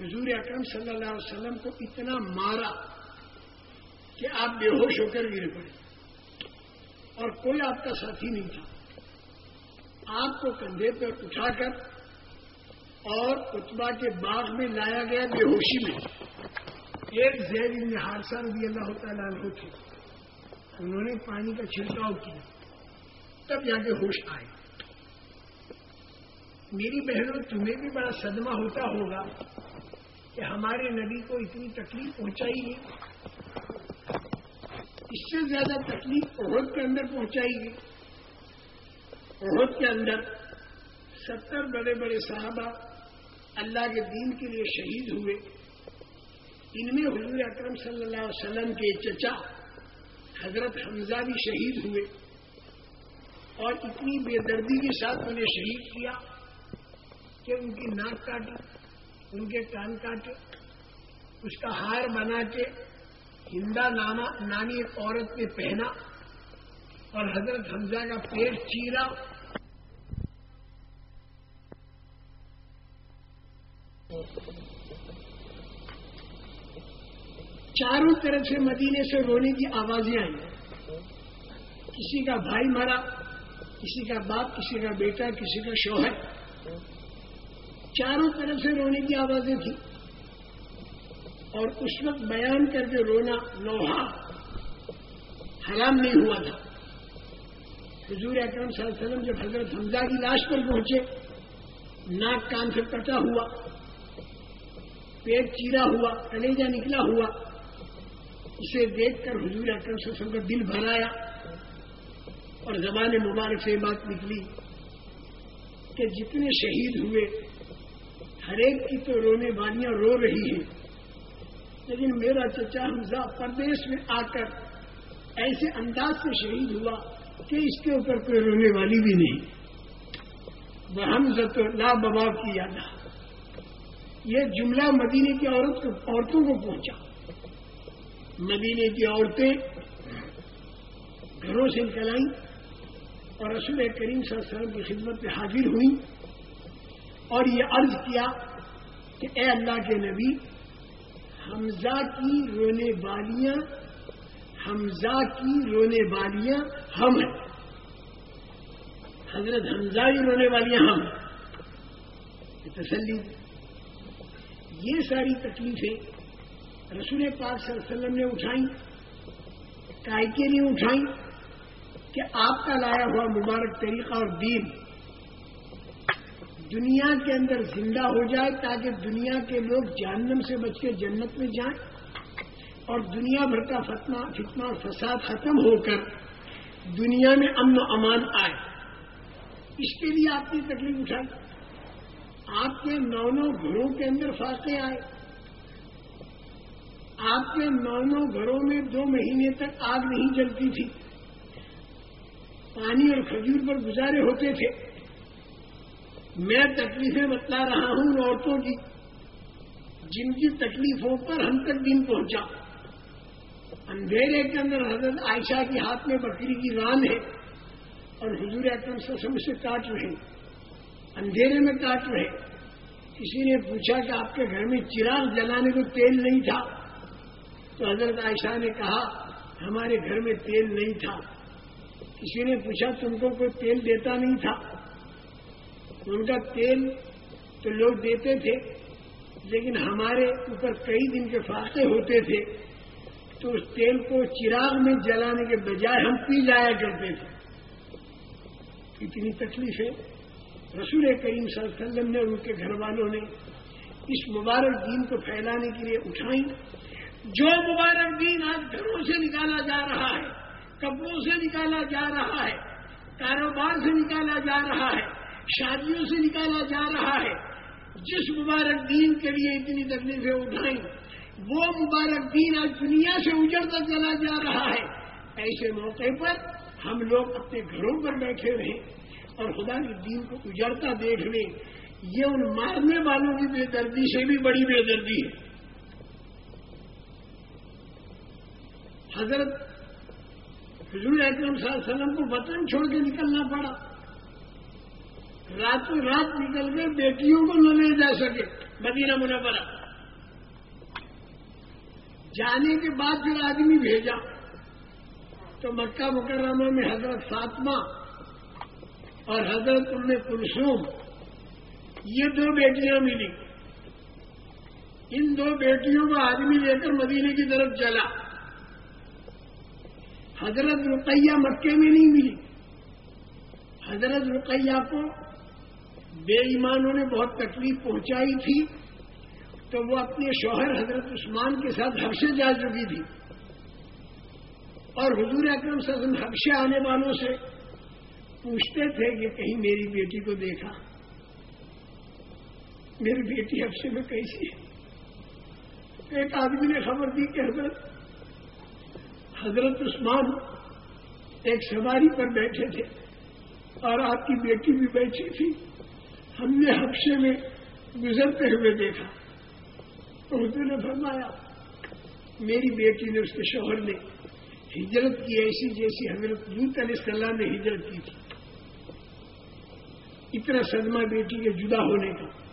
حضور اکرم صلی اللہ علیہ وسلم کو اتنا مارا کہ آپ بے ہوش ہو کر گر پڑے اور کوئی آپ کا ساتھی نہیں تھا۔ آپ کو کندھے پر اٹھا کر اور اتبا کے باغ میں لایا گیا بے ہوشی میں۔ ایک زیر حادثہ رضی اللہ تعالیٰ عنہ تھے۔ انہوں نے پانی کا چھڑکاؤ کیا۔ تب جا کے ہوش آئے۔ میری بہنوں، تمہیں بھی بڑا صدمہ ہوتا ہوگا۔ کہ ہمارے نبی کو اتنی تکلیف پہنچائی گئی اس سے زیادہ تکلیف عہد کے اندر پہنچائی گئی عہد کے اندر ستر بڑے بڑے صحابہ اللہ کے دین کے لیے شہید ہوئے۔ ان میں حضور اکرم صلی اللہ علیہ وسلم کے چچا حضرت حمزہ بھی شہید ہوئے۔ اور اتنی بے دردی کے ساتھ انہیں شہید کیا کہ ان کی ناک کاٹی۔ ان کے کان کاٹے، اس کا ہار بنا کے ہندا ناما نانی ایک عورت نے پہنا اور حضرت حمزہ کا پیٹ چیرا۔ چاروں طرف سے مدینے سے رونے کی آوازیں آئیں۔ کسی کا بھائی مرا، کسی کا باپ، کسی کا بیٹا، کسی کا شوہر۔ چاروں طرف سے رونے کی آوازیں تھیں۔ اور اس وقت بیان کر کے رونا لوہا حرام نہیں ہوا تھا۔ حضور اکرم صلی اللہ علیہ وسلم جب حضرت حمزہ کی لاش پر پہنچے، ناک کان سے کٹا ہوا، پیٹ چیرا ہوا کلیجا نکلا ہوا۔ اسے دیکھ کر حضور اکرم صلی اللہ علیہ وسلم کا دل بھرایا اور زبان مبارک سے بات نکلی کہ جتنے شہید ہوئے ہر ایک کی تو رونے والیاں رو رہی ہیں۔ لیکن میرا چچا حمزہ پردیش میں آ کر ایسے انداز سے شہید ہوا کہ اس کے اوپر کوئی رونے والی بھی نہیں۔ وہ حمزہ تو لا ببا کی یاد یہ جملہ مدینے کی عورت کو عورتوں کو پہنچا۔ مدینے کی عورتیں گھروں سے نکل آئیں اور رسول کریم صلی اللہ علیہ وسلم کی خدمت میں حاضر ہوئیں۔ اور یہ عرض کیا کہ اے اللہ کے نبی، حمزہ کی رونے والیاں، حمزہ کی رونے والیاں ہم ہیں۔ حضرت حمزہ کی رونے والیاں ہم ہیں۔ تسلی۔ یہ ساری تکلیفیں رسول پاک صلی اللہ علیہ وسلم نے اٹھائیں کائے کے لیے اٹھائیں کہ آپ کا لایا ہوا مبارک طریقہ اور دین دنیا کے اندر زندہ ہو جائے تاکہ دنیا کے لوگ جہنم سے بچ کے جنت میں جائیں اور دنیا بھر کا فتنا فتنا فساد ختم ہو کر دنیا میں امن و امان آئے۔ اس کے لیے آپ کی تکلیف اٹھائی۔ آپ کے نو نو گھروں کے اندر فاقے آئے۔ آپ کے نو نو گھروں میں دو مہینے تک آگ نہیں جلتی تھی۔ پانی اور کھجور پر گزارے ہوتے تھے۔ میں تکلیفیں بتلا رہا ہوں عورتوں کی، جن کی تکلیفوں پر ہم تک دن پہنچا۔ اندھیرے کے اندر حضرت عائشہ کے ہاتھ میں بکری کی ران ہے اور حضور اکرم سسم سے کاٹ رہے اندھیرے میں کاٹ رہے کسی نے پوچھا کہ آپ کے گھر میں چراغ جلانے کو تیل نہیں تھا؟ تو حضرت عائشہ نے کہا، ہمارے گھر میں تیل نہیں تھا۔ کسی نے پوچھا، تم کو کوئی تیل دیتا نہیں تھا؟ ان کا تیل تو لوگ دیتے تھے، لیکن ہمارے اوپر کئی دن کے فاصلے ہوتے تھے، تو اس تیل کو چراغ میں جلانے کے بجائے ہم پی جایا کرتے تھے۔ اتنی تکلیف ہے۔ رسول کریم صلی اللہ علیہ وسلم نے ان کے گھر والوں نے اس مبارک دین کو پھیلانے کے لیے اٹھائی۔ جو مبارک دین آج گھروں سے نکالا جا رہا ہے کپڑوں سے نکالا جا رہا ہے، کاروبار سے نکالا جا رہا ہے شادیوں سے نکالا جا رہا ہے۔ جس مبارک دین کے لیے اتنی تکلیفیں اٹھائیں، وہ مبارک دین آج دنیا سے اجڑتا چلا جا رہا ہے۔ ایسے موقع پر ہم لوگ اپنے گھروں پر بیٹھے رہیں اور خدا کے دین کو اجڑتا دیکھ لیں۔ یہ ان مارنے والوں کی بے دردی سے بھی بڑی بے دردی ہے۔ حضرت حضور اکرم صلی اللہ علیہ وسلم کو وطن چھوڑ کے نکلنا پڑا۔ راتوں رات نکل کے بیٹیوں کو نہ لے جا سکے، مدینہ منورہ۔ جانے کے بعد پھر آدمی بھیجا۔ تو مکہ مکرمہ میں حضرت فاطمہ اور حضرت ام کلثوم، یہ دو بیٹیاں ملی۔ ان دو بیٹیوں کو آدمی لے کر مدینے کی طرف چلا۔ حضرت رقیہ مکے میں نہیں ملی۔ حضرت رقیہ کو بے ایمانوں نے بہت تکلیف پہنچائی تھی، تو وہ اپنے شوہر حضرت عثمان کے ساتھ حبشے جا چکی تھی۔ اور حضور اکرم صلی اللہ علیہ وسلم حبشے آنے والوں سے پوچھتے تھے کہ کہیں میری بیٹی کو دیکھا۔ میری بیٹی حبشے میں کیسی ہے؟ ایک آدمی نے خبر دی کہ حضرت حضرت عثمان ایک سواری پر بیٹھے تھے اور آپ کی بیٹی بھی بیٹھی تھی۔ ہم نے حبشے میں گزرتے ہوئے دیکھا۔ اردو نے فرمایا، میری بیٹی نے اس کے شوہر نے ہجرت کی ایسی جیسی حضرت لوت علیہ السلام نے ہجرت کی تھی۔ اتنا صدمہ بیٹی کے جدا ہونے کا۔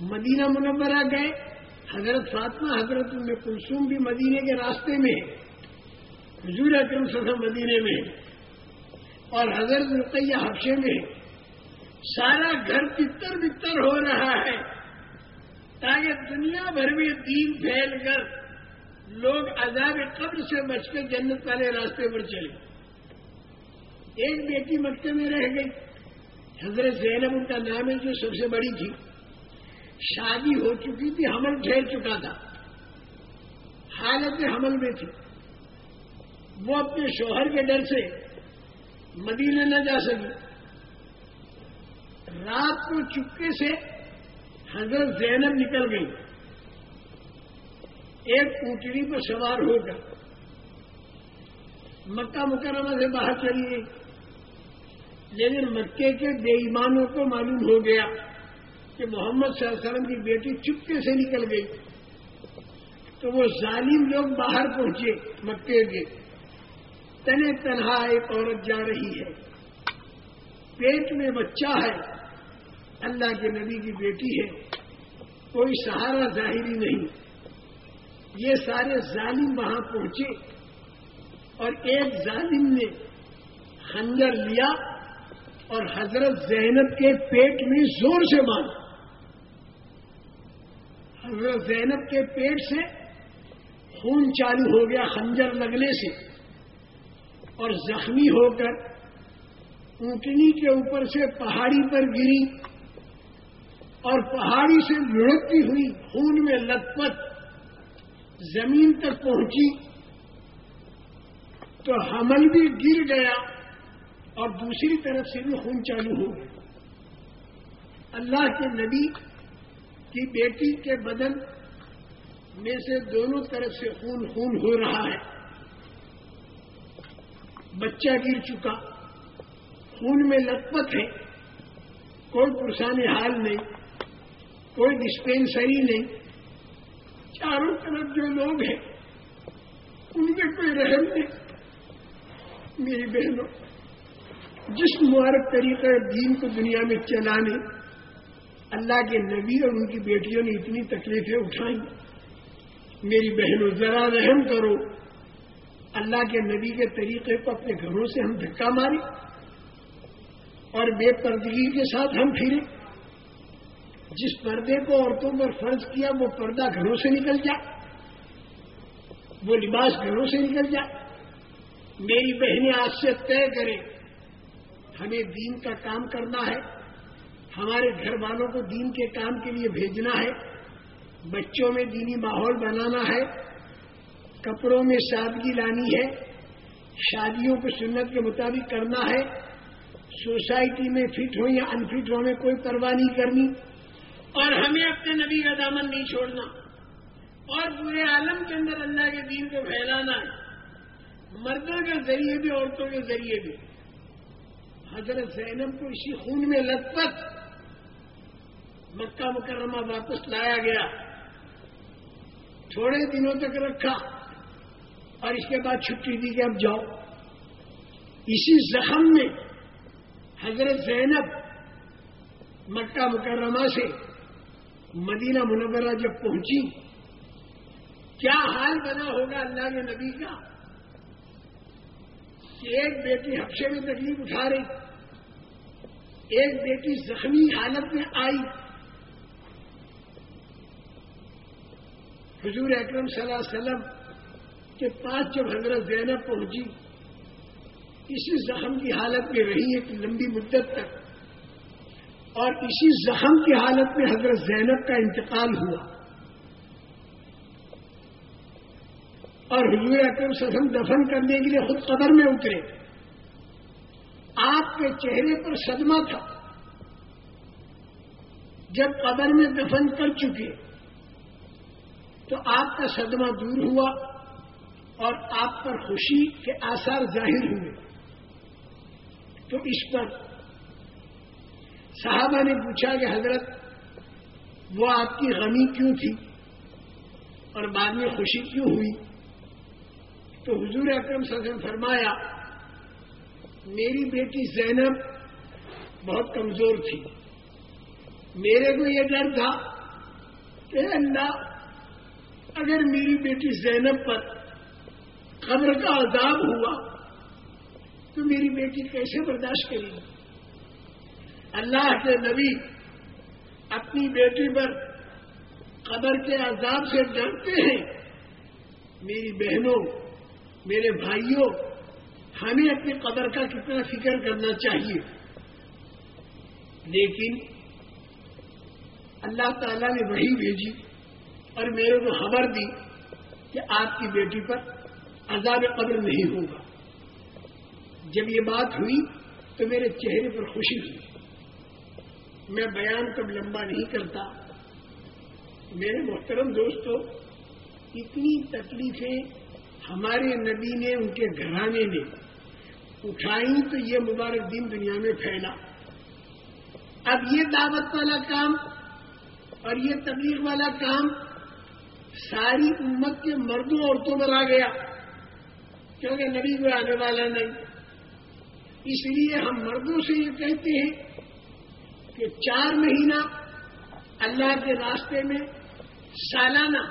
مدینہ منورہ گئے، حضرت فاطمہ حضرت میں کلسوم بھی مدینے کے راستے میں ہے حضور اکرم صدر مدینے میں ہے اور حضرت رقیہ حفشے میں ہے سارا گھر پتر بتر ہو رہا ہے۔ تاکہ دنیا بھر میں دین پھیل کر لوگ عذاب قبر سے بچ کے جنت والے راستے پر چلے۔ ایک بیٹی مکے میں رہ گئی۔ حضرت زینب ان کا نام ہے، جو سب سے بڑی تھی۔ شادی ہو چکی تھی، حمل ٹھہر چکا تھا۔ حالت حمل میں تھی۔ وہ اپنے شوہر کے ڈر سے مدینے نہ جا سکی۔ رات کو چپکے سے حضرت زینب نکل گئی۔ ایک اونٹنی پر سوار ہو کر مکہ مکرمہ سے باہر چلی گئی۔ لیکن مکے کے بے ایمانوں کو معلوم ہو گیا کہ محمد صلی اللہ علیہ وسلم کی بیٹی چپکے سے نکل گئی۔ تو وہ ظالم لوگ باہر پہنچے مکے کے۔ تنے تنہا ایک عورت جا رہی ہے۔ پیٹ میں بچہ ہے۔ اللہ کے نبی کی بیٹی ہے، کوئی سہارا ظاہری نہیں۔ یہ سارے ظالم وہاں پہنچے اور ایک ظالم نے خنجر لیا اور حضرت زینب کے پیٹ میں زور سے مارا حضرت زینب کے پیٹ سے خون چالو ہو گیا خنجر لگنے سے اور زخمی ہو کر اونٹنی کے اوپر سے پہاڑی پر گری۔ اور پہاڑی سے لڑکتی ہوئی خون میں لت پت زمین تک پہنچی تو حمل بھی گر گیا اور دوسری طرف سے بھی خون چالو ہو گیا۔ اللہ کے نبی کی بیٹی کے بدن میں سے دونوں طرف سے خون خون ہو رہا ہے۔ بچہ گر چکا، خون میں لت پت ہے، کوئی پرسان حال نہیں۔ کوئی ڈسپینسری نہیں۔ چاروں طرف جو لوگ ہیں، ان کے کوئی رحم نہیں۔ میری بہنوں، جس مبارک طریقے دین کو دنیا میں چلانے، اللہ کے نبی اور ان کی بیٹیوں نے اتنی تکلیفیں اٹھائیں۔ میری بہنوں، ذرا رحم کرو۔ اللہ کے نبی کے طریقے کو اپنے گھروں سے ہم دھکا مارے اور بے پردگی کے ساتھ ہم پھریں۔ جس پردے کو عورتوں پر فرض کیا وہ پردہ گھروں سے نکل جائے وہ لباس گھروں سے نکل جائے میری بہنیں آج سے طے کریں، ہمیں دین کا کام کرنا ہے، ہمارے گھر والوں کو دین کے کام کے لیے بھیجنا ہے، بچوں میں دینی ماحول بنانا ہے، کپڑوں میں سادگی لانی ہے، شادیوں کو سنت کے مطابق کرنا ہے، سوسائٹی میں فٹ ہو یا انفٹ ہونے کوئی پرواہ نہیں کرنی۔ اور ہمیں اپنے نبی کا دامن نہیں چھوڑنا اور پورے عالم کے اندر اللہ کے دین کو پھیلانا ہے۔ مردوں کے ذریعے بھی، عورتوں کے ذریعے بھی۔ حضرت زینب کو اسی خون میں لت پت مکہ مکرمہ واپس لایا گیا۔ تھوڑے دنوں تک رکھا اور اس کے بعد چھٹی دی کہ اب جاؤ۔ اسی زخم میں حضرت زینب مکہ مکرمہ سے مدینہ منورہ جب پہنچی، کیا حال بنا ہوگا اللہ کے نبی کا؟ کہ ایک بیٹی حفشے میں تکلیف اٹھا رہی، ایک بیٹی زخمی حالت میں آئی۔ حضور اکرم صلی اللہ علیہ وسلم کے پاس جب حضرت زینب پہنچی، اسی زخم کی حالت میں رہی ایک لمبی مدت تک۔ اور اسی زخم کی حالت میں حضرت زینب کا انتقال ہوا۔ اور حضور اکرم سزم دفن کرنے کے لیے خود قبر میں اترے۔ آپ کے چہرے پر صدمہ تھا۔ جب قبر میں دفن کر چکے تو آپ کا صدمہ دور ہوا اور آپ پر خوشی کے آثار ظاہر ہوئے۔ تو اس پر صحابہ نے پوچھا کہ حضرت، وہ آپ کی غمی کیوں تھی؟ اور بعد میں خوشی کیوں ہوئی؟ تو حضور اکرم سزن فرمایا، میری بیٹی زینب بہت کمزور تھی۔ میرے کو یہ ڈر تھا کہ اللہ، اگر میری بیٹی زینب پر قبر کا عذاب ہوا، تو میری بیٹی کیسے برداشت کرے گی؟ اللہ کے نبی اپنی بیٹی پر قبر کے عذاب سے ڈرتے ہیں۔ میری بہنوں، میرے بھائیوں، ہمیں اپنی قبر کا کتنا فکر کرنا چاہیے۔ لیکن اللہ تعالی نے وہی بھیجی اور میرے کو خبر دی کہ آپ کی بیٹی پر عذاب قبر نہیں ہوگا۔ جب یہ بات ہوئی تو میرے چہرے پر خوشی ہوئی۔ میں بیان کب لمبا نہیں کرتا۔ میرے محترم دوستوں اتنی تکلیفیں ہمارے نبی نے، ان کے گھرانے نے اٹھائی تو یہ مبارک دن دنیا میں پھیلا۔ اب یہ دعوت والا کام اور یہ تبلیغ والا کام ساری امت کے مردوں عورتوں پر آ گیا۔ کیونکہ نبی کو آنے والا نہیں۔ اس لیے ہم مردوں سے یہ کہتے ہیں کہ چار مہینہ اللہ کے راستے میں سالانہ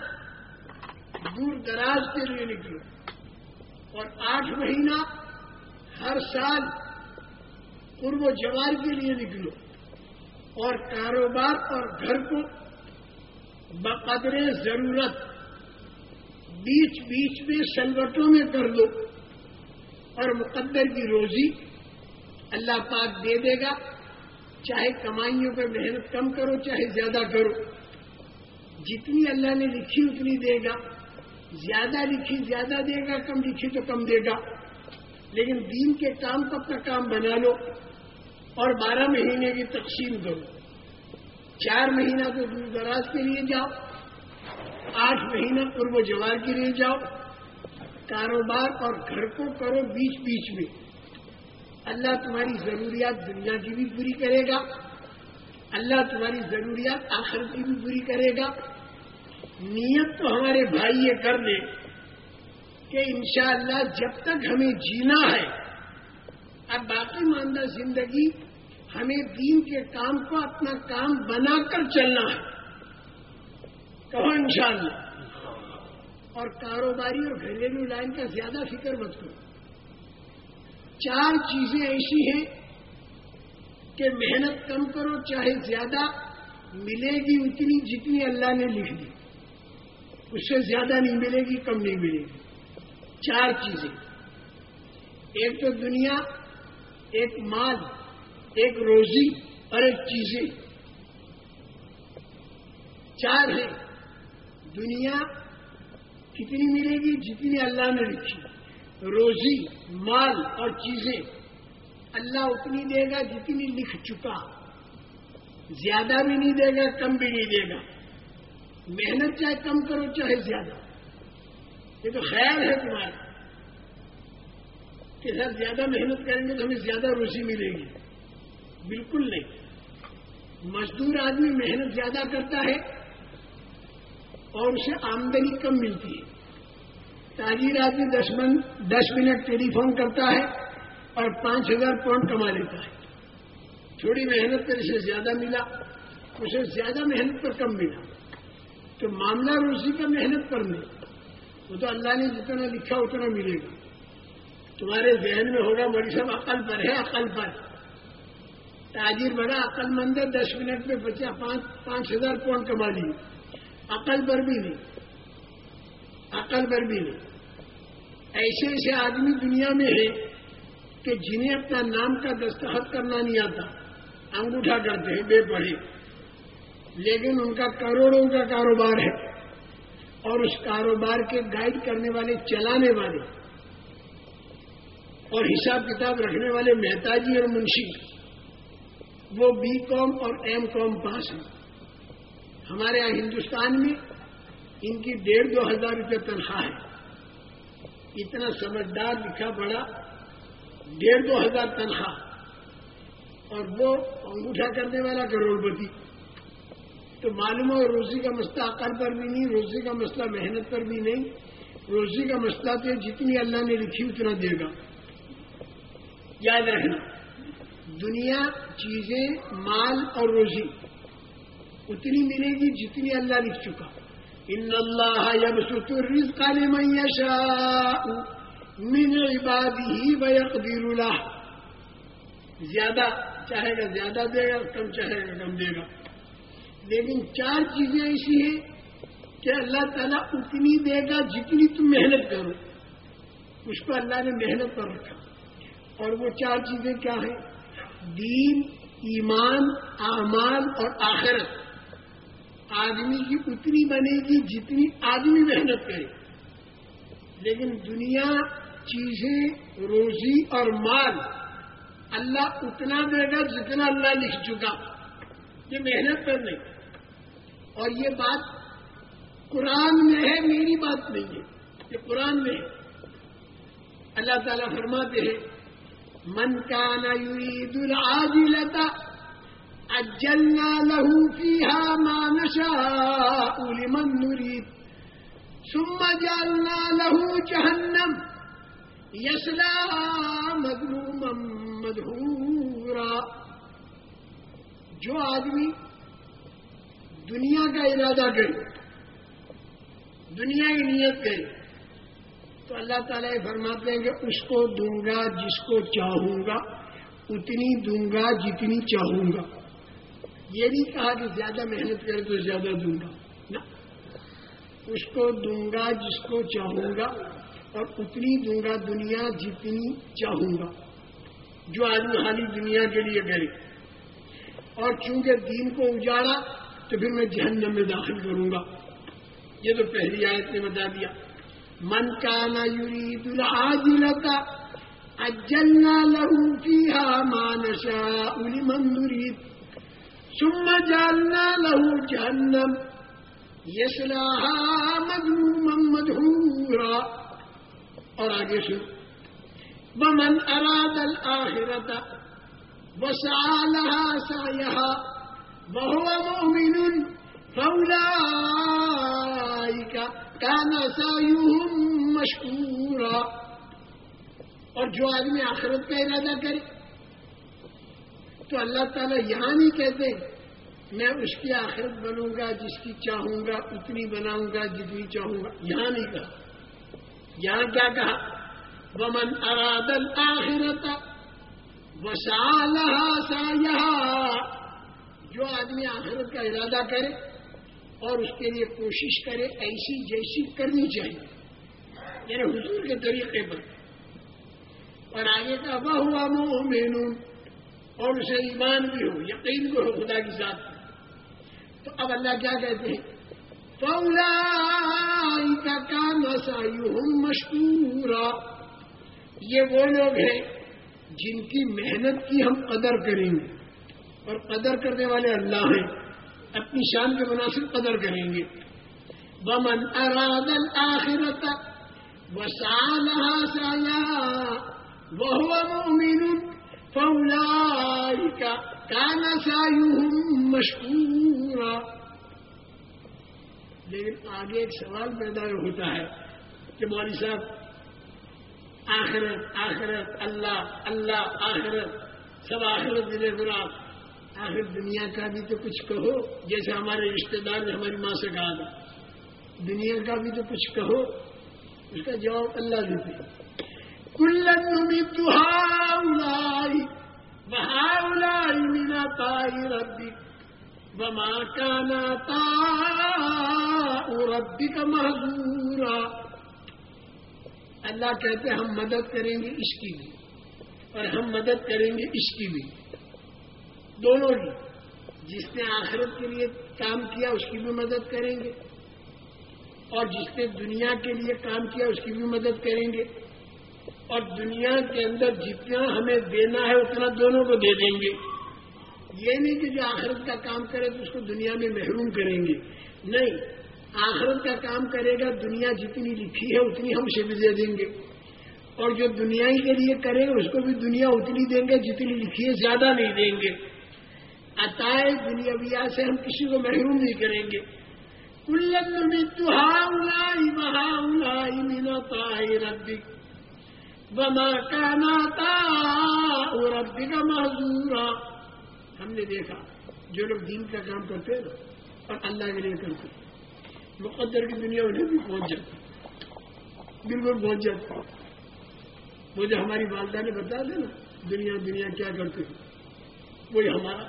دور دراز کے لیے نکلو اور آٹھ مہینہ ہر سال قرب و جوار کے لیے نکلو اور کاروبار اور گھر کو بقدر ضرورت بیچ بیچ میں سلوٹوں میں کر لو اور مقدر کی روزی اللہ پاک دے دے گا چاہے کمائیوں پہ محنت کم کرو، چاہے زیادہ کرو۔ جتنی اللہ نے لکھی اتنی دے گا۔ زیادہ لکھی، زیادہ دے گا، کم لکھی تو کم دے گا۔ لیکن دین کے کام کو اپنا کام بنا لو اور بارہ مہینے کی تقسیم کرو۔ چار مہینہ تو دور دراز کے لیے جاؤ، آٹھ مہینہ قرب و جوار کے لیے جاؤ۔ کاروبار اور گھر کو کرو بیچ بیچ میں۔ اللہ تمہاری ضروریات دنیا کی بھی پوری کرے گا۔ اللہ تمہاری ضروریات آخر کی بھی پوری کرے گا۔ نیت تو ہمارے بھائی یہ کر دے کہ انشاءاللہ جب تک ہمیں جینا ہے اب باقی ماندہ زندگی ہمیں دین کے کام کو اپنا کام بنا کر چلنا ہے۔ کہو انشاءاللہ۔ اور کاروباری اور گھریلو لائن کا زیادہ فکر مت کرو۔ چار چیزیں ایسی ہیں کہ محنت کم کرو، چاہے زیادہ ملے گی اتنی جتنی اللہ نے لکھ دی۔ اس سے زیادہ نہیں ملے گی، کم نہیں ملے گی۔ چار چیزیں۔ ایک تو دنیا، ایک مال، ایک روزی اور ایک چیزیں۔ چار ہے دنیا کتنی ملے گی جتنی اللہ نے لکھی۔ روزی، مال اور چیزیں۔ اللہ اتنی دے گا جتنی لکھ چکا۔ زیادہ بھی نہیں دے گا، کم بھی نہیں دے گا۔ محنت چاہے کم کرو، چاہے زیادہ۔ یہ تو خیال ہے تمہارا۔ کہ سر زیادہ محنت کریں گے تو ہمیں زیادہ روزی ملے گی۔ بالکل نہیں۔ مزدور آدمی محنت زیادہ کرتا ہے اور اسے آمدنی کم ملتی ہے۔ تاجر آدمی دس من دس منٹ ٹیلی فون کرتا ہے اور پانچ ہزار پاؤنڈ کما لیتا ہے۔ تھوڑی محنت پر اسے زیادہ ملا۔ اسے زیادہ محنت پر کم ملا۔ تو معاملہ روزی کا محنت پر نہیں۔ وہ تو اللہ نے جتنا لکھا اتنا ملے گا۔ تمہارے ذہن میں ہوگا بڑی صاحب، عقل پر ہے، عقل پر۔ تاجر بڑا عقل مند ہے، دس منٹ میں بچہ پانچ ہزار پاؤنڈ کما لیے۔ عقل پر بھی نہیں۔ عقل پر بھی نہیں۔ ایسے ایسے آدمی دنیا میں ہیں کہ جنہیں اپنا نام کا دستخط کرنا نہیں آتا۔ انگوٹھا کرتے ہیں، بے پڑھے۔ لیکن ان کا کروڑوں کا کاروبار ہے۔ اور اس کاروبار کے گائیڈ کرنے والے، چلانے والے۔ اور حساب کتاب رکھنے والے مہتا جی اور منشی۔ وہ بی کام اور ایم کام پاس ہیں۔ ہمارے یہاں ہندوستان میں ان کی ڈیڑھ دو ہزار روپے تنخواہ ہے۔ اتنا سمجھدار لکھا پڑا، ڈیڑھ دو ہزار تنخواہ۔ اور وہ انگوٹھا کرنے والا کروڑپتی۔ تو معلوم ہو روزی کا مسئلہ عقل پر بھی نہیں، روزی کا مسئلہ محنت پر بھی نہیں۔ روزی کا مسئلہ تو جتنی اللہ نے لکھی، اتنا دے گا۔ یاد رکھنا، دنیا، چیزیں، مال اور روزی، اتنی ملے گی جتنی اللہ لکھ چکا۔ ان اللہ یب ستر لمن یشاء من عباده ويقدر له زیادہ چاہے گا زیادہ دے گا، کم چاہے گا، کم دے گا۔ لیکن چار چیزیں ایسی ہیں کہ اللہ تعالیٰ اتنی دے گا جتنی تم محنت کرو۔ اس کو اللہ نے محنت پر رکھا۔ اور وہ چار چیزیں کیا ہیں؟ دین، ایمان، اعمال اور آخرت۔ آدمی کی اتنی بنے گی جتنی آدمی محنت کرے۔ لیکن دنیا چیزیں، روزی اور مال، اللہ اتنا دے گا جتنا اللہ لکھ چکا۔ یہ محنت پر نہیں۔ اور یہ بات قرآن میں ہے، میری بات نہیں ہے۔ یہ قرآن میں ہے۔ اللہ تعالیٰ فرماتے ہیں، من کا نا نید العاجلتا اجلنا له فيها ما نشاء لمن نريد. ثم جعلنا له جهنم يسلى مظلوما مدحورا. جو آدمی دنیا کا ارادہ کرے، دنیا کی نیت کرے، تو اللہ تعالیٰ یہ فرماتے ہیں کہ اس کو دوں گا جس کو چاہوں گا، اتنی دوں گا جتنی چاہوں گا۔ یہ نہیں کہا کہ زیادہ محنت کرے تو زیادہ دوں گا۔ نہ۔ اس کو دوں گا جس کو چاہوں گا اور اتنی دوں گا دنیا جتنی چاہوں گا۔ جو آدمی حالی دنیا کے لیے کرے اور چونکہ دین کو اجاڑا تو پھر میں جہنم میں داخل کروں گا۔ یہ تو پہلی آیت نے بتا دیا۔ من کا نا یوری دلہا اجلنا لہو فیہا مانشا الی مندری ثم جالنا لہو جہنم یسلاہا مدھوما مدھورا اور آگے سن. ومن اراد الاخرت وسعى لها سعيها وهو مؤمن فأولئك كان سعيهم مشكورا. اور جو آدمی آخرت کا ارادہ کرے تو اللہ تعالیٰ یہاں نہیں کہتے میں اس کی آخرت بنوں گا، جس کی چاہوں گا، اتنی بناؤں گا جتنی چاہوں گا۔ یہاں نہیں کہا۔ یہاں کیا کہا؟ ومن اراد آخرت وسالہ سا جو آدمی آخرت کا ارادہ کرے اور اس کے لیے کوشش کرے، ایسی جیسی کرنی چاہیے۔ یعنی حضور کے طریقے پر۔ اور آگے کا وہ ہوا مو اور اسے ایمان بھی ہو، یقین بھی ہو خدا کی ذات تو اب اللہ کیا کہتے ہیں؟ پولا کا کام سایو ہوں مشکورا یہ وہ لوگ ہیں جن کی محنت کی ہم قدر کریں گے۔ اور قدر کرنے والے اللہ ہیں۔ اپنی شان کے مناسب قدر کریں گے۔ بمن اراد الآخرت وسالها سایا وهو مؤمن۔ فأولئك كان سعيهم مشكورا۔ لیکن آگے ایک سوال پیدا ہوتا ہے کہ مولوی صاحب، آخرت آخرت، اللہ اللہ، آخرت، سب آخرت ملے گناہ آخر دنیا کا بھی تو کچھ کہو، جیسے ہمارے رشتے دار نے ہماری ماں سے کہا تھا۔ دنیا کا بھی تو کچھ کہو، اس کا جواب اللہ دیتے کلن بہائی مینا تائی ربی بما کانا تا ربی کا اللہ کہتے ہیں، ہم مدد کریں گے اس کی بھی۔ اور ہم مدد کریں گے اس کی بھی۔ دونوں کی جس نے آخرت کے لیے کام کیا، اس کی بھی مدد کریں گے۔ اور جس نے دنیا کے لیے کام کیا، اس کی بھی مدد کریں گے۔ اور دنیا کے اندر جتنا ہمیں دینا ہے اتنا دونوں کو دے دیں گے۔ یہ نہیں کہ جو آخرت کا کام کرے تو اس کو دنیا میں محروم کریں گے۔ نہیں، آخرت کا کام کرے گا، دنیا جتنی لکھی ہے اتنی ہم سے بھی دے دیں گے۔ اور جو دنیا ہی کے لیے کرے گا اس کو بھی دنیا اتنی دیں گے جتنی لکھی ہے، زیادہ نہیں دیں گے۔ عطائے دنیا سے ہم کسی کو محروم نہیں کریں گے۔ بما کا ناتا اور ربی کا معذورا ہم نے دیکھا، جو لوگ دین کا کام کرتے ہیں اور اللہ کے لیے کرتے مقدر کی دنیا انہیں بھی پہنچ جاتی بالکل پہنچ جاتی مجھے ہماری والدہ نے بتا دیا نا، دنیا دنیا کیا کرتے ہیں۔ وہی ہمارا۔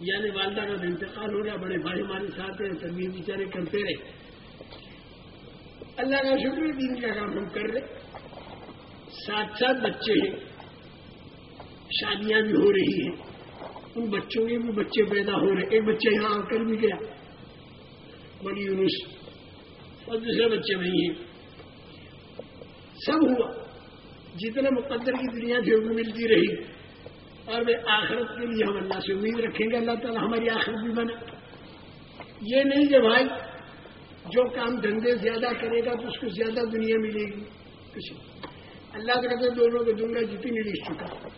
یعنی والدہ کا انتقال ہو رہا، بڑے بھائی ہمارے ساتھ ہیں تبھی بیچارے کرتے رہے۔ اللہ کا شکر دین کا کام ہم کر رہے ساتھ ساتھ بچے ہیں۔ شادیاں بھی ہو رہی ہیں۔ ان بچوں کے بھی بچے پیدا ہو رہے ایک بچہ یہاں آ کر بھی گیا۔ بڑی یونس۔ اور دوسرے بچے وہی ہیں۔ سب ہوا۔ جتنا مقدر کی دنیا تھی وہ ملتی رہی۔ اور وہ آخرت کے لیے ہم اللہ سے امید رکھیں گے۔ اللہ تعالیٰ ہماری آخرت بھی بنا۔ یہ نہیں کہ بھائی جو کام دھندے زیادہ کرے گا تو اس کو زیادہ دنیا ملے گی۔ کچھ اللہ کے کہتے دونوں کو دوں گا جتنی لکھ چکا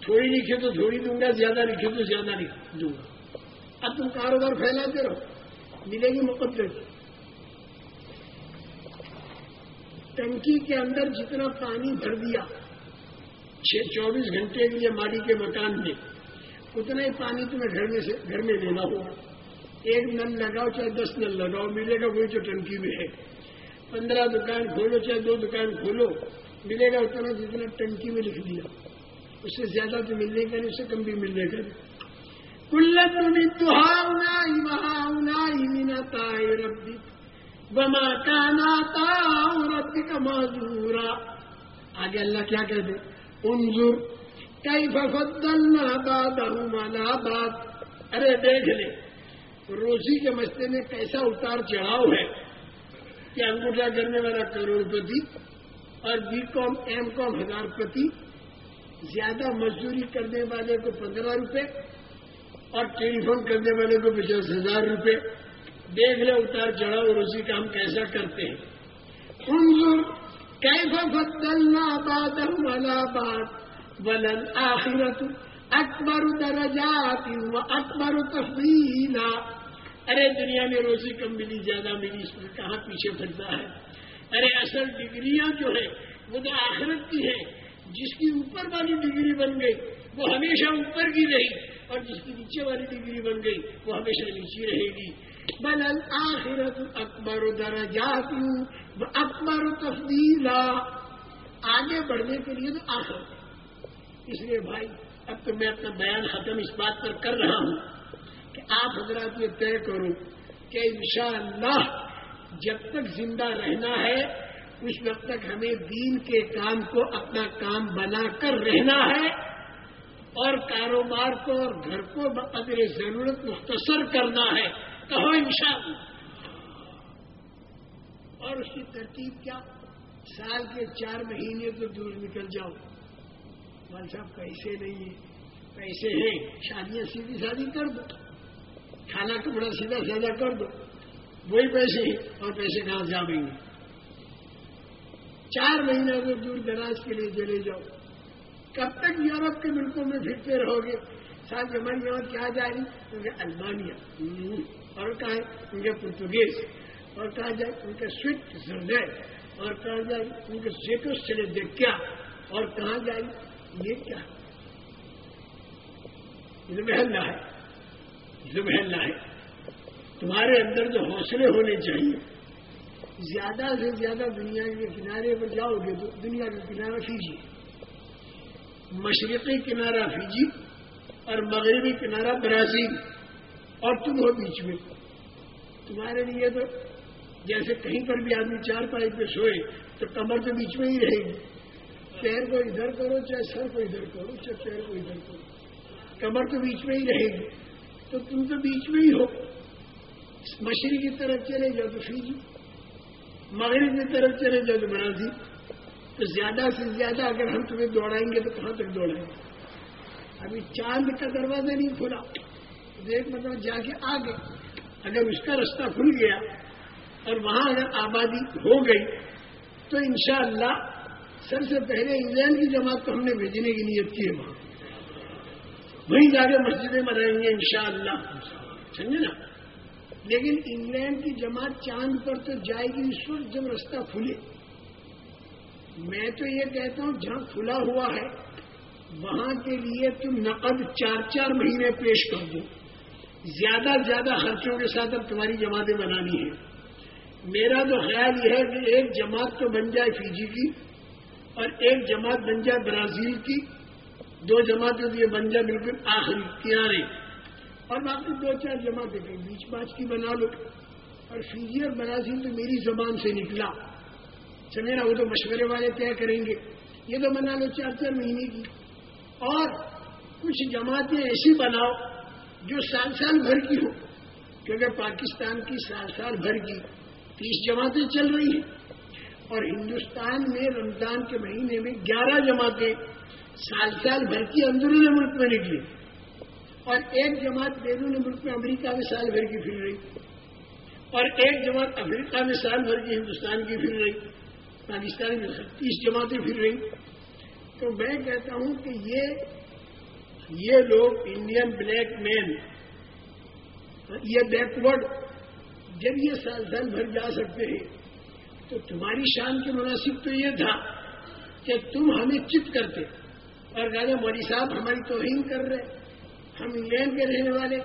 تھوڑی لکھے تو تھوڑی دوں گا زیادہ لکھے تو زیادہ دوں گا اب تم کاروبار پھیلاتے رہو۔ ملے گی مقدر ٹنکی کے اندر جتنا پانی بھر دیا، چھ، چوبیس گھنٹے کے لیے مالی کے مکان میں اتنا ہی پانی تمہیں گھر میں سے، گھر میں لینا ہوگا۔ ایک نل لگاؤ، چاہے دس نل لگاؤ، ملے گا وہی جو ٹنکی میں ہے۔ پندرہ دکان کھولو، چاہے دو دکان کھولو ملے گا اتنا جتنا ٹنکی میں لکھ دیا۔ اس سے زیادہ تو ملنے کا نہیں، اس سے کم بھی ملنے کا۔ کلت ربی بما کا ناتا ربی کا معذورا۔ آگے اللہ کیا کہتے انظر کئی فدلنا باد بات ارے دیکھ لے، روزی کے مسئلے میں کیسا اتار چڑھاؤ ہے؟ کہ انگوٹھا کرنے والا کروڑ پتی اور بی کام، ایم کام ہزار پتی، زیادہ مزدوری کرنے والے کو پندرہ روپے اور ٹیلی فون کرنے والے کو پچاس ہزار روپے۔ دیکھ لے اتار چڑھاؤ اور اسی کا ہم کیسا کرتے ہیں۔ انظر کیسا بدلنا بات والا بات ولن آخرت اکبر درجات اکبر تفریح ارے دنیا میں روزی کم ملی، زیادہ ملی، اس میں کہاں پیچھے پھرتا ہے؟ ارے اصل ڈگریاں جو ہے وہ تو آخرت کی ہے جس کی اوپر والی ڈگری بن گئی، وہ ہمیشہ اوپر کی رہی۔ اور جس کی نیچے والی ڈگری بن گئی، وہ ہمیشہ نیچے رہے گی۔ بل آخرت اکبر و درجات اکبر و تفدیل آگے بڑھنے کے لیے تو آخر۔ اس لیے بھائی، اب تو میں اپنا بیان ختم اس بات پر کر رہا ہوں کہ آپ حضرات یہ طے کرو کہ انشاءاللہ جب تک زندہ رہنا ہے، اس وقت تک ہمیں دین کے کام کو اپنا کام بنا کر رہنا ہے اور کاروبار کو اور گھر کو بقدر ضرورت مختصر کرنا ہے۔ کہو انشاءاللہ۔ اور اس کی ترتیب کیا؟ سال کے چار مہینے تو دور نکل جاؤ۔ بال صاحب، پیسے نہیں ہیں۔ پیسے ہیں۔ شادیاں سیدھی شادی کر دو۔ کھانا کپڑا سیدھا سیدھا کر دو۔ وہی پیسے اور پیسے کہاں جائیں گے؟ چار مہینے اگر دور دراز کے لیے چلے جاؤ۔ کب تک یورپ کے ملکوں میں پھرتے رہو گے ساتھ ہماری یہاں کیا جائے گی کیونکہ المانیہ اور کہا ہے؟ ان کے پرتگیز۔ اور کہا جائے؟ ان کے سوئٹ زرد اور کہا جائے؟ ان کے سیٹوس چلے دیکھ کیا۔ اور کہاں جائے؟ یہ کیا؟ محلہ ہے۔ محلہ ہے۔ تمہارے اندر جو حوصلے ہونے چاہیے۔ زیادہ سے زیادہ دنیا کے کنارے پر جاؤ گے تو دنیا کا کنارہ فیجی۔ مشرقی کنارہ فیجی اور مغربی کنارہ برازیل۔ اور تم ہو بیچ میں۔ تمہارے لیے تو جیسے کہیں پر بھی آدمی چار پائی پہ سوئے تو کمر تو بیچ میں ہی رہے گی۔ پیر کو ادھر کرو، چاہے سر کو ادھر کرو، چاہے پیر کو ادھر کرو۔ کمر تو بیچ میں ہی رہے گی۔ تو تم تو بیچ میں ہی ہو۔ مشرق کی طرف چلے جاؤ تو فیجی، مغرب کی طرف چلے جاؤ تو برازیل تو زیادہ سے زیادہ اگر ہم تمہیں دوڑائیں گے تو کہاں تک دوڑائیں گے ابھی چاند کا دروازہ نہیں کھلا۔ ایک مطلب جا کے آ گئے اگر اس کا رستہ کھل گیا اور وہاں اگر آبادی ہو گئی، تو انشاءاللہ سب سے پہلے انگلینڈ کی جماعت کو ہم نے بھیجنے کی نیت کی ہے وہاں۔ وہیں جا کے مسجدیں بنائیں گے انشاءاللہ۔ سمجھے نا؟ لیکن انگلینڈ کی جماعت چاند پر تو جائے گی اس وقت جب رستہ کھلے۔ میں تو یہ کہتا ہوں، جہاں کھلا ہوا ہے، وہاں کے لیے تم نقد چار چار مہینے پیش کر دو۔ زیادہ زیادہ خرچوں کے ساتھ اب تمہاری جماعتیں بنانی ہیں۔ میرا تو خیال یہ ہے کہ ایک جماعت تو بن جائے فیجی کی اور ایک جماعت بن جائے برازیل کی۔ دو جماعتیں تو یہ بن جائے بالکل آخری کنارے اور باقی دو چار جماعتیں بیچ باچ کی بنا لو اور فیجی اور برازیل تو میری زبان سے نکلا۔ چمیرا وہ تو مشورے والے طے کریں گے۔ یہ تو بنا لو چار چار مہینے کی۔ اور کچھ جماعتیں ایسی بناؤ جو سال سال بھر کی ہو۔ کیونکہ پاکستان کی سال سال بھر کی تیس جماعتیں چل رہی ہیں اور ہندوستان میں رمضان کے مہینے میں گیارہ جماعتیں سال سال بھر کی اندرون ملک میں نکلی۔ اور ایک جماعت بیرون ملک میں امریکہ میں سال بھر کی پھر رہی۔ اور ایک جماعت افریقہ میں سال بھر کی ہندوستان کی پھر رہی۔ پاکستان میں تیس جماعتیں پھر رہی۔ تو میں کہتا ہوں کہ یہ یہ لوگ انڈین بلیک مین، یہ بیکورڈ جب یہ سال سال بھر جا سکتے ہیں، تو تمہاری شان کے مناسب تو یہ تھا کہ تم ہمیں چت کرتے۔ اور راجا موری صاحب ہماری توہین کر رہے۔ ہم انگلینڈ کے رہنے والے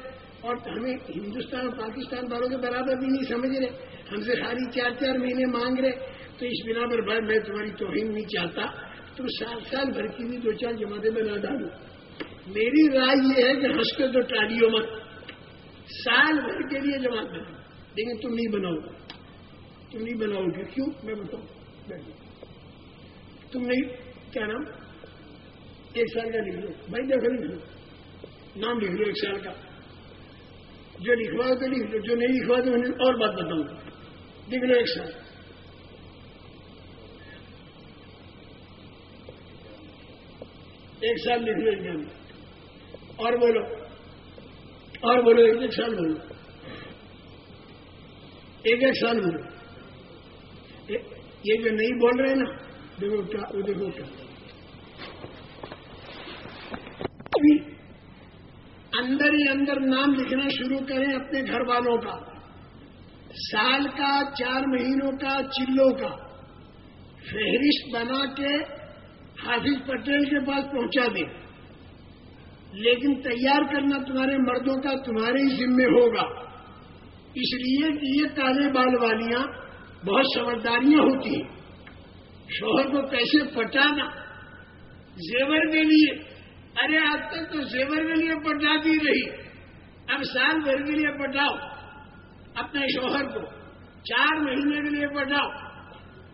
اور ہمیں ہندوستان اور پاکستان والوں کے برابر بھی نہیں سمجھ رہے۔ ہم سے خالی چار چار مہینے مانگ رہے۔ تو اس بنا پر بھائی میں تمہاری توہین نہیں چاہتا۔ تم سال سال بھر کی بھی دو چار جماعتیں میں نہ ڈالو میری رائے یہ ہے کہ ہنس کے تو ٹالیوں مت۔ سال بھر کے لیے جماعت بنا لیکن تم نہیں بناؤ تم نہیں بناؤ گے۔ کیوں؟ میں بتاؤں۔ تم نہیں، کیا نام؟ ایک سال کا لکھ لو بھائی دیکھو لکھ لو نام لکھ لو ایک سال کا۔ جو لکھوا تو لکھ لو، جو نہیں لکھوا تو اور بات بتاؤں۔ لکھ لو ایک سال۔ ایک سال لکھ لو ایگزام اور بولو۔ اور بولو، ایک ایک سال بولو۔ ایک ایک سال بولو۔ یہ جو نہیں بول رہے نا، دیکھو کیا وہ دیکھو کیا۔ اندر ہی اندر نام لکھنا شروع کریں اپنے گھر والوں کا۔ سال کا، چار مہینوں کا، چلوں کا۔ فہرست بنا کے حافظ پٹیل کے پاس پہنچا دیں۔ لیکن تیار کرنا تمہارے مردوں کا تمہارے ہی ذمے ہوگا۔ اس لیے کہ یہ کالے بال والیاں بہت سمجھداریاں ہوتی ہیں۔ شوہر کو کیسے پٹانا؟ زیور کے لیے۔ ارے آج تک تو زیور کے لیے پٹاتی رہی اب سال بھر کے لیے پٹاؤ۔ اپنے شوہر کو چار مہینے کے لیے پٹاؤ۔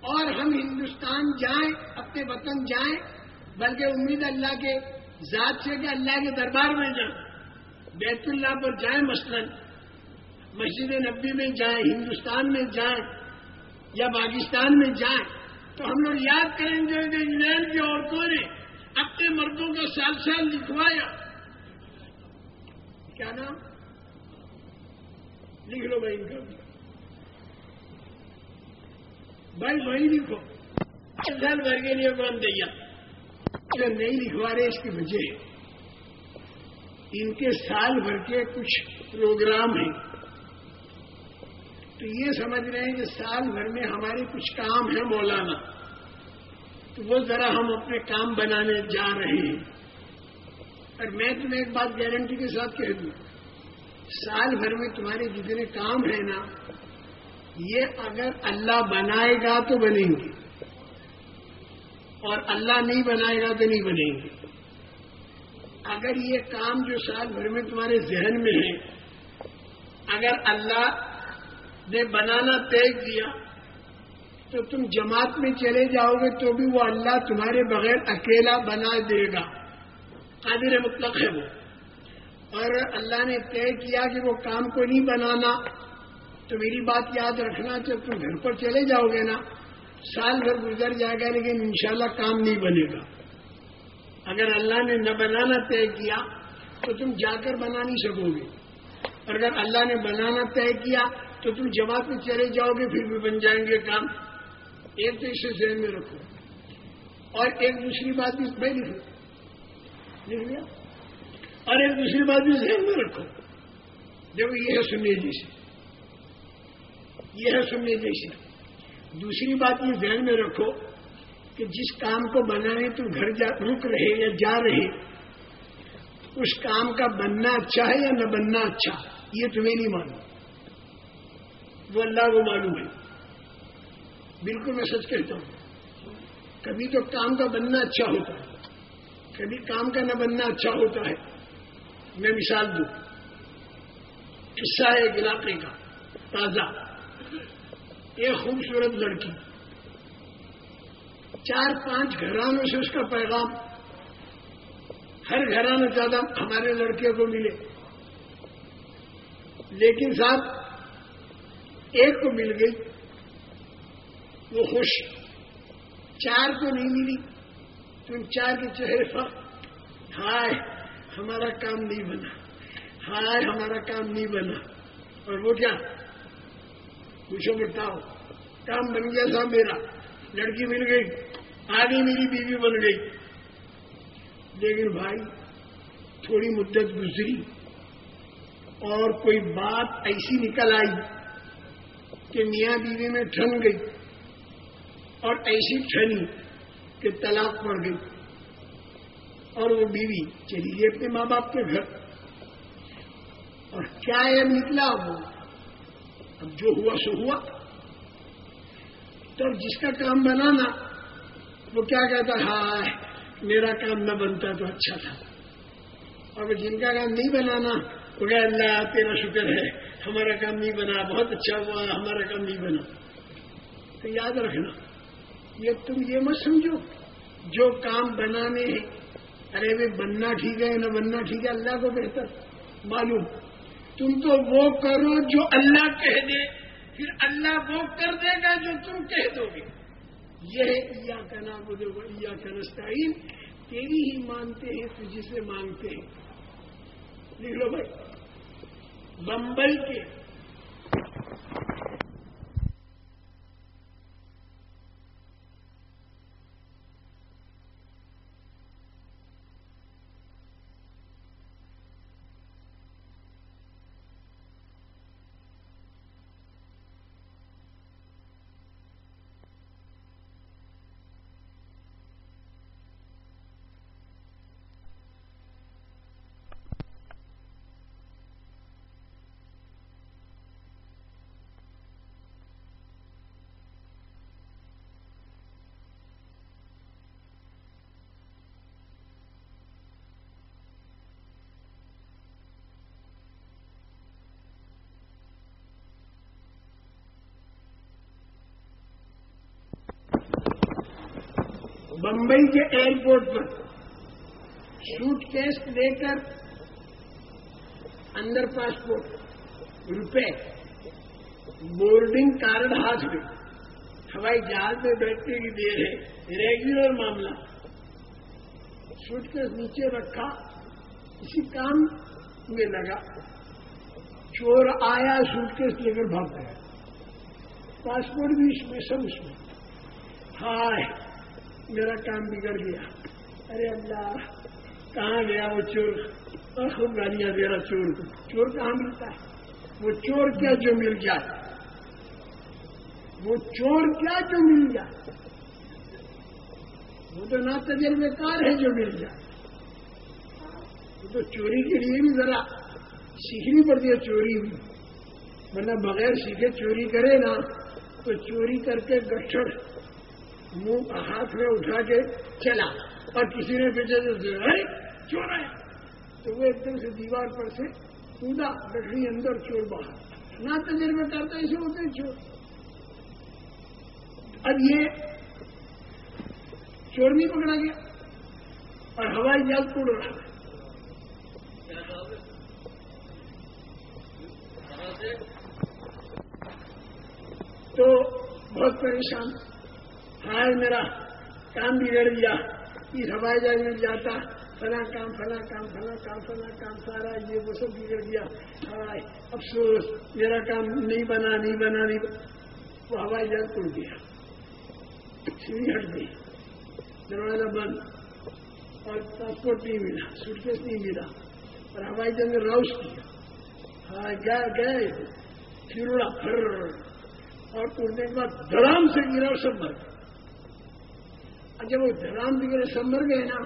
اور ہم ہندوستان جائیں، اپنے وطن جائیں، بلکہ امید اللہ کے ذات سے کہ اللہ کے دربار میں جائیں۔ بیت اللہ پر جائیں مثلا۔ مسجد نبی میں جائیں، ہندوستان میں جائیں یا پاکستان میں جائیں۔ تو ہم لوگ یاد کریں گے کہ انگلینڈ کی عورتوں مردوں سال لکھوایا کیا نام؟ لکھ لو بھائی ان کا بھائی وہی لکھو۔ سال بھر کے لیے کون دیا۔ جو نہیں لکھوا رہے اس کی وجہ ان کے سال بھر کے کچھ پروگرام ہیں۔ تو یہ سمجھ رہے ہیں کہ سال بھر میں ہمارے کچھ کام ہیں مولانا۔ تو وہ ذرا ہم اپنے کام بنانے جا رہے ہیں۔ اور میں تمہیں ایک بات گارنٹی کے ساتھ کہہ دوں۔ سال بھر میں تمہارے جتنے کام ہیں نا، یہ اگر اللہ بنائے گا تو بنیں گے۔ اور اللہ نہیں بنائے گا تو نہیں بنیں گے۔ اگر یہ کام جو سال بھر میں تمہارے ذہن میں ہے، اگر اللہ نے بنانا طے کیا، تو تم جماعت میں چلے جاؤ گے تو بھی وہ اللہ تمہارے بغیر اکیلا بنا دے گا۔ قادر مطلق ہے وہ۔ اور اللہ نے طے کیا کہ وہ کام کو نہیں بنانا۔ تو میری بات یاد رکھنا جب تم گھر پر چلے جاؤ گے نا، سال بھر گزر جائے گا لیکن انشاءاللہ کام نہیں بنے گا۔ اگر اللہ نے نہ بنانا طے کیا، تو تم جا کر بنا نہیں سکو گے۔ اور اگر اللہ نے بنانا طے کیا، تو تم جماعت میں چلے جاؤ گے، پھر بھی بن جائیں گے کام۔ ایک تو اسے ذہن میں رکھو۔ اور ایک دوسری بات بھی میں لکھو لکھ لیا۔ اور ایک دوسری بات بھی ذہن میں رکھو۔ دیکھو، یہ ہے سننے جیسی یہ ہے سننے جیسی دوسری بات یہ ذہن میں رکھو کہ جس کام کو بنانے تم گھر جا رک رہے یا جا رہے، اس کام کا بننا اچھا ہے یا نہ بننا اچھا یہ تمہیں نہیں معلوم۔ وہ اللہ کو معلوم ہے۔ بالکل میں سچ کہتا ہوں۔ کبھی تو کام کا بننا اچھا ہوتا ہے۔ کبھی کام کا نہ بننا اچھا ہوتا ہے۔ میں مثال دوں۔ قصہ ہے ایک علاقے کا، تازہ۔ ایک خوبصورت لڑکی۔ چار پانچ گھرانوں سے اس کا پیغام۔ ہر گھرانہ زیادہ ہمارے لڑکے کو ملے۔ لیکن صاحب، ایک کو مل گئی۔ وہ خوش۔ چار کو نہیں ملی۔ تم چار کے چہرے پر۔ ہائے، ہمارا کام نہیں بنا۔ ہائے، ہمارا کام نہیں بنا۔ اور وہ کیا؟ پوچھو بتاؤ کام بن گیا تھا میرا۔ لڑکی مل گئی آگے میری بیوی بن گئی۔ لیکن بھائی، تھوڑی مدت گزری اور کوئی بات ایسی نکل آئی کہ میاں بیوی میں ٹھن گئی اور ایسی ٹھنی۔ کہ طلاق پڑ گئی اور وہ بیوی چلی گئی اپنے ماں باپ کے گھر اور کیا ہے نکلا وہ؟ اب جو ہوا سو ہوا۔ تو جس کا کام بنانا وہ کیا کہتا ہاں میرا کام نہ بنتا تو اچھا تھا۔ اور جن کا کام نہیں بنانا، وہ کہ اللہ، تیرا شکر ہے، ہمارا کام نہیں بنا، بہت اچھا ہوا، ہمارا کام نہیں بنا۔ تو یاد رکھنا یہ تم یہ مت سمجھو۔ جو کام بنانے ہیں، ارے بھائی بننا ٹھیک ہے نہ بننا ٹھیک ہے، اللہ کو بہتر۔ معلوم۔ تم تو وہ کرو جو اللہ کہہ دے۔ پھر اللہ وہ کر دے گا جو تم کہہ دو گے۔ یہ ہے کا نام بولے یا کا نسٹائن تیری ہی مانتے ہیں تو جسے مانگتے ہیں۔ لکھ لو بھائی بمبئی کے بمبئی کے ایئرپورٹ پر۔ سوٹ کیس لے کر اندر پاسپورٹ، روپے، بورڈنگ کارڈ ہاتھ میں۔ ہوائی جہاز میں بیٹھنے کی دیر ہے، ریگولر معاملہ۔ سوٹ کیس نیچے رکھا، اسی کام میں لگا۔ چور آیا سوٹ کیس لے کر بھاگ گیا۔ پاسپورٹ بھی اس میں، سب اس میں۔ ہائے۔ میرا کام بگڑ گیا۔ ارے اللہ، کہاں گیا وہ چور؟ اور خوب گالیاں دے رہا چور کو۔ چور کہاں ملتا ہے؟ وہ چور کیا جو مل جائے وہ چور کیا جو مل جائے وہ تو نہ تجربے کار ہے جو مل جائے وہ تو چوری کے لیے بھی ذرا سیکھنی پڑتی ہے چوری۔ بھی بغیر سیکھے چوری کرے نا، تو چوری کر کے گٹھڑ منہ ہاتھ میں اٹھا کے چلا۔ اور کسی نے پیچھے سے چور آیا تو وہ ایک دم سے دیوار پر سے کودا لکڑی اندر چور باہر۔ نہ تجربے کرتا، اسے ہوتے چور۔ اب یہ چور نہیں پکڑا گیا اور ہوائی جہاز اڑ رہا تو بہت پریشان۔ ہائے میرا کام بگڑ گیا اس ہوائی جہاز میں جاتا، فلاں کام فلاں کام فلاں کام فلاں کام، سارا یہ وہ سب بگڑ گیا۔ ہائے افسوس، میرا کام نہیں بنا نہیں بنا نہیں بنا۔ وہ ہوائی جہاز ٹوٹ گیا۔ سیڑھی ہٹ گئی۔ دروازہ بند۔ اور پاسپورٹ نہیں ملا سوٹکیس نہیں ملا۔ اور ہوائی جہاز نے راؤس کیا۔ ہاں گئے۔ پھر اڑا، پھر۔ اور اڑنے کے بعد دھڑام سے گرا سب مر گئے جب وہ دھڑام سے گرے سب مر گئے نا،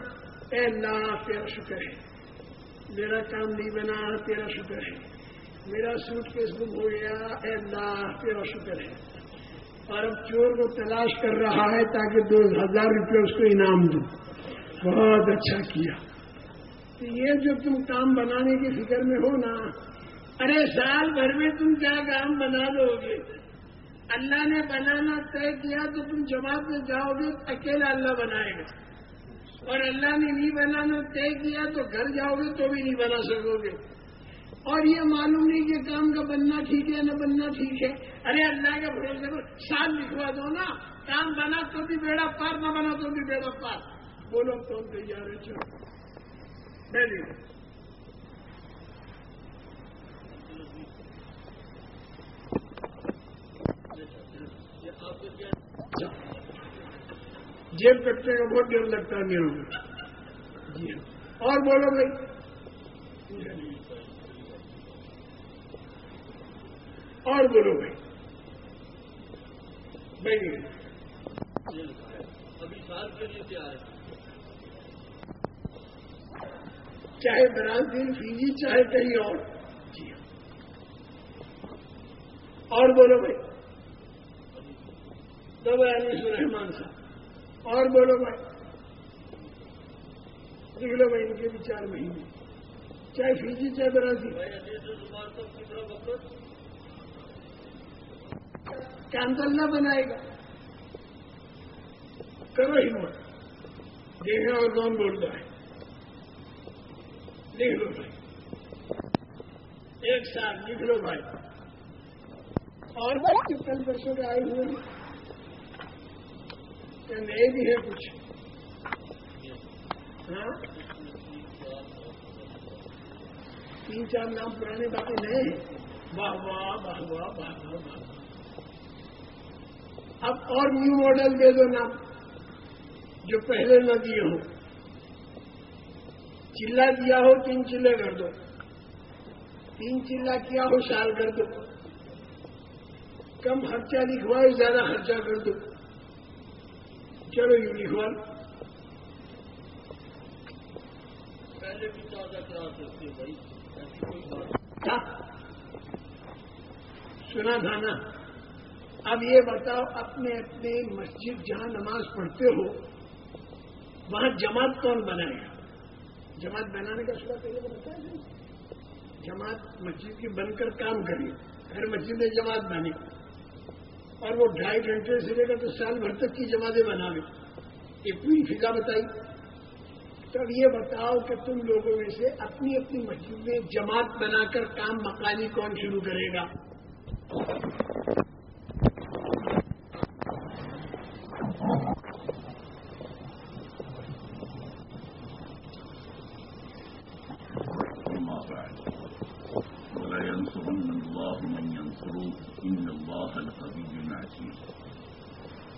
اے اللہ، تیرا شکر ہے۔ میرا کام نہیں بنا، تیرا شکر ہے۔ میرا سوٹ کیس گم ہو گیا، اے اللہ، تیرا شکر ہے۔ اور اب چور کو تلاش کر رہا ہے تاکہ دو ہزار روپے اس کو انعام دوں۔ بہت اچھا کیا۔ تو یہ جو تم کام بنانے کی فکر میں ہو نا، ارے سال بھر میں تم کیا کام بنا دو گے؟ اللہ نے بنانا طے کیا تو تم جماعت میں جاؤ گے، اکیلا اللہ بنائے گا۔ اور اللہ نے نہیں بنانا طے کیا تو گھر جاؤ گے تو بھی نہیں بنا سکو گے۔ اور یہ معلوم نہیں کہ کام کا بننا ٹھیک ہے نہ بننا ٹھیک ہے۔ ارے اللہ کے بھروسے کو سال لکھوا دو نا۔ کام بنا تو بھی بیڑا پار، نہ بنا تو بھی بیڑا پار۔ بولو کون تیار ہے؟ چلو۔ میں نہیں جیب کٹنے کا بہت ڈر لگتا ہے میرے کو جی ہاں۔ اور بولو بھائی۔ اور بولو بھائی۔ بھائی۔ ابھی سال کے لیے کیا ہے چاہے برازیل فیجی، چاہے کہیں اور۔ جی ہاں۔ اور بولو بھائی۔ دو انیس رحمان صاحب۔ اور بولو بھائی۔ لکھ لو بھائی ان کے بھی چار مہینے چاہے فیجی، چاہے برازیل کینسل نہ بنائے گا۔ کرو ہمت دیکھیں اور کون بولتا ہے۔ لکھ لو بھائی۔ ایک ساتھ لکھ لو بھائی۔ اور بھائی کل برسوں کے آئے ہوئے کہ نئے بھی ہے کچھ ہاں تین چار نام پرانے باقی نئے ہیں واہ واہ واہ واہ واہ واہ واہ اب اور نیو ماڈل دے دو نام جو پہلے نہ دیے ہو چلا دیا ہو تین چلے کر دو تین چلا کیا ہو سال کر دو کم خرچہ لکھواؤ زیادہ خرچہ کر دو چلو لکھوا پہلے بھی تازہ کرا سکتے بھائی۔ ایسی کوئی بات کیا؟ سنا تھا نا اب یہ بتاؤ اپنے اپنے مسجد جہاں نماز پڑھتے ہو وہاں جماعت کون بنائے؟ گا جماعت بنانے کا صبح پہلے بنتا ہے جماعت مسجد کی بن کر کام کرے ہر مسجد میں جماعت بنے۔ اور وہ ڈھائی گھنٹے سے لے کر تو سال بھر تک کی جماعتیں لیں یہ پوری فضا بتائی۔ تب یہ بتاؤ کہ تم لوگوں میں سے اپنی اپنی مسجد میں جماعت بنا کر کام مکانی کون شروع کرے گا أما بعد ولا ينصرن الله من ينصره إن الله القوي العزيز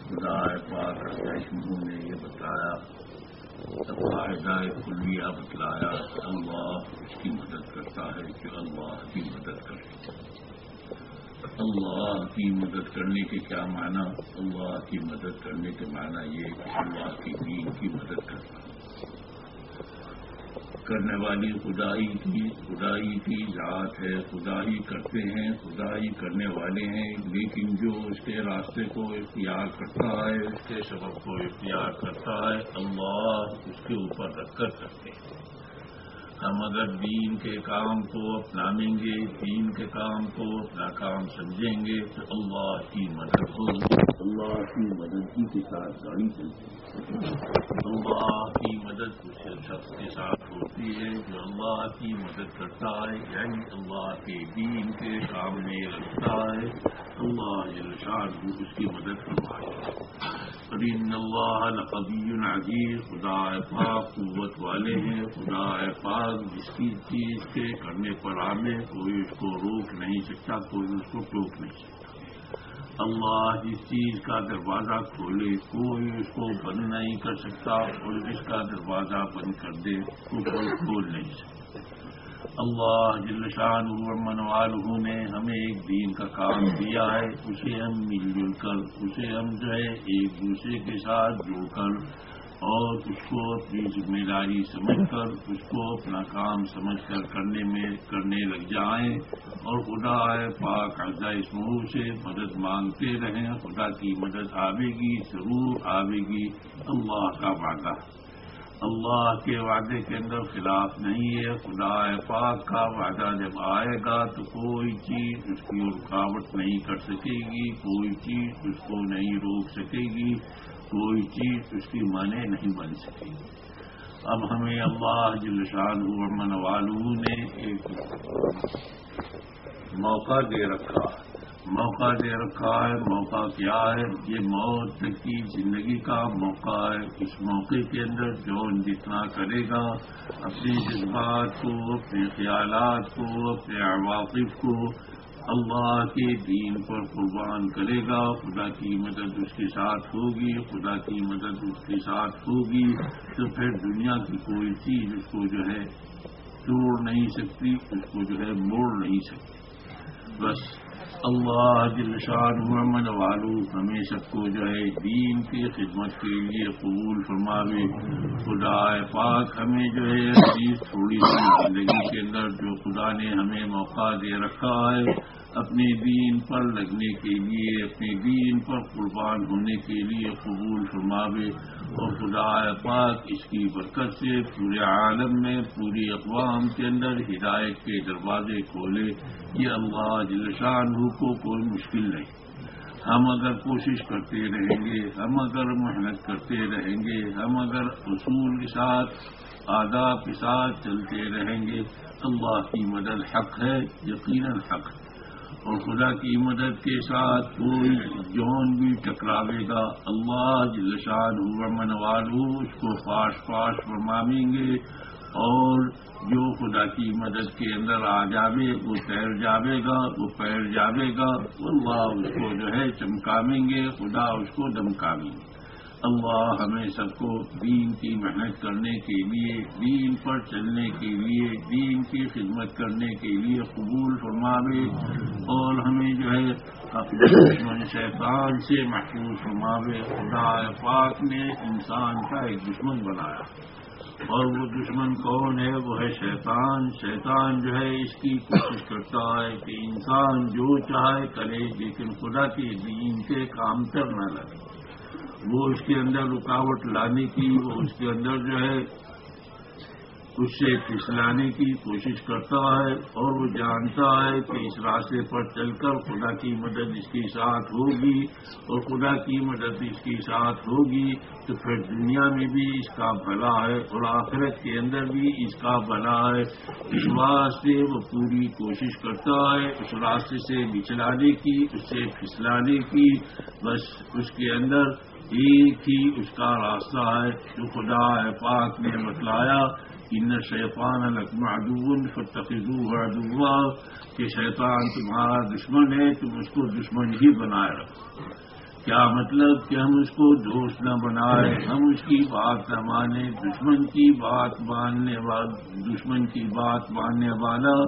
خدا پاک چشموں نے یہ بتایا قاعدہ کلیہ بتلایا اللہ اس کی مدد کرتا ہے کہ اللہ کی مدد کرے اللہ کی مدد کرنے کے کیا معنی؟ اللہ کی مدد کرنے کے معنی یہ کہ اللہ کی دین کی مدد کرنا کرنے والی خدائی کی خدائی کی ذات ہے، خدائی کرتے ہیں، خدائی کرنے والے ہیں، لیکن جو اس کے راستے کو اختیار کرتا ہے، اس کے سبب کو اختیار کرتا ہے، اللہ اس کے اوپر رکھ کر کرتے ہیں۔ ہم اگر دین کے کام کو اپنائیں گے، دین کے کام کو اپنا کام سمجھیں گے، تو اللہ کی مدد ہوگی۔ اللہ کی مدد کے ساتھ گاڑی چلتی اللہ کی مدد اس شخص کے ساتھ ہوتی ہے جو اللہ کی مدد کرتا ہے یعنی اللہ کے دین کے کام میں رکھتا ہے۔ اللہ اس کی مدد فرمائے۔ ان اللہ لقبی عزیز خدا پاک قوت والے ہیں۔ خدا پاک جس کی چیز کے کرنے پر آنے کوئی اس کو روک نہیں سکتا، کوئی اس کو ٹوک نہیں سکتا۔ اللہ جس چیز کا دروازہ کھولے، کوئی اس کو بند نہیں کر سکتا اور جس کا دروازہ بند کر دے، تو کوئی کھول نہیں سکتا۔ اللہ جل شان من والہ نے ہمیں ایک دین کا کام دیا ہے، اسے ہم مل جل کر، اسے ہم جو ہے ایک دوسرے کے ساتھ جڑ کر اور اس کو اپنی ذمہ داری سمجھ کر اس کو اپنا کام سمجھ کر کرنے میں، کرنے لگ جائیں اور خدا ہے پاک اعضا اسمو سے مدد مانگتے رہیں۔ خدا کی مدد آئے گی، ضرور آئے گی۔ اللہ کا وعدہ۔ اللہ کے وعدے کے اندر خلاف نہیں ہے۔ خدا پاک کا وعدہ جب آئے گا تو کوئی چیز اس کی رکاوٹ نہیں کر سکے گی، کوئی چیز اس کو نہیں روک سکے گی۔ کوئی چیز اس کی معنی نہیں بن سکے گی اب ہمیں اللہ جلشان من والوں نے ایک موقع دے رکھا۔ موقع دے رکھا ہے، موقع کیا ہے؟ یہ موت کی زندگی کا موقع ہے۔ اس موقع کے اندر جو جتنا کرے گا اپنے جذبات کو، اپنے خیالات کو، اپنے عواقف کو اللہ کے دین پر قربان کرے گا، خدا کی مدد اس کے ساتھ ہوگی، خدا کی مدد اس کے ساتھ ہوگی، تو پھر دنیا کی کوئی چیز اس کو جو ہے توڑ نہیں سکتی، اس کو جو ہے موڑ نہیں سکتی۔ بس اللہ جل شان محمد والو ہمیں سب کو جو ہے دین کی خدمت کے لیے قبول فرماوے۔ خدا پاک ہمیں جو ہے تھوڑی سی زندگی کے اندر جو خدا نے ہمیں موقع دے رکھا ہے اپنے دین پر لگنے کے لیے اپنے دین پر قربان ہونے کے لیے قبول فرماوے اور خدا پاک اس کی برکت سے پورے عالم میں، پوری اقوام کے اندر ہدایت کے دروازے کھولے۔ یہ اللہ جلشان ہو کو کوئی مشکل نہیں۔ ہم اگر کوشش کرتے رہیں گے، ہم اگر محنت کرتے رہیں گے، ہم اگر اصول کے ساتھ، آداب کے ساتھ چلتے رہیں گے، اللہ کی مدد حق ہے، یقیناً حق ہے۔ اور خدا کی مدد کے ساتھ کوئی جون بھی ٹکراوے گا۔ اللہ جلشان من والو اس کو فاش فاش فرمائیں گے اور جو خدا کی مدد کے اندر آ جاوے، وہ تیر جاوے گا، وہ پیر جاوے گا۔ اللہ اس کو جو ہے چمکامیں گے، خدا اس کو دمکامیں گے۔ اللہ ہمیں سب کو دین کی محنت کرنے کے لیے، دین پر چلنے کے لیے، دین کی خدمت کرنے کے لیے قبول فرماوے اور ہمیں جو ہے اپنے دشمن شیطان سے محفوظ فرماوے۔ خدا پاک نے انسان کا ایک دشمن بنایا۔ اور وہ دشمن کون ہے؟ وہ ہے شیطان۔ شیطان جو ہے اس کی کوشش کرتا ہے کہ انسان جو چاہے کرے، لیکن خدا کے دین کے کام کر نہ لگے۔ وہ اس کے اندر رکاوٹ لانے کی، وہ اس کے اندر جو ہے اس سے پھسلانے کی کوشش کرتا ہے اور وہ جانتا ہے کہ اس راستے پر چل کر خدا کی مدد اس کے ساتھ ہوگی اور خدا کی مدد اس کے ساتھ ہوگی تو پھر دنیا میں بھی اس کا بھلا ہے اور آخرت کے اندر بھی اس کا بھلا ہے۔ اس واسطے وہ پوری کوشش کرتا ہے اس راستے سے بچلانے کی، اس سے پھسلانے کی۔ بس اس کے اندر ایک ہی اس کا راستہ ہے جو خدا ہے پاک نے بتلایا، ان شیطان لکم عدو فتخذوه عدوا، کہ شیطان تمہارا دشمن ہے، تم اس کو دشمن ہی بنائے رکھو۔ کیا مطلب کہ ہم اس کو دوست نہ بنائے؟ ہم اس کی بات نہ مانیں دشمن کی بات ماننے والا دشمن کی بات ماننے والا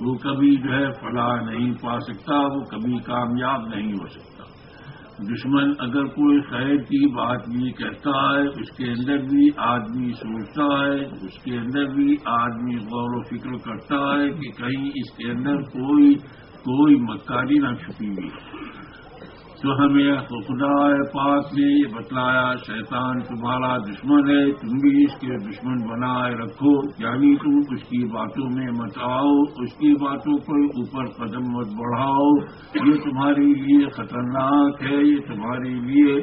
وہ کبھی جو ہے فلاح نہیں پا سکتا، وہ کبھی کامیاب نہیں ہو سکتا۔ دشمن اگر کوئی خیر کی بات بھی کہتا ہے، اس کے اندر بھی آدمی سوچتا ہے، اس کے اندر بھی آدمی غور و فکر کرتا ہے کہ کہیں اس کے اندر کوئی کوئی مکاری نہ چھپی ہوئی۔ تو ہمیں خدا پاک نے یہ بتلایا، شیطان تمہارا دشمن ہے، تم بھی اس کے دشمن بنائے رکھو۔ یعنی تم اس کی باتوں میں مت آؤ، اس کی باتوں کو اوپر قدم مت بڑھاؤ۔ یہ تمہارے لیے خطرناک ہے، یہ تمہارے لیے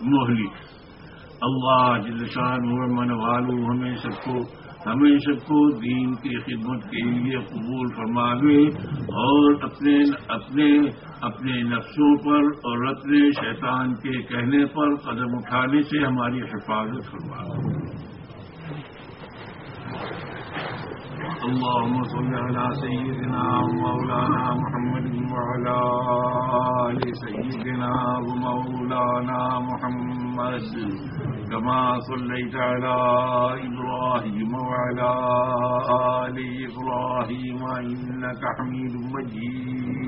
مہلک۔ اللہ جلشان من والو ہمیں سب کو ہمیں سب کو دین کی خدمت کے لیے قبول فرماوے اور اپنے اپنے اپنے نفسوں پر اور اپنے شیطان کے کہنے پر قدم اٹھانے سے ہماری حفاظت فرماوے۔ اللهم صل على سيدنا مولانا محمد وعلى آل سيدنا ومولانا محمد. كما صليت على إبراهيم وعلى آل إبراهيم إنك حميد مجيد.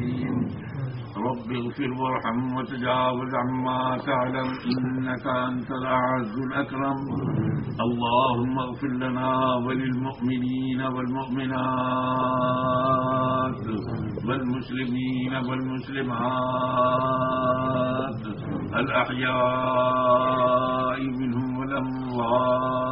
رب اغفر وارحم وتجاوز عما تعلم إنك أنت الأعز الأكرم. اللهم اغفر لنا وللمؤمنين والمؤمنات والمسلمين والمسلمات، الأحياء منهم والأموات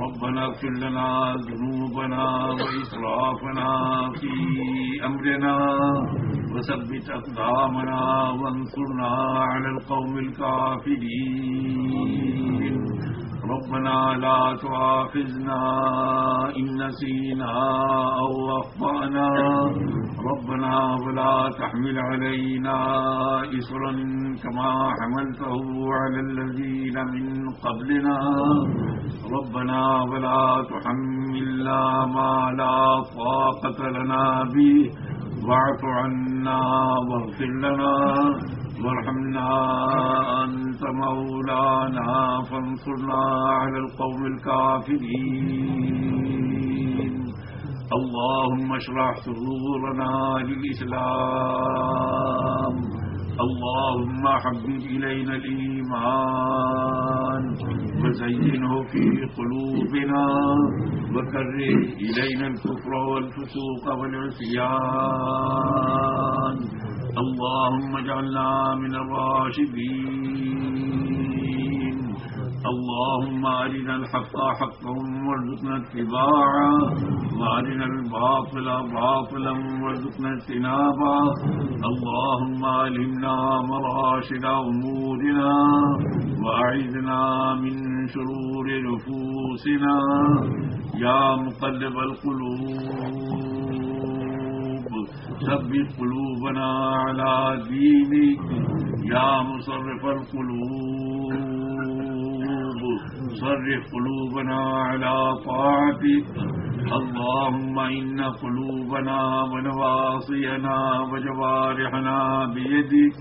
ربنا اغفر لنا ذنوبنا وإسرافنا في أمرنا وثبت أقدامنا وانصرنا على القوم الكافرين. ربنا لا تؤاخذنا إن نسينا أو أخطأنا. ربنا ولا تحمل علينا إسرا كما حملته على الذين من قبلنا. ربنا ولا تحملنا ما لا طاقة لنا به. واعف عنا واغفر لنا. وارحمنا أنت مولانا فانصرنا على القوم الكافرين. اللهم اشرح صدورنا للإسلام. اللهم حبب إلينا الإيمان وزينه في قلوبنا وكره إلينا الكفر والفسوق والعصيان. اللهم اجعلنا من الراشدين. اللهم أرنا الحق حقا وارزقنا اتباعه، وأرنا الباطل باطلا وارزقنا اجتنابه. اللهم ألهمنا مراشد أمورنا، وأعذنا من شرور نفوسنا. يا مقلب القلوب، ثبت قلوبنا على دينك. يا مصرف القلوب. صرف قلوبنا على طاعتك. اللهم إن قلوبنا ونواصينا وجوارحنا بيدك.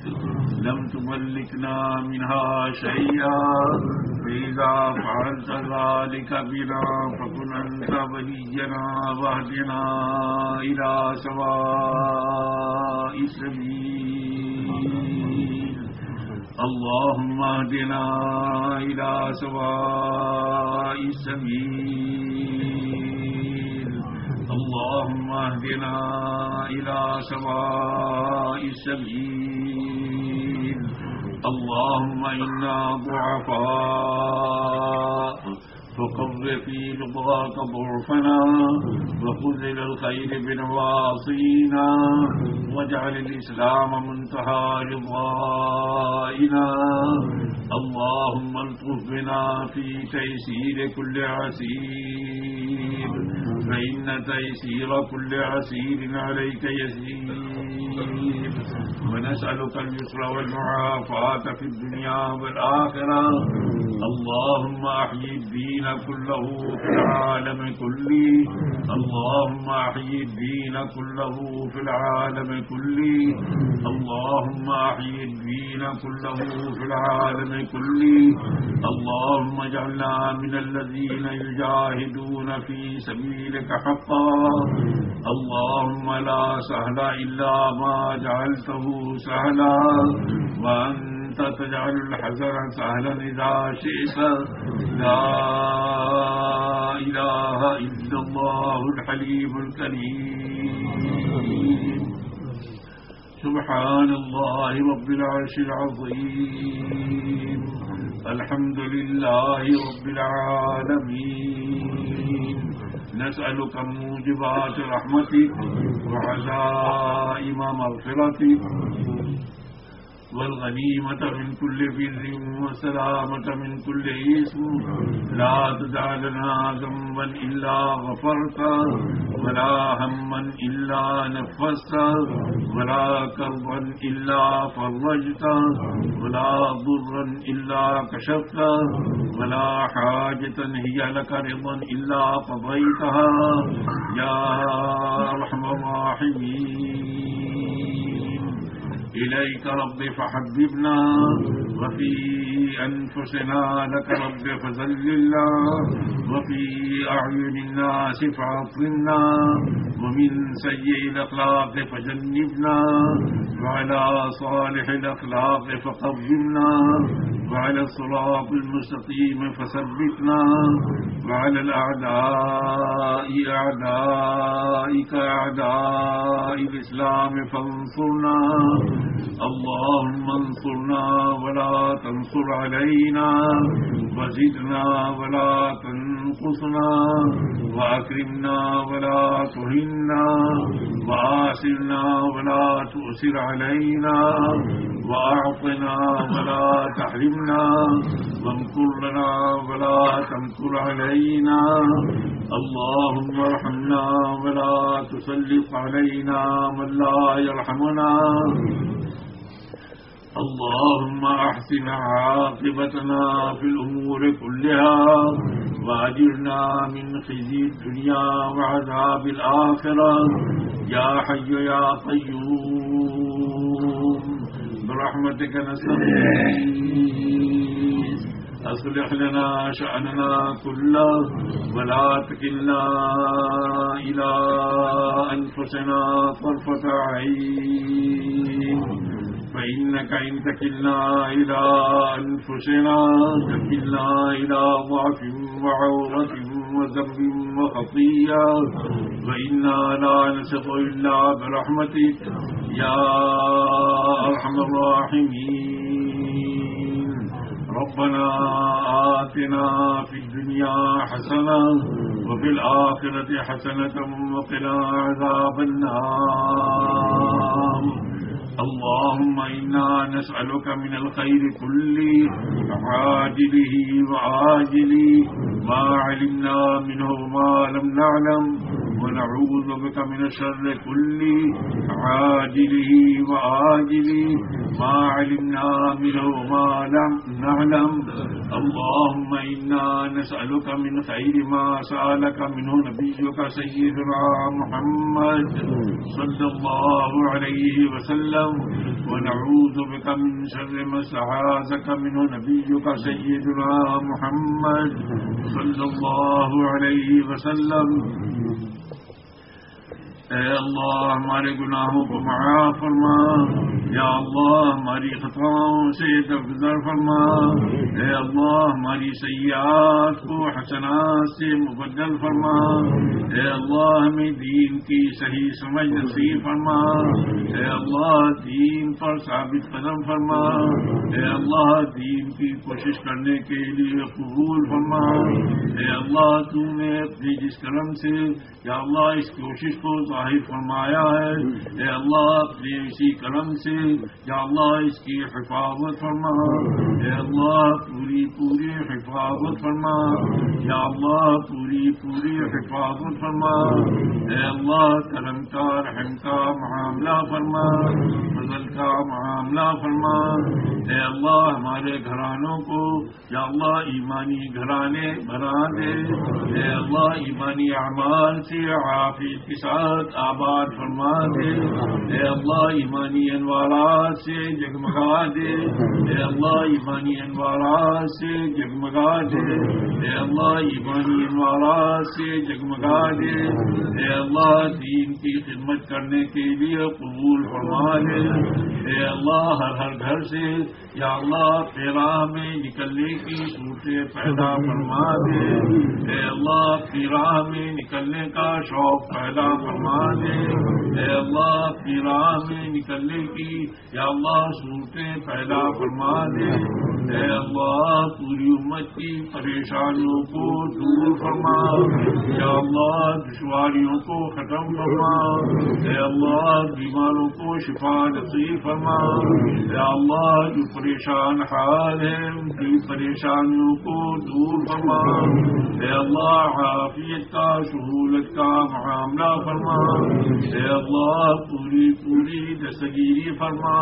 لم تملكنا منها شيئا. فإذا فعلت ذلك بنا فكن أنت ولينا واهدنا إلى سواء السبيل. اللهم اهدنا إلى سواء السبيل. اللهم اهدنا إلى سواء السبيل. اللهم إنا ضعفاء فقر في رضاك ضعفنا وخذ إلى الخير بنواصينا واجعل الإسلام منتهى رضائنا اللهم الطف بنا في تيسير كل عسير. فإن تيسير كل عسير عليك يسير. ونسألك اليسر والمعافاة في الدنيا والآخرة. اللهم أحيي الدين كله في العالم كله. اللهم أحيي الدين كله في العالم كله. اللهم أحيي الدين كله في العالم كله. اللهم اجعلنا من الذين يجاهدون في سبيلك حقا. اللهم لا سهل إلا ما جعلته سهلا. وأنت تجعل الحزن سهلا إذا شئت. لا إله إلا الله الحليم الكريم. سبحان الله رب العرش العظيم. الحمد لله رب العالمين. نسألك موجبات رحمتك وعزائم مغفرتك. والغنيمة من كل بر وسلامة من كل اسم. لا تدع لنا ذنبا إلا غفرت ولا هما إلا نفست ولا كربا إلا فرجت ولا ضرا إلا كشفت ولا حاجة هي لك رضا إلا قضيتها. يا أرحم الراحمين. إليك رب فحببنا وفي أنفسنا لك رب فذللنا وفي أعين الناس فعطلنا ومن سيء الأخلاق فجنبنا وعلى صالح الأخلاق فقومنا وعلى الصراط المستقيم فثبتنا وعلى الأعداء أعدائك أعداء الإسلام فانصرنا اللهم انصرنا ولا تنصر علينا وزدنا ولا تنقصنا وأكرمنا ولا تهنا وآسرنا ولا تؤسر علينا وأعطنا ولا تحرمنا وامكر لنا ولا تمكر علينا اللهم ارحمنا ولا تسلط علينا من لا يرحمنا اللهم احسن عاقبتنا في الامور كلها واجرنا من خزي الدنيا وعذاب الاخره يا حي يا قيوم برحمتك نستغيث أصلح لنا شأننا كله ولا تكلنا إلى أنفسنا طرفة عين. فإنك إن تكلنا إلى أنفسنا، تكلنا إلى ضعف وعورة وذنب وخطية وإنا لا نسق إلا برحمتك. يا أرحم الراحمين. ربنا آتنا في الدنيا حسنة وفي الآخرة حسنة وقنا عذاب النار. اللهم إنا نسألك من الخير كله، عاجله وآجله. ما علمنا منه وما لم نعلم. ونعوذ بك من الشر كله، عاجله وآجله، ما علمنا منه وما لم نعلم. اللهم إنا نسألك من خير ما سألك منه، نبيك سيدنا محمد صلى الله عليه وسلم. ونعوذ بك من شر ما استعاذك منه، نبيك سيدنا محمد صلى الله عليه وسلم. اے اللہ ہمارے گناہوں کو معاف فرما۔ یا اللہ ہماری خطاؤں سے درگزر فرما۔ اے اللہ ہماری سیاحت کو حسنات سے مبدل فرما۔ اے اللہ ہمیں دین کی صحیح سمجھ نصیب فرما۔ اے اللہ دین پر ثابت قدم فرما۔ اے اللہ دین کی کوشش کرنے کے لیے قبول فرما۔ اے اللہ تو نے اپنی جس کرم سے یا اللہ اس کوشش کو ظاہر فرمایا ہے۔ اے اللہ اپنے اسی کرم سے یا اللہ اس کی حفاظت فرما۔ اے اللہ پوری پوری حفاظت فرما۔ یا اللہ پوری پوری حفاظت فرما۔ اے اللہ کرم کا رحم کا معاملہ فرما۔ فضل کا معاملہ فرما۔ اے اللہ ہمارے گھرانوں کو یا اللہ ایمانی گھرانے بنا دے۔ اے اللہ ایمانی اعمال سے عافیت کے ساتھ آباد فرما دے۔ اے اللہ ایمانی انوار انوارات سے جگمگا دے اے اللہ ایمانی انوارات سے جگمگا دے اے اللہ ایمانی انوارات سے جگمگا دے اے اللہ دین کی خدمت کرنے کے لیے قبول فرما دے اے اللہ ہر ہر گھر سے یا اللہ تیرا میں نکلنے کی صورتیں پیدا فرما دے۔ اے اللہ، تیرا میں نکلنے کا شوق پیدا فرما دے۔ اے اللہ، تیرا میں نکلنے کی یا اللہ صورتیں پیدا فرما دے۔ اے اللہ، پوری امت کی پریشانیوں کو دور فرما۔ یا اللہ، دشواریوں کو ختم فرما۔ اے اللہ، بیماروں کو شفا نصیب فرما۔ اے اللہ، جو پریشان حال ہیں ان کی پریشانیوں کو دور فرما اے اللہ عافیت کا سہولت کا معاملہ فرما اے اللہ پوری پوری دستگیری فرما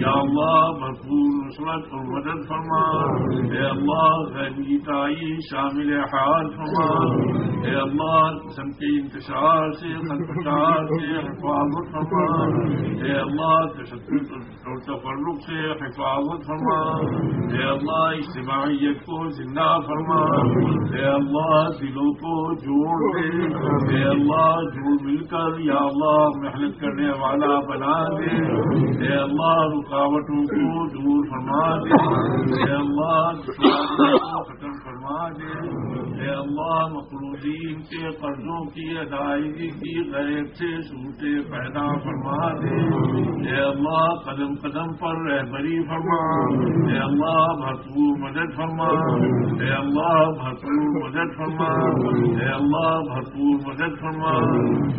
یا اللہ بھرپور نصرت اور مدد فرما اے اللہ غیبیتائی شامل حال فرما اے اللہ قسم کے انتشار سے خدمتار سے حفاظت فرما اے اللہ تشدد اور تفرق سے حفاظت فرما۔ اے اللہ اجتماعیت کو زندہ فرما۔ اے اللہ دلوں کو جوڑ دے۔ اے اللہ جوڑ مل کر یا اللہ محنت کرنے والا بنا دے۔ اے اللہ رکاوٹوں کو دور فرما دے۔ اے اللہ کو ختم فرما دے۔ اے اللہ مقروضین کے قرضوں کی ادائیگی کی غیر سے صورتیں پیدا فرما دے۔ اے اللہ قدم قدم پر رہبری فرما اے اللہ بھرپور مدد فرما اے اللہ بھرپور مدد فرما اے اللہ بھرپور مدد فرما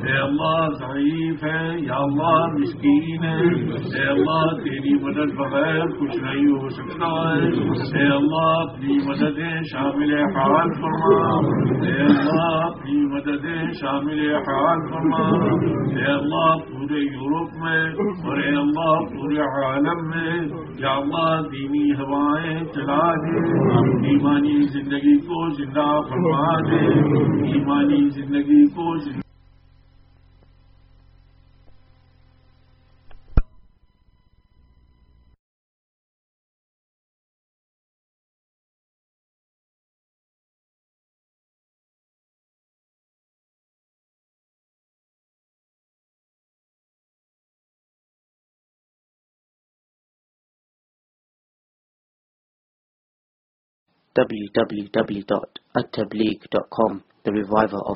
اے اللہ ضعیف ہے یا اللہ مسکین ہے۔ اے اللہ تیری مدد بغیر کچھ نہیں ہو سکتا ہے۔ اے اللہ اپنی مددیں شامل حال فرما اے اللہ اپنی مددیں شامل حال فرما اے اللہ پورے یورپ میں اور اے اللہ پورے عالم میں یا اللہ دینی ہوائیں، چلا دے۔ ایمانی زندگی کو زندہ فرما دے۔ ایمانی زندگی کو زندہ www.attableek.com The Reviver of